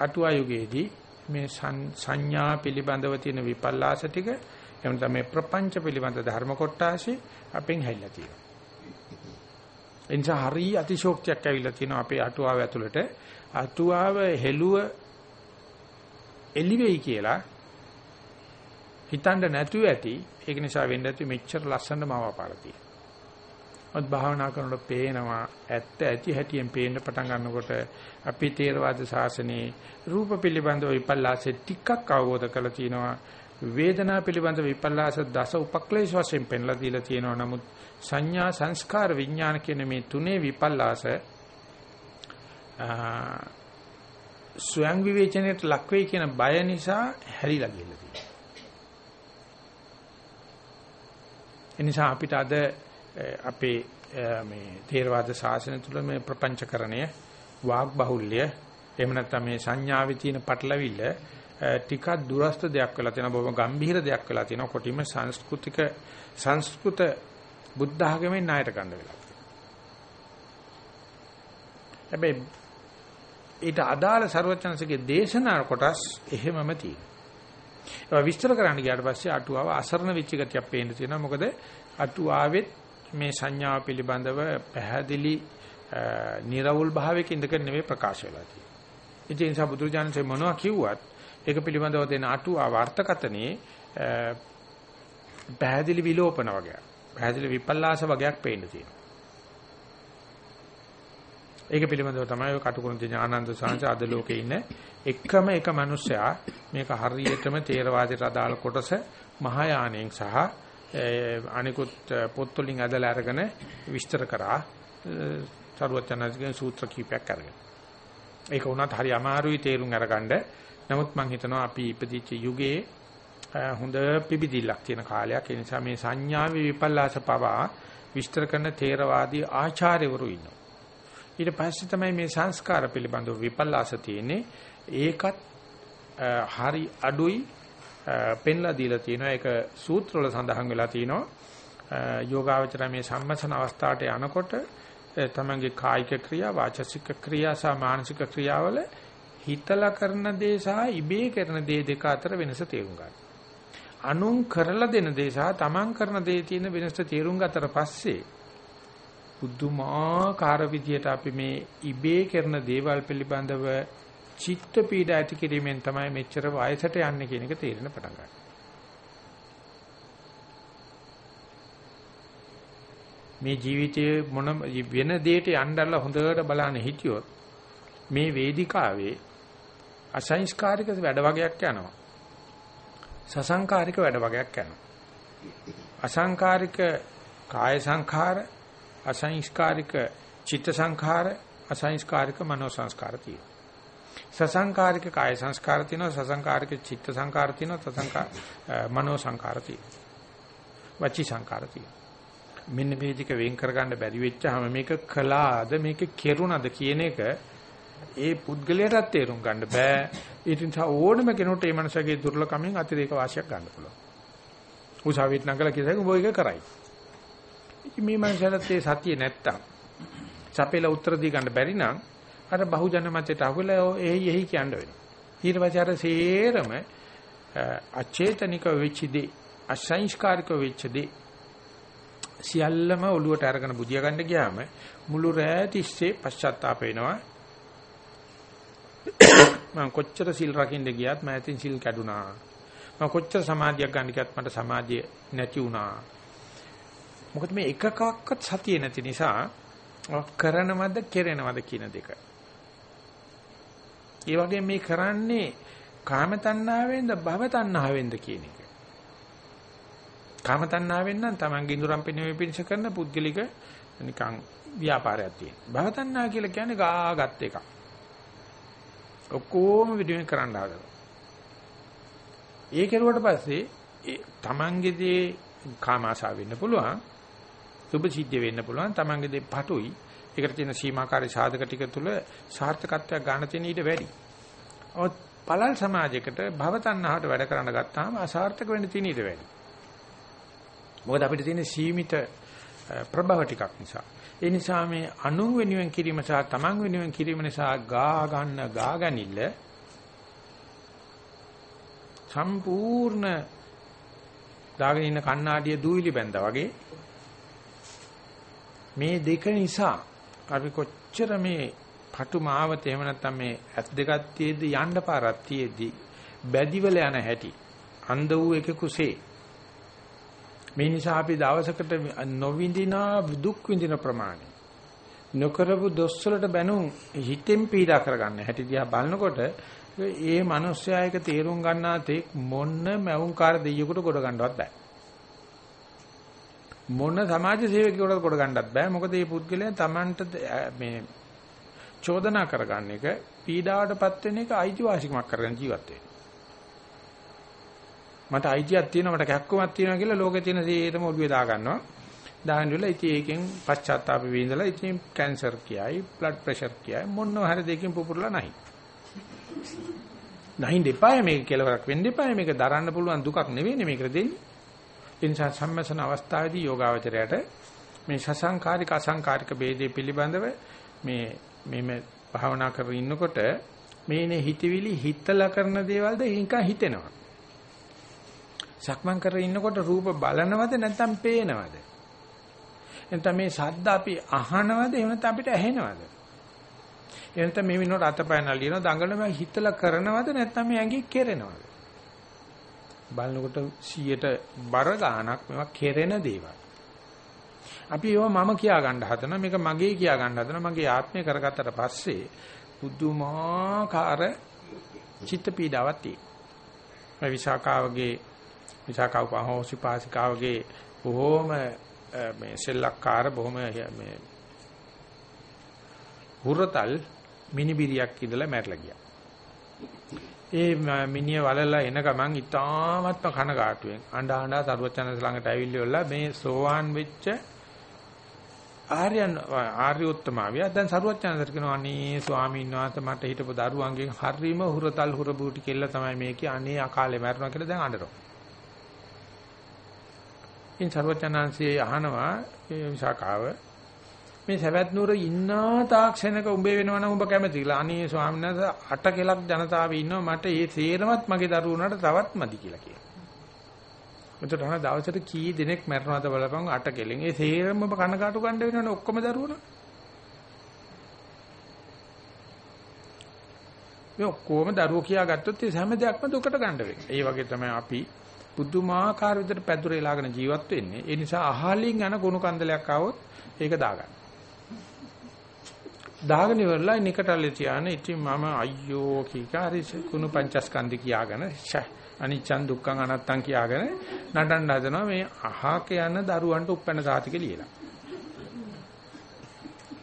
අටුවා යුගයේදී මේ සංඥා පිළිබඳව තියෙන විපල්ලාස ටික එහෙම තමයි ප්‍රපංච පිළිබඳ ධර්ම කොටාශි අපෙන් හැල්ලා තියෙනවා. එනිසා හරි අතිශෝක්තියක් ඇවිල්ලා තියෙනවා අපේ අටුවාව ඇතුළට. අටුවාව හෙළුව එළිවෙයි කියලා හිතන්න නැතුව ඇති. ඒක නිසා වෙන්න ඇති මෙච්චර ලස්සනම අවපාරතියි. මත් භාවනා කරනකොට පේනවා ඇත්ත ඇති හැටියෙන් පේන්න පටන් ගන්නකොට අපි තේරවාද ශාසනයේ රූප පිළිබඳව විපල්ලාසෙ ටිකක් අවබෝධ කරලා තිනවා. වේදනා පිළිබඳ විපල්ලාස දස උපක්ලේශ වශයෙන් පෙන්ලා දීලා තියෙනවා නමුත් සංඥා සංස්කාර විඥාන කියන මේ තුනේ විපල්ලාස ස්වයං විවේචනයට ලක් වෙයි කියන බය නිසා හැරිලා ගිහලා තියෙනවා. ඒ නිසා අපිට අද අපේ මේ තේරවාද ශාසනය තුළ මේ ප්‍රපංචකරණය වාග් බහුල්‍ය එහෙම නැත්නම් මේ සංඥාවේ තියෙන පටලවිල්ල ටිකක් දුරස්ත දෙයක් වෙලා තියෙනවා බොහොම ගැඹීර දෙයක් වෙලා තියෙනවා කොටිම සංස්කෘතික සංස්කෘත බුද්ධ ආගමෙන් ණයට ගන්න වෙලා හැබැයි ඊට අදාළ ਸਰවචනසගේ දේශනා කොටස් එහෙමම තියෙනවා. ඒවා විස්තර කරන්න ගියාට පස්සේ අටුවාව අසරණ වෙච්ච ගතියක් පේන්න තියෙනවා. මොකද අටුවාවෙත් මේ සංඥාව පිළිබඳව පැහැදිලි නිර්වුල් භාවයක ඉඳගෙන නෙමෙයි ප්‍රකාශ වෙලා තියෙන්නේ. ඒ නිසා බුදුරජාණන්සේ මොනවා කිව්වත් ඒක පිළිබඳව දෙන අටුවා වර්තකතනේ පැහැදිලි විලෝපන වගේක්. පැහැදිලි විපල්ලාස වගේක් පේන්න තියෙනවා. ඒක පිළිබඳව තමයි ඔය කටුකුරුන්ති ඥානන්ද සාංශ අද ලෝකේ ඉන්න එකම එක මිනිසයා මේක හරියටම තේරවාදයට අදාළ කොටස මහායානෙන් සහ අනිකුත් පොත්වලින් අදලා අරගෙන විස්තර කරා සරුවචනස්ගේ සූත්‍ර කීපයක් අරගෙන. ඒක වුණත් හරි අමාරුයි තේරුම් අරගන්න. නමුත් මම හිතනවා අපි ඉපදිච්ච යුගයේ හොඳ පිබිදිල්ලක් තියෙන කාලයක්. ඒ නිසා මේ සංඥාවේ විපල්ලාස පවා විස්තර කරන තේරවාදී ආචාර්යවරු ඉන්නවා. ඊට පස්සේ තමයි මේ සංස්කාර පිළිබඳව විපල්ලාස තියෙන්නේ. ඒකත් හරි අඩුයි පෙන්ලා දීලා තියෙනවා. ඒක සූත්‍රවල සඳහන් වෙලා තියෙනවා. යෝගාවචර මේ සම්මසන අවස්ථාවට යනකොට තමන්ගේ කායික ක්‍රියා, වාචසික ක්‍රියා සහ මානසික ක්‍රියාවල හිතලා කරන දේ සහ ඉබේ කරන දේ දෙක අතර වෙනස තේරුම් ගන්න. අනුන් කරලා දෙන දේ සහ තමන් කරන දේ තියෙන වෙනස තේරුම් ගතට පස්සේ පුදුමාකාර විදියට අපි මේ ඉබේ කරන දේවල් පිළිබඳව චිත්ත පීඩ ඇති කිරීමෙන් තමයි මෙච්චර වයසට යන්නේ කියන එක තේරෙන පටන් ගන්න. මේ ජීවිතයේ මොන වෙන දෙයකට යන්නදලා හොඳට බලන්න හිටියොත් මේ වේදිකාවේ අසංස්කාරික වැඩ වගයක් යනවා. සසංකාරික වැඩ වගයක් යනවා. අසංකාරික කාය සංඛාර අසංස්කාරික චිත්ත සංඛාර අසංස්කාරික මනෝ සංස්කාර තියෙනවා. සසංකාරික කාය සංස්කාර තියෙනවා සසංකාරික චිත්ත සංඛාර තියෙනවා සසංකාර මනෝ සංඛාර තියෙනවා. වචී සංඛාර තියෙනවා. මෙන්න මේ ටික වෙන් කරගන්න බැරි වෙච්චාම මේක කළාද මේක කෙරුණාද කියන එක ඒ පුද්ගලයාටත් තේරුම් ගන්න බෑ. ඒ නිසා ඕනම කෙනෙකුට මේ මනසගේ දුර්ලභකමින් අතිරේක වාසියක් ගන්න පුළුවන්. උසාවිත් නගලා කියසක උඹ ඒක කරයි. ඉතින් මේ මනසට ඒ සතිය නැත්තම් සපේලා උත්තර දී ගන්න බැරි නම් අර බහුජන මතයට අහුවෙලා එහි එහි කියන්න වෙනවා. ඊට පස්සේ අර සේරම අචේතනික වෙච්ච දේ අසංස්කාරික වෙච්ච දේ සියල්ලම ඔලුවට අරගෙන බුදියා ගන්න ගියාම මුළු රෑ තිස්සේ පශ්චාත්තාප වෙනවා. මම කොච්චර සිල් රකින්න ගියත් මම ඇතින් සිල් කැඩුනා. මම කොච්චර සමාධියක් ගන්න ගියත් මට සමාධිය නැති වුණා. මොකද මේ එකකක්වත් සතිය නැති නිසා කරනවද කෙරෙනවද කියන දෙක. ඒ වගේ මේ කරන්නේ කාම තණ්හාවෙන්ද භව තණ්හාවෙන්ද කියන එක. කාම තණ්හාවෙන් නම් Taman ඉඳුරම් පෙනීමේ පිණිස කරන පුද්ගලික නිකන් ව්‍යාපාරයක් තියෙන. භව තණ්හා කියලා කියන්නේ ගාගත් එකක්. ඔක්කොම විදිහෙන් කරන්න හදලා. ඒ කෙරුවට පස්සේ Tamanගේ දේ කාම ආශාව වෙන්න පුළුවන්. සුභ සිද්ධ වෙන්න පුළුවන්. Tamange දෙ පටුයි. ඒකට තියෙන සීමාකාරී සාධක ටික තුල සාර්ථකත්වයක් ගන්න තියෙන ඊට වැඩි. ඔත් පළල් සමාජයකට භවතණ්හාවට වැඩ කරන්න ගත්තාම අසාර්ථක වෙන්න තියෙන ඊට වැඩි. මොකද අපිට තියෙන සීමිත ප්‍රභව ටිකක් නිසා. ඒ නිසා මේ අනු වෙනුවෙන් කිරීම සහ තමන් වෙනුවෙන් කිරීම නිසා ගා ගන්න ගා ගැනීමල සම්පූර්ණ දාගෙන ඉන්න කණ්ණාඩිය දූවිලි බැඳා වගේ මේ දෙක නිසා අපි කොච්චර මේ පටු මාවත එහෙම නැත්නම් මේ ඇස් දෙකක් තියේදී යන්න පාරක් තියේදී බැදිවල යන හැටි අන්ධ වූ එක කුසේ. මේ නිසා අපි දවසකට නොවිඳිනා දුක් විඳින ප්‍රමාණය. නොකරපු දොස්වලට බැනුම් හිතෙන් පීඩා කරගන්න හැටි දිහා බලනකොට ඒ මිනිස්යා එක තේරුම් ගන්නා තේ මොන්න මැවුම්කාර දෙයියෙකුට ගොඩ ගන්නවත් බෑ. මොන සමාජ සේවකයෙකුට කොට ගන්නත් බෑ මොකද මේ පුද්ගලයා Tamanට මේ චෝදනා කරගන්න එක පීඩාවටපත් වෙන එක අයිතිවාසිකමක් කරගෙන ජීවත් වෙනවා. මට අයිතියක් තියෙනවා මට කැක්කමක් තියෙනවා කියලා ලෝකේ තියෙන සේරම ඔළුවේ දා ගන්නවා. දාගෙන ඉවරලා ඉතින් ඒකෙන් පශ්චාත්තාප වෙඳලා ඉතින් කැන්සර් කියයි, බ්ලඩ් ප්‍රෙෂර් කියයි මොනවා හරි දෙකකින් පුපුරලා නැහැ. නැහින් දෙපාය මේක කෙලවරක් වෙන්න එපාය මේක දරන්න පුළුවන් දුකක් නෙවෙයිනේ මේකට දෙන්නේ. ඒ නිසා සම්මසන අවස්ථාවේදී යෝගාවචරයට මේ සසංකාරික අසංකාරික ભેදේ පිළිබඳව මේ මේ භාවනා කරගෙන ඉන්නකොට මේනේ හිතවිලි හිතලා කරන දේවල්ද නිකන් හිතෙනවා. සක්මන් කරගෙන ඉන්නකොට රූප බලනවද නැත්නම් පේනවද? එතන මේ ශබ්ද අපි අහනවද එහෙම නැත්නම් අපිට ඇහෙනවද? එහෙනම් මේ විනෝඩ අතපය නලියන දඟලන හිතලා කරනවද නැත්නම් මේ ඇඟි කෙරෙනවද? බලනකොට 100ට බර ගාණක් මේවා කෙරෙන දේවල්. අපි ඒව මම කියා ගන්න හදනවා මේක මගේ කියා ගන්න හදනවා මගේ ආත්මය කරගත්තට පස්සේ පුදුමාකාර චිත්ත පීඩාවක් තියෙනවා. විශාකාවගේ විශාකාව පහෝසිපාසිකාවගේ බොහෝම මේ සෙල්ලක්කාර බොහොම මේ හුරතල් මිනිබිරියක් ඉඳලා මැරලා ගියා. ඒ මිනිය වලලා එන ගමන් ඉතාමත්ම කනගාටුවෙන්. අඬ අඬ සරුවචනස් ළඟට ඇවිල්ලිවලා මේ සෝවාන් වෙච්ච ආර්යයන් ආර්ය උත්තමාවිය. දැන් සරුවචනන්දට කියනවා අනේ ස්වාමීන් වහන්සේ මට හිටපු දරුවන්ගෙන් හරීම හුරතල් හුරබූටි කෙල්ල තමයි මේ කිය අනේ අකාලේ මැරුණා කියලා දැන් අඬනවා. ඉන් සරුවචනන්සේ අහනවා මේ විසාකාව මේ සවැත් නුර ඉන්නා තාක්ෂණක උඹේ වෙනවනම් උඹ කැමතිලා අනේ ස්වාමීන් වහන්සේ අට කෙලක් ජනතාවේ ඉන්නවා මට ඒ තේරමත් මගේ දරුවනට තවත් මදි කියලා කියනවා. එතකොට අහන දවසට කී දිනෙක මැරෙනවද බලපන් අට කෙලෙන්. ඒ තේරම ඔබ කනකාටු ගන්න වෙනවනේ ඔක්කොම දරුවන. මේ ඔක්කොම දරුවෝ කියා ගත්තොත් ඒ හැම දෙයක්ම දුකට ගන්න වෙනවා. ඒ වගේ තමයි අපි පුදුමාකාර විදිහට පැදුරේ ලාගෙන ජීවත් වෙන්නේ. ඒ නිසා අහලින් යන ගුණ කන්දලයක් ආවොත් ඒක දාගන්න. දාගෙන ඉවරලා නිකටල්ලේ තියාන ඉතින් මම අයියෝ කීකාරි කුණු පංචස්කන්ධ කියාගෙන අනිච්චන් දුක්ඛං අනත්තං කියාගෙන නටන්න හදනවා මේ අහක යන දරුවන්ට උපැන්න සාතික ලියලා.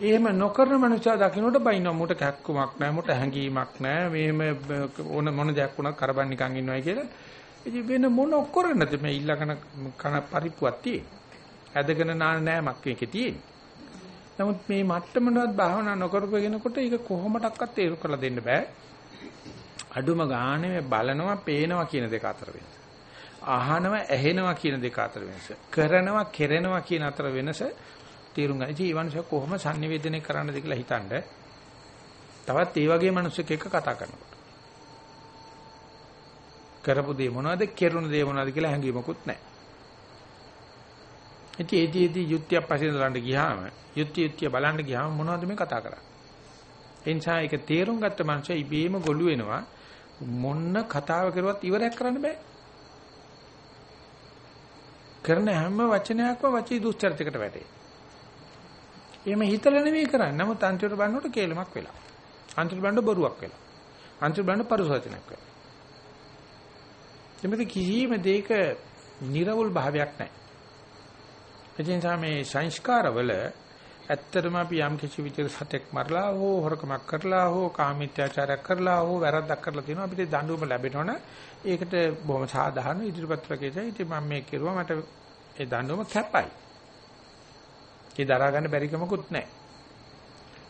එහෙම නොකරන මනුස්සයා දකින්නට බයින්න මුට කැක්කුමක් නැහැ මුට හැංගීමක් නැහැ මේ ඕන මොන දෙයක් වුණත් කරබන් නිකන් ඉන්නවයි කියලා. ඉතින් වෙන මොන කරන්නද මේ ඊළඟන කන පරිප්පුවක් තියෙන්නේ. ඇදගෙන නාන නෑමක් මේකේ තියෙන්නේ. නමුත් මේ මට්ටමනවත් භාවනා නොකරපු කෙනෙකුට ඒක කොහොමඩක්වත් තේරු කරලා දෙන්න බෑ. අඩුම ගානේ මේ බලනවා, පේනවා කියන දෙක අතර වෙනස. අහනවා, ඇහෙනවා කියන දෙක අතර වෙනස. කරනවා, කෙරෙනවා කියන අතර වෙනස තේරුම් ගන්න. ඉතින් ඊවන්ස කොහොම sannivedanaya කරන්නද කියලා හිතනද තවත් ඒ වගේ මිනිස්සුෙක් එක්ක කතා කරනකොට. කරපු දේ මොනවද, කෙරුණු දේ මොනවද කියලා හැඟීමකුත් නැහැ. ඉතින් ඒදීදී යුක්තිය පස්සේ බලන්න ගියාම, යුක්තිය යුක්තිය බලන්න ගියාම මොනවද මේ කතා කරන්නේ? ඒ නිසා ඒක තේරුම් ගත්ත මනුස්සය ඉබේම ගොළු වෙනවා. මොන්න කතාව කරුවත් ඉවරයක් කරන්න බෑ. කරන හැම වචනයක්ම වචී දුස්චරිතයකට වැටේ. එහෙම හිතලා නෙවෙයි කරන්නේ. නමුත් අන්තිමට බලනකොට කේලමක් වෙලා. අන්තිමට බලනකොට බොරුවක් වෙලා. අන්තිමට බලනකොට පරුසවචනයක් වෙලා. එමෙති කිසිම දෙයක නිර්වුල් භාවයක් නැහැ. ඒ නිසා මේ සංස්කාරවල ඇත්තටම අපි යම් කිසි විදිහට සතෙක් මරලා හෝ හොරකමක් කරලා හෝ කාමීත්‍යාචාරයක් කරලා හෝ වැරද්දක් කරලා තියෙනවා අපිට දඬුවම ලැබෙනවනේ ඒකට බොහොම සාධාරණ ඉදිරිපත් කරකේයි ඉතින් මම මේ කෙරුවා මට ඒ දඬුවම කැපයි. ඒ දරා ගන්න බැරි කමකුත් නැහැ.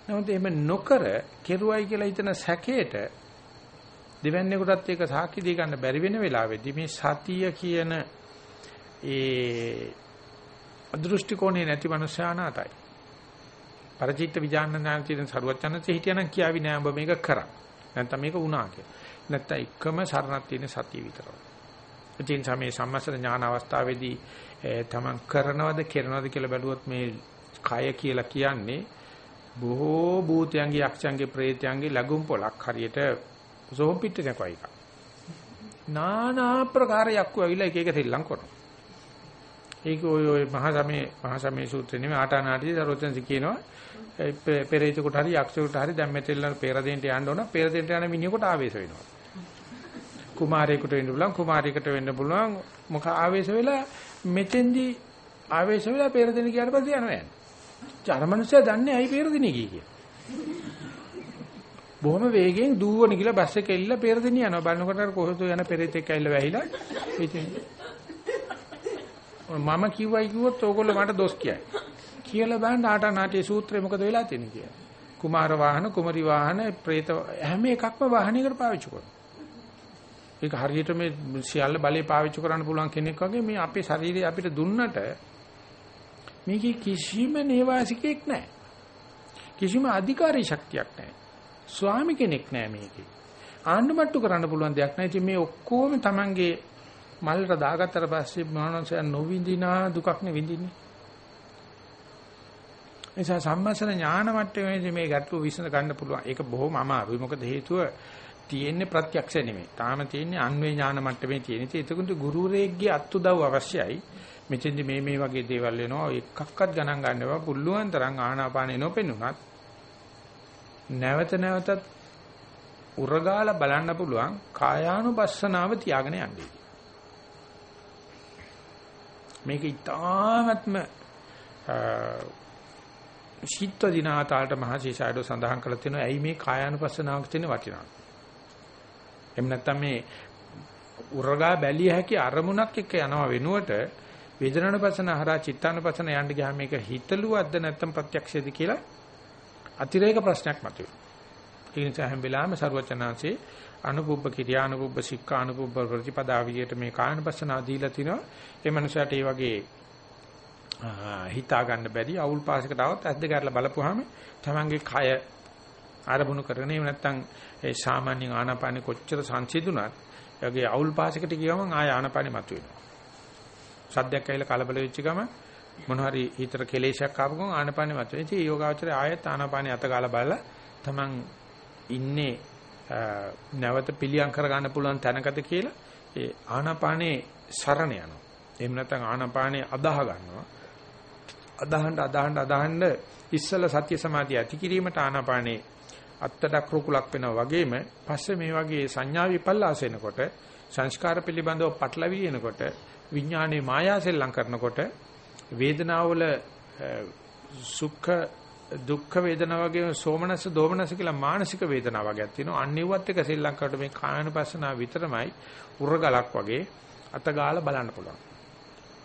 නමුත් එහෙම නොකර කෙරුවයි කියලා හිතන සැකේට දෙවන්නේකටත් ඒක සාක්ෂි දී ගන්න බැරි වෙන වෙලාවෙදී මේ සතිය කියන ඒ දෘෂ්ටි කෝණේ නැති මනුස්සයානාතයි පරචිත්ත විඥානනාන කියන සරුවචනන්සේ හිටියනම් කියාවි නෑ ඔබ මේක කරා. නැත්නම් මේක වුණා කියලා. නැත්නම් එකම සරණක් තියෙන සතිය විතරයි. ඉතින් සමේ සම්මස්ත ඥාන අවස්ථාවේදී තමන් කරනවද කරනවද කියලා බැලුවොත් මේ කය කියලා කියන්නේ බොහෝ භූතයන්ගේ යක්ෂයන්ගේ ප්‍රේතයන්ගේ ලැබුම් පොලක් හරියට සෝම් පිටේක වයික. නානා ප්‍රකාර යක්කු ඇවිල්ලා එක එක තෙල්ලම් කරනවා. ඒක ඔය ඔය මහා සමේ මහා සමේ සූත්‍රේ නෙමෙයි ආටානාටි දරොචන්සි කියනවා පෙරේතෙකුට හරි යක්ෂයෙකුට හරි දැන් මෙතෙල්ල පෙරදෙන්ට යන්න ඕන පෙරදෙන්ට යන මිනිහෙකුට ආවේශ වෙනවා කුමාරයෙකුට වෙන්න පුළුවන් කුමාරියකට වෙන්න පුළුවන් මොක ආවේශ වෙලා මෙතෙන්දි ආවේශ වෙලා පෙරදෙන ගියාට පස්සේ යනවා යන්නේ. අර මනුස්සයා දන්නේ ඇයි පෙරදෙන ගියේ කියලා. බොහොම වේගෙන් දුවන කියලා බස් එක එල්ල පෙරදින යනවා. බලනකොට අර කොහොමද යන පෙරේත එක්ක ඇවිල්ලා වැහිලා. ඉතින් මම කිව්වයි කිව්වොත් ඕගොල්ලෝ මට දොස් කියයි. කියලා බලන්න ආටනාටි සූත්‍රය මොකද වෙලා තියෙන්නේ කියලා. කුමාර වාහන, කුමරි වාහන, പ്രേත හැම එකක්ම වාහනයකට පාවිච්චි කරනවා. ඒක හරියට මේ සියල්ල බලේ පාවිච්චි කරන්න පුළුවන් කෙනෙක් වගේ මේ අපේ ශරීරය අපිට දුන්නට මේකේ කිසිම නේවාසිකෙක් නැහැ. කිසිම අධිකාරී ශක්තියක් නැහැ. ස්වාමි කෙනෙක් නැහැ මේකේ. ආණ්ඩුමට්ටු කරන්න පුළුවන් දෙයක් නැහැ. ඉතින් මේ ඔක්කොම Tamange මල්ලට දාගත්තට පස්සේ මානසය නොවිඳිනා දුකක් නෙ විඳින්නේ. නිසා සම්මසන ඥාන මට්ටමේදී මේ ගැටලුව විසඳ ගන්න පුළුවන්. ඒක බොහොම අමාරුයි. මොකද හේතුව තියෙන්නේ ප්‍රත්‍යක්ෂ නෙමෙයි. තාම තියෙන්නේ අන්වේ ඥාන මට්ටමේ තියෙන. ඉතින් එතකොට ගුරුරෙක්ගේ අත්උදව් අවශ්‍යයි. මෙතෙන්දි මේ මේ වගේ දේවල් වෙනවා. එකක්වත් ගණන් ගන්නවා. පුළුවන් තරම් ආනාපානෙ නොපෙන්නුනත් නැවත නැවතත් උරගාලා බලන්න පුළුවන් කායානුපස්සනාව තියාගෙන යන්නේ. මේක ඉතාමත්ම ශීත්ව දිනාතාලට මහසීසයඩෝ සඳහන් කරලා තියෙනවා ඇයි මේ කායानुපස්සනාවක් තියෙන වටිනාකම. එම් නැත්තම් මේ උරගා බැලිය හැකි අරමුණක් එක්ක යනවා වෙනුවට වේදනානුපස්සන හරහා චිත්තානුපස්සන යන්න ගියාම මේක හිතලුවද්ද නැත්තම් ප්‍රත්‍යක්ෂයේද කියලා අතිරේක ප්‍රශ්නයක් මතුවේ. ඒ නිසා හැම වෙලාවෙම ਸਰවචනාංශේ අනුපුබ්බ කිරියානුපුබ්බ සික්ඛානුපුබ්බ ප්‍රතිපදා විදියට මේ කායනුපස්සනාව දීලා තිනවා. ඒ මනුස්සයාට ඒ වගේ හිතා ගන්න බැරි අවුල් පාසයකට આવත් ඇද්ද ගැරලා බලපුවාම තමන්ගේ කය ආරමුණු කරගෙන එහෙම නැත්නම් ඒ සාමාන්‍ය ආනාපානෙ කොච්චර සංසිඳුණත් යගේ අවුල් පාසයකට ගියම ආය ආනාපානෙ මතුවෙනවා. සද්දයක් ඇවිල්ලා කලබල වෙච්ච ගම මොන හරි හිතට කෙලේශයක් ආපු ගමන් ආනාපානෙ මතුවෙනවා. ඉතින් යෝගාවචරය ආයෙත් ආනාපානෙ අත ගාලා බලලා තමන් ඉන්නේ නැවත පිළියම් කරගන්න පුළුවන් තැනකද කියලා ඒ ආනාපානේ සරණ යනවා. එහෙම නැත්නම් ආනාපානේ අදාහ ගන්නවා. අදහන්න අදහන්න අදහන්න ඉස්සල සත්‍ය සමාධිය ඇති කිරීමට ආනාපානේ අත්තඩක් රුකුලක් වෙනවා වගේම පස්සේ මේ වගේ සංඥා විපල්ලාස වෙනකොට සංස්කාර පිළිබඳව පටලවි වෙනකොට විඥානයේ මායා සෙල්ලම් කරනකොට වේදනාවල සුඛ දුක්ඛ වේදනා වගේ සෝමනස දෝමනස කියලා මානසික වේදනා වගේක් තියෙනවා. අන්නේවත් එක ශ්‍රී ලංකාවට මේ කායනුපස්සනාව විතරමයි උරගලක් වගේ අතගාලා බලන්න පුළුවන්.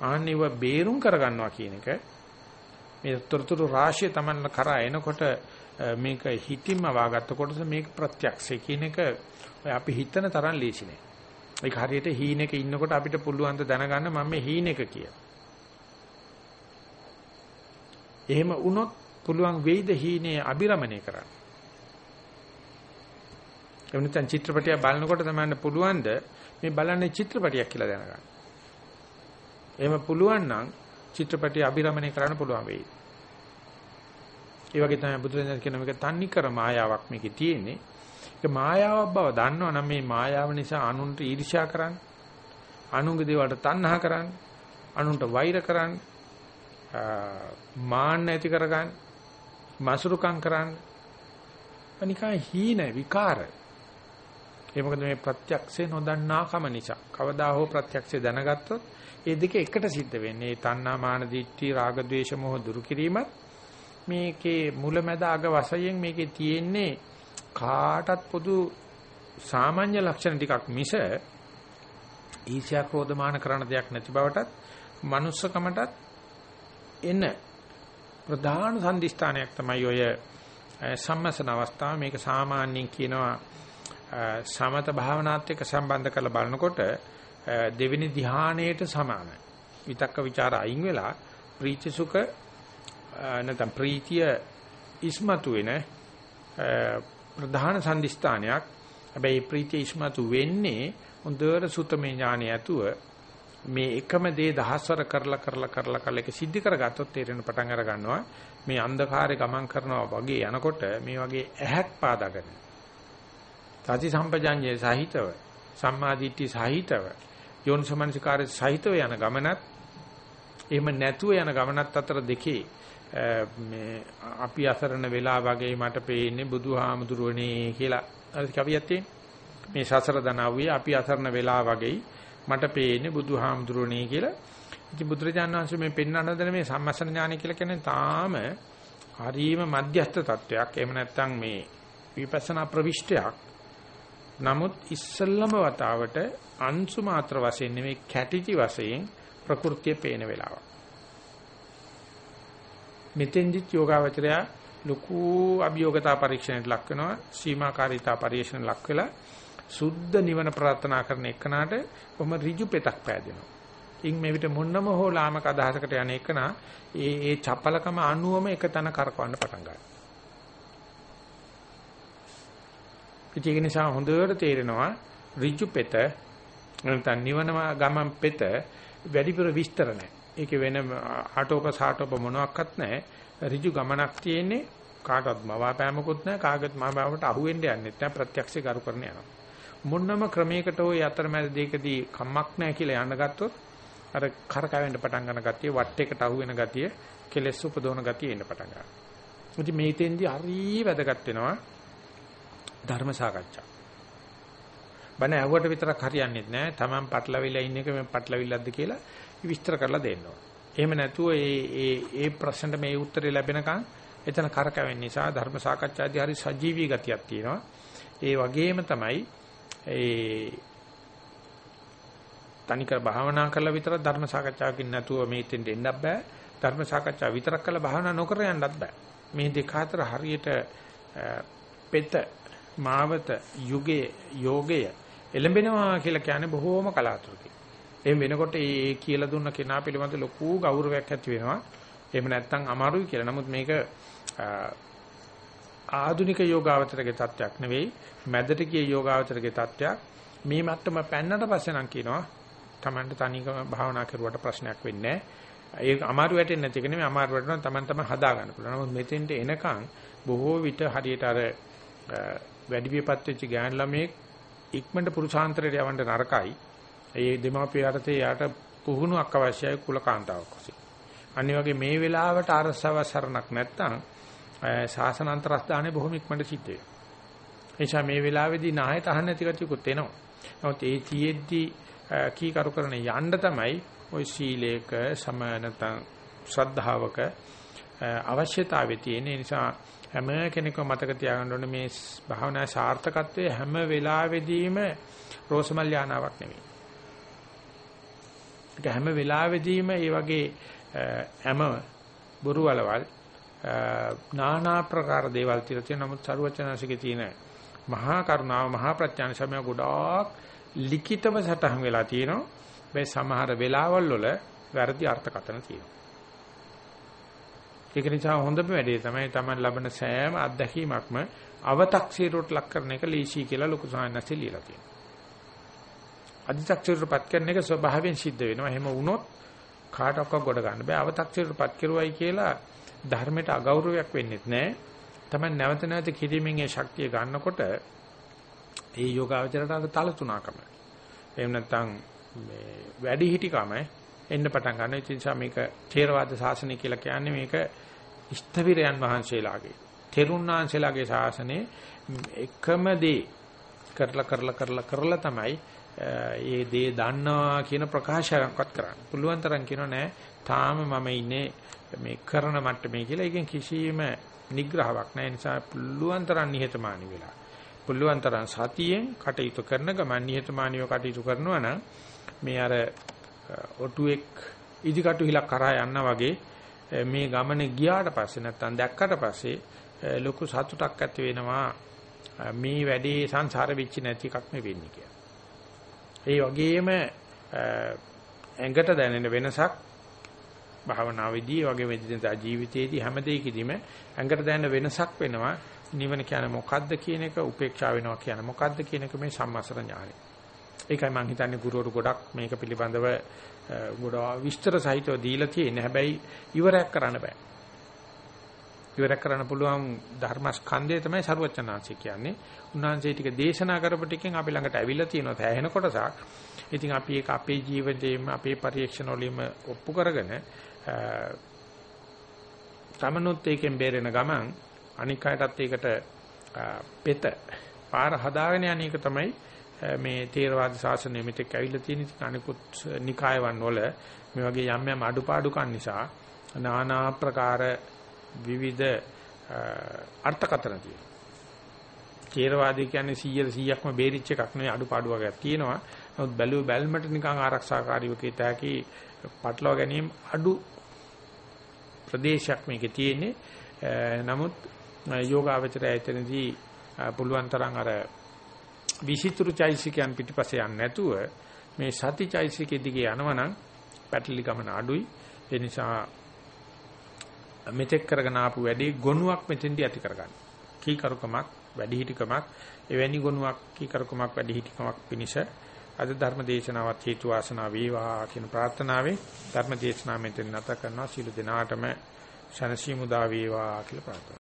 ආන්නේව බේරුම් කරගන්නවා කියන එක මේ තොරතුරු රාශිය Taman කරා එනකොට මේක හිතින්ම වාගත්ත කොටස මේක ප්‍රත්‍යක්ෂය කියන එක අපි හිතන තරම් ලේසි නෑ. ඒක හරියට හීනෙක ඉන්නකොට අපිට පුළුවන් ද දැනගන්න මම මේ හීනෙක කියලා. එහෙම වුණොත් පුළුවන් වෙයිද හීනේ අබිරමණය කරන්න. එවනතන් චිත්‍රපටය බලනකොට තමයි පුළුවන්ද මේ බලන්නේ චිත්‍රපටයක් කියලා දැනගන්න. එහෙම පුළුවන් නම් චිත්‍රපටය අබිරමණය කරන්න පුළුවන් වෙයි. ඒ වගේ තමයි බුදුරජාණන් කියන මේක තන්නි කර මායාවක් මේකේ තියෙන්නේ. ඒක මායාවක් බව දන්නවනම් මේ මායාව නිසා අනුන්ට ඊර්ෂ්‍යා කරන්න, අනුන්ගේ දේවල්ට තණ්හා කරන්න, අනුන්ට වෛර කරන්න, මාන්න ඇති කරගන්න, මසුරුකම් කරන්න. අනිකා හීන විකාර. ඒ මොකද මේ ප්‍රත්‍යක්ෂේ නොදන්නාකම නිසා. කවදා හෝ ප්‍රත්‍යක්ෂේ දැනගත්තොත් ඒ දෙක එකට සිද්ධ වෙන්නේ. ඒ තණ්හා මාන දිට්ඨි රාග ద్వේෂ මොහ දුරු කිරීමත් මේකේ මුලැමැද අග වශයෙන් මේකේ තියෙන්නේ කාටත් පොදු සාමාන්‍ය ලක්ෂණ ටිකක් මිස ඊර්ෂ්‍යා ක්‍රෝධමාන කරන දෙයක් නැති බවටත් manussකමටත් එන ප්‍රධාන සම්දිස්ථානයක් තමයි ඔය සම්මසන අවස්ථාව මේක සාමාන්‍යයෙන් කියනවා සමත භාවනාත් එක්ක සම්බන්ධ කරලා බලනකොට දෙවෙනි ධ්‍යානයට සමානයි. විතක්ක ਵਿਚාර අයින් වෙලා ප්‍රීති සුඛ නැත්නම් ප්‍රීතිය ඉස්මතු වෙන ප්‍රධාන සම්දිස්ථානයක්. හැබැයි ප්‍රීතිය ඉස්මතු වෙන්නේ හොඳට සුතමේ ඥානය ඇතුව මේ එකම දේ දහස්වර කරලා කරලා කරලා කරලා ඒක සිද්ධ කරගත්තොත් තේරෙන පටන් අර ගන්නවා. මේ අන්ධකාරේ ගමන් කරනවා වගේ යනකොට මේ වගේ ඇහක් පාදාගෙන. සති සම්පජාඤ්ඤයේ සහිතව සම්මාදිට්ඨි සහිතව යෝනිසමනසිකාරයේ සහිතව යන ගමනත් එහෙම නැතුව යන ගමනත් අතර දෙකේ මේ අපි අසරණ වෙලා වගේ මට පේන්නේ බුදුහාමුදුරුවනේ කියලා. අර කවියක් තියෙන මේ සසර දනාවුවේ අපි අසරණ වෙලා වගේ මට පේන්නේ බුදුහාමුදුරනේ කියලා. ඉතින් බුදුරජාණන් වහන්සේ මේ පෙන්වන්න දෙන මේ සම්මස්සන ඥානය කියලා කියන්නේ තාම හරීම මධ්‍යස්ථ තත්වයක්. එහෙම නැත්නම් මේ විපස්සනා ප්‍රවිෂ්ටයක්. නමුත් ඉස්සල්ලාම වතාවට අංශු මාත්‍ර වශයෙන් නෙමෙයි කැටිටි වශයෙන් ප්‍රകൃතිය පේන වෙලාව. මෙතෙන්දිත් යෝගාවචරය ලොකු අභියෝගතා පරීක්ෂණයට ලක් වෙනවා සීමාකාරීතා පරීක්ෂණ ලක් වෙලා සුද්ධ නිවන ප්‍රාර්ථනා කරන එකනට කොහොම ඍජු පෙතක් පෑදෙනවා. ඉන් මේ විට මොන්නම හෝ ලාමක අදහසකට යන එකනා ඒ ඒ චපලකම අනුවම එක තැන කරකවන්න පටන් ගන්නවා. ඒක නිසා හොඳට තේරෙනවා ඍජු පෙත නැත්නම් නිවන ගමන් පෙත වැඩිපුර විස්තර නැහැ. ඒකේ වෙන ආටෝප සාටෝප මොනවත් නැහැ. ඍජු ගමනක් තියෙන්නේ කාටවත් මවාපෑමකුත් නැහැ කාගත් මවාපෑමකට අහු වෙන්න යන්නේ නැහැ ප්‍රත්‍යක්ෂේ කරු කරන යනවා. මොන්නම ක්‍රමයකට ওই අතරමැද දෙකදී කම්මක් නැහැ කියලා යන්න ගත්තොත් අර කරකවෙන්න පටන් ගන්න ගතිය වටේකට අහු වෙන ගතිය කෙලස් උපදවන ගතිය එන්න පටන් ගන්නවා. ඉතින් මේ තෙන්දී හරි වැදගත් වෙනවා ධර්ම සාකච්ඡා. බණ ඇහුවට විතරක් හරියන්නේ නැහැ. Taman පටලවිලා ඉන්න එක මේ පටලවිල්ලක්ද කියලා විස්තර කරලා දෙන්න ඕන. එහෙම නැතුව ඒ ඒ ඒ ප්‍රශ්නට මේ උත්තරේ ලැබෙනකන් එතන කරකැවෙන නිසා ධර්ම සාකච්ඡාදී හරි සජීවී ගතියක් තියෙනවා. ඒ වගේම තමයි ඒ තනිකර භාවනා කරලා විතර ධර්ම සාකච්ඡාවකින් නැතුව මේතෙන්ට එන්නත් බෑ. ධර්ම සාකච්ඡාව විතරක් කරලා භාවනා නොකර යන්නත් බෑ. මේ දෙක අතර හරියට පෙත මාවත යුගයේ යෝගය එළඹෙනවා කියලා කියන්නේ බොහෝම කලාතුරකින්. එහෙම වෙනකොට ඒ කියලා දුන්න කෙනා පිළිබඳ ලොකු ගෞරවයක් ඇති වෙනවා. එහෙම නැත්නම් අමාරුයි කියලා. නමුත් මේක ආධුනික යෝගාවචරගේ තත්වයක් නෙවෙයි. මැදට ගිය යෝගාවචරගේ තත්වයක්. මේ මට්ටම පැන්නට පස්සේ නම් කියනවා Tamanට තනිකම භාවනා කරුවට ප්‍රශ්නයක් වෙන්නේ නැහැ. ඒක අමාරු වැටෙන්නේ නැති එක නෙමෙයි අමාරු වැටෙනවා Taman තමයි හදා ගන්න පුළුවන්. නමුත් මෙතෙන්ට එනකන් බොහෝ විට හරියට අර වැඩි විපත් වෙච්ච ගෑන් ළමයෙක් ඉක්මනට පුරුෂාන්තරයට යවන්න නරකයි. ඒ දෙමාපිය යටතේ යාට පුහුණුවක් අවශ්‍යයි කුලකාන්තාවක් වශයෙන්. අනිත් වගේ මේ වෙලාවට අරසව සරණක් නැත්තම් ශාසනාන්තරස් දාන්නේ බොහොම ඉක්මනට සිද්ධ වෙනවා. එනිසා මේ වෙලාවේදී නායත අහන්න නැති කතියකුත් එනවා. නමුත් ඒ තියෙද්දි කීකරු කරන යන්න තමයි ওই සීලේක සම නැත්නම් ශ්‍රද්ධාවක අවශ්‍යතාවය තියෙන නිසා හැම කෙනෙකුම මතක තියාගන්න ඕනේ මේ භාවනා සාර්ථකත්වයේ හැම වෙලාවෙදීම රෝසමල්යානාවක් නෙවෙයි. ඒක හැම වෙලාවෙදීම මේ වගේ හැම බොරු වලවල් නානා ප්‍රකාර දේවල් කියලා තියෙන නමුත් සරුවචනාසිකේ තියෙන මහා කරුණාව මහා ප්‍රඥාන සමය ගොඩාක් ලිඛිතව සටහන් වෙලා තියෙනවා. මේ සමහර වෙලාවල් වල වැරදි අර්ථකථන තියෙනවා. ඒක නිසා හොඳම වැඩේ තමයි Taman ලබන සෑම අත්දැකීමක්ම අව탁සීරුවට ලක් කරන එක ලීසි කියලා ලොකු සාහනසෙ ලියලා තියෙනවා. අධි탁සීරුවටපත් කරන එක ස්වභාවයෙන් සිද්ධ වෙනවා. එහෙම වුණොත් කාටවත් ගොඩ ගන්න බෑ. අව탁සීරුවටපත් කරුවයි කියලා ධර්මයට අගෞරවයක් වෙන්නේත් නැහැ. Taman නැවත නැවත කිරීමෙන් ඒ ශක්තිය ගන්නකොට ඒ යෝගාවචරයට අර තල තුනකම. එහෙම නැත්නම් මේ වැඩි හිටිකම එන්න පටන් ගන්න. ඒ නිසා මේක ථේරවාද ශාසනය කියලා කියන්නේ මේක ඉස්තවිරයන් වහන්සේලාගේ තෙරුණාංශලාගේ ශාසනයේ එකම දේ කරලා කරලා කරලා කරලා තමයි ඒ දේ දන්නවා කියන ප්‍රකාශයක්වත් කරන්න. පුළුවන් තරම් කියනවා නෑ තාම මම ඉන්නේ මේ කරන මට්ටමේ කියලා. ඒකෙන් කිසිම නිග්‍රහයක් නැහැ. නිසා පුළුවන් තරම් නිහතමානී වෙලා. පුළුවන් තරම් සතියෙන් කටයුතු කරන ගමන් නිහතමානීව කටයුතු කරනවා නම් මේ අර ඔටුවෙක් ඉදිකටු හිලක් කරා යනවා වගේ මේ ගමනේ ගියාට පස්සේ නැත්තම් දැක්කට පස්සේ ලොකු සතුටක් ඇති වෙනවා මේ වැඩේ සංසාර වෙච්ච නැති එකක් මේ වෙන්නේ කියලා. ඒ වගේම ඇඟට දැනෙන වෙනසක් භාවනාවේදී වගේ වෙදිනදා ජීවිතයේදී හැම දෙයකදීම ඇඟට දැනෙන වෙනසක් වෙනවා. නිවන කියන්නේ මොකද්ද කියන එක උපේක්ෂා වෙනවා කියන්නේ මොකද්ද කියන එක මේ සම්මස්තර ඥානය. ඒකයි මම හිතන්නේ ගුරුවරු ගොඩක් මේක පිළිබඳව ගොඩාක් විස්තර සහිතව දීලා තියෙන හැබැයි ඉවරයක් කරන්න බෑ. ඉවරයක් කරන්න පුළුවන් ධර්මස්කන්ධය තමයි ਸਰවචනාංශය කියන්නේ. උන්වහන්සේ ටික දේශනා කරපු ටිකෙන් අපි ළඟට ඇවිල්ලා තියෙනවා තැහෙන කොටසක්. ඉතින් අපි ඒක අපේ ජීවිතේම අපේ පරිශ්‍රණ වලින්ම ඔප්පු කරගෙන තමනුත් ඒකෙන් බේරෙන ගමන් අනික් අයටත් ඒකට පෙත පාර හදාගෙන යන එක තමයි මේ තේරවාද ශාසනය මෙතෙක් ඇවිල්ලා තියෙන අනිකුත් නිකායවන් වල මේ වගේ යම් යම් අඩුපාඩුකම් නිසා নানা ආකාර විවිධ අර්ථකථන තියෙනවා. ථේරවාදී කියන්නේ 100 100ක්ම බේරිච්ච එකක් නෙවෙයි අඩුපාඩු වගේක් තියෙනවා. නමුත් බැලුව බැල්මට නිකන් ආරක්ෂාකාරීව කීතාකි පටලවා ගැනීම අඩු ප්‍රදේශයක් මේකේ තියෙන්නේ. නමුත් යෝගාවචරය එතනදී පුළුවන් තරම් අර විචිතුරු චෛසිකයන් පිටිපස්සේ යන්නේ නැතුව මේ සති චෛසිකෙ දිගේ යනවනම් පැටලි ගමන අඩුයි. ඒ නිසා මෙතෙක් කරගෙන ආපු වැඩේ ගොනුවක් මෙතෙන්දී ඇති කරගන්න. කීකරුකමක්, වැඩිහිටිකමක්, එවැනි ගොනුවක් කීකරුකමක්, වැඩිහිටිකමක් පිණිස අද ධර්ම දේශනාවත් හේතු වාසනා වේවා කියන ප්‍රාර්ථනාවෙන් ධර්ම දේශනාව මෙතන නැත කරනවා. සීල දිනාටම ශනසි මුදා වේවා කියලා ප්‍රාර්ථනා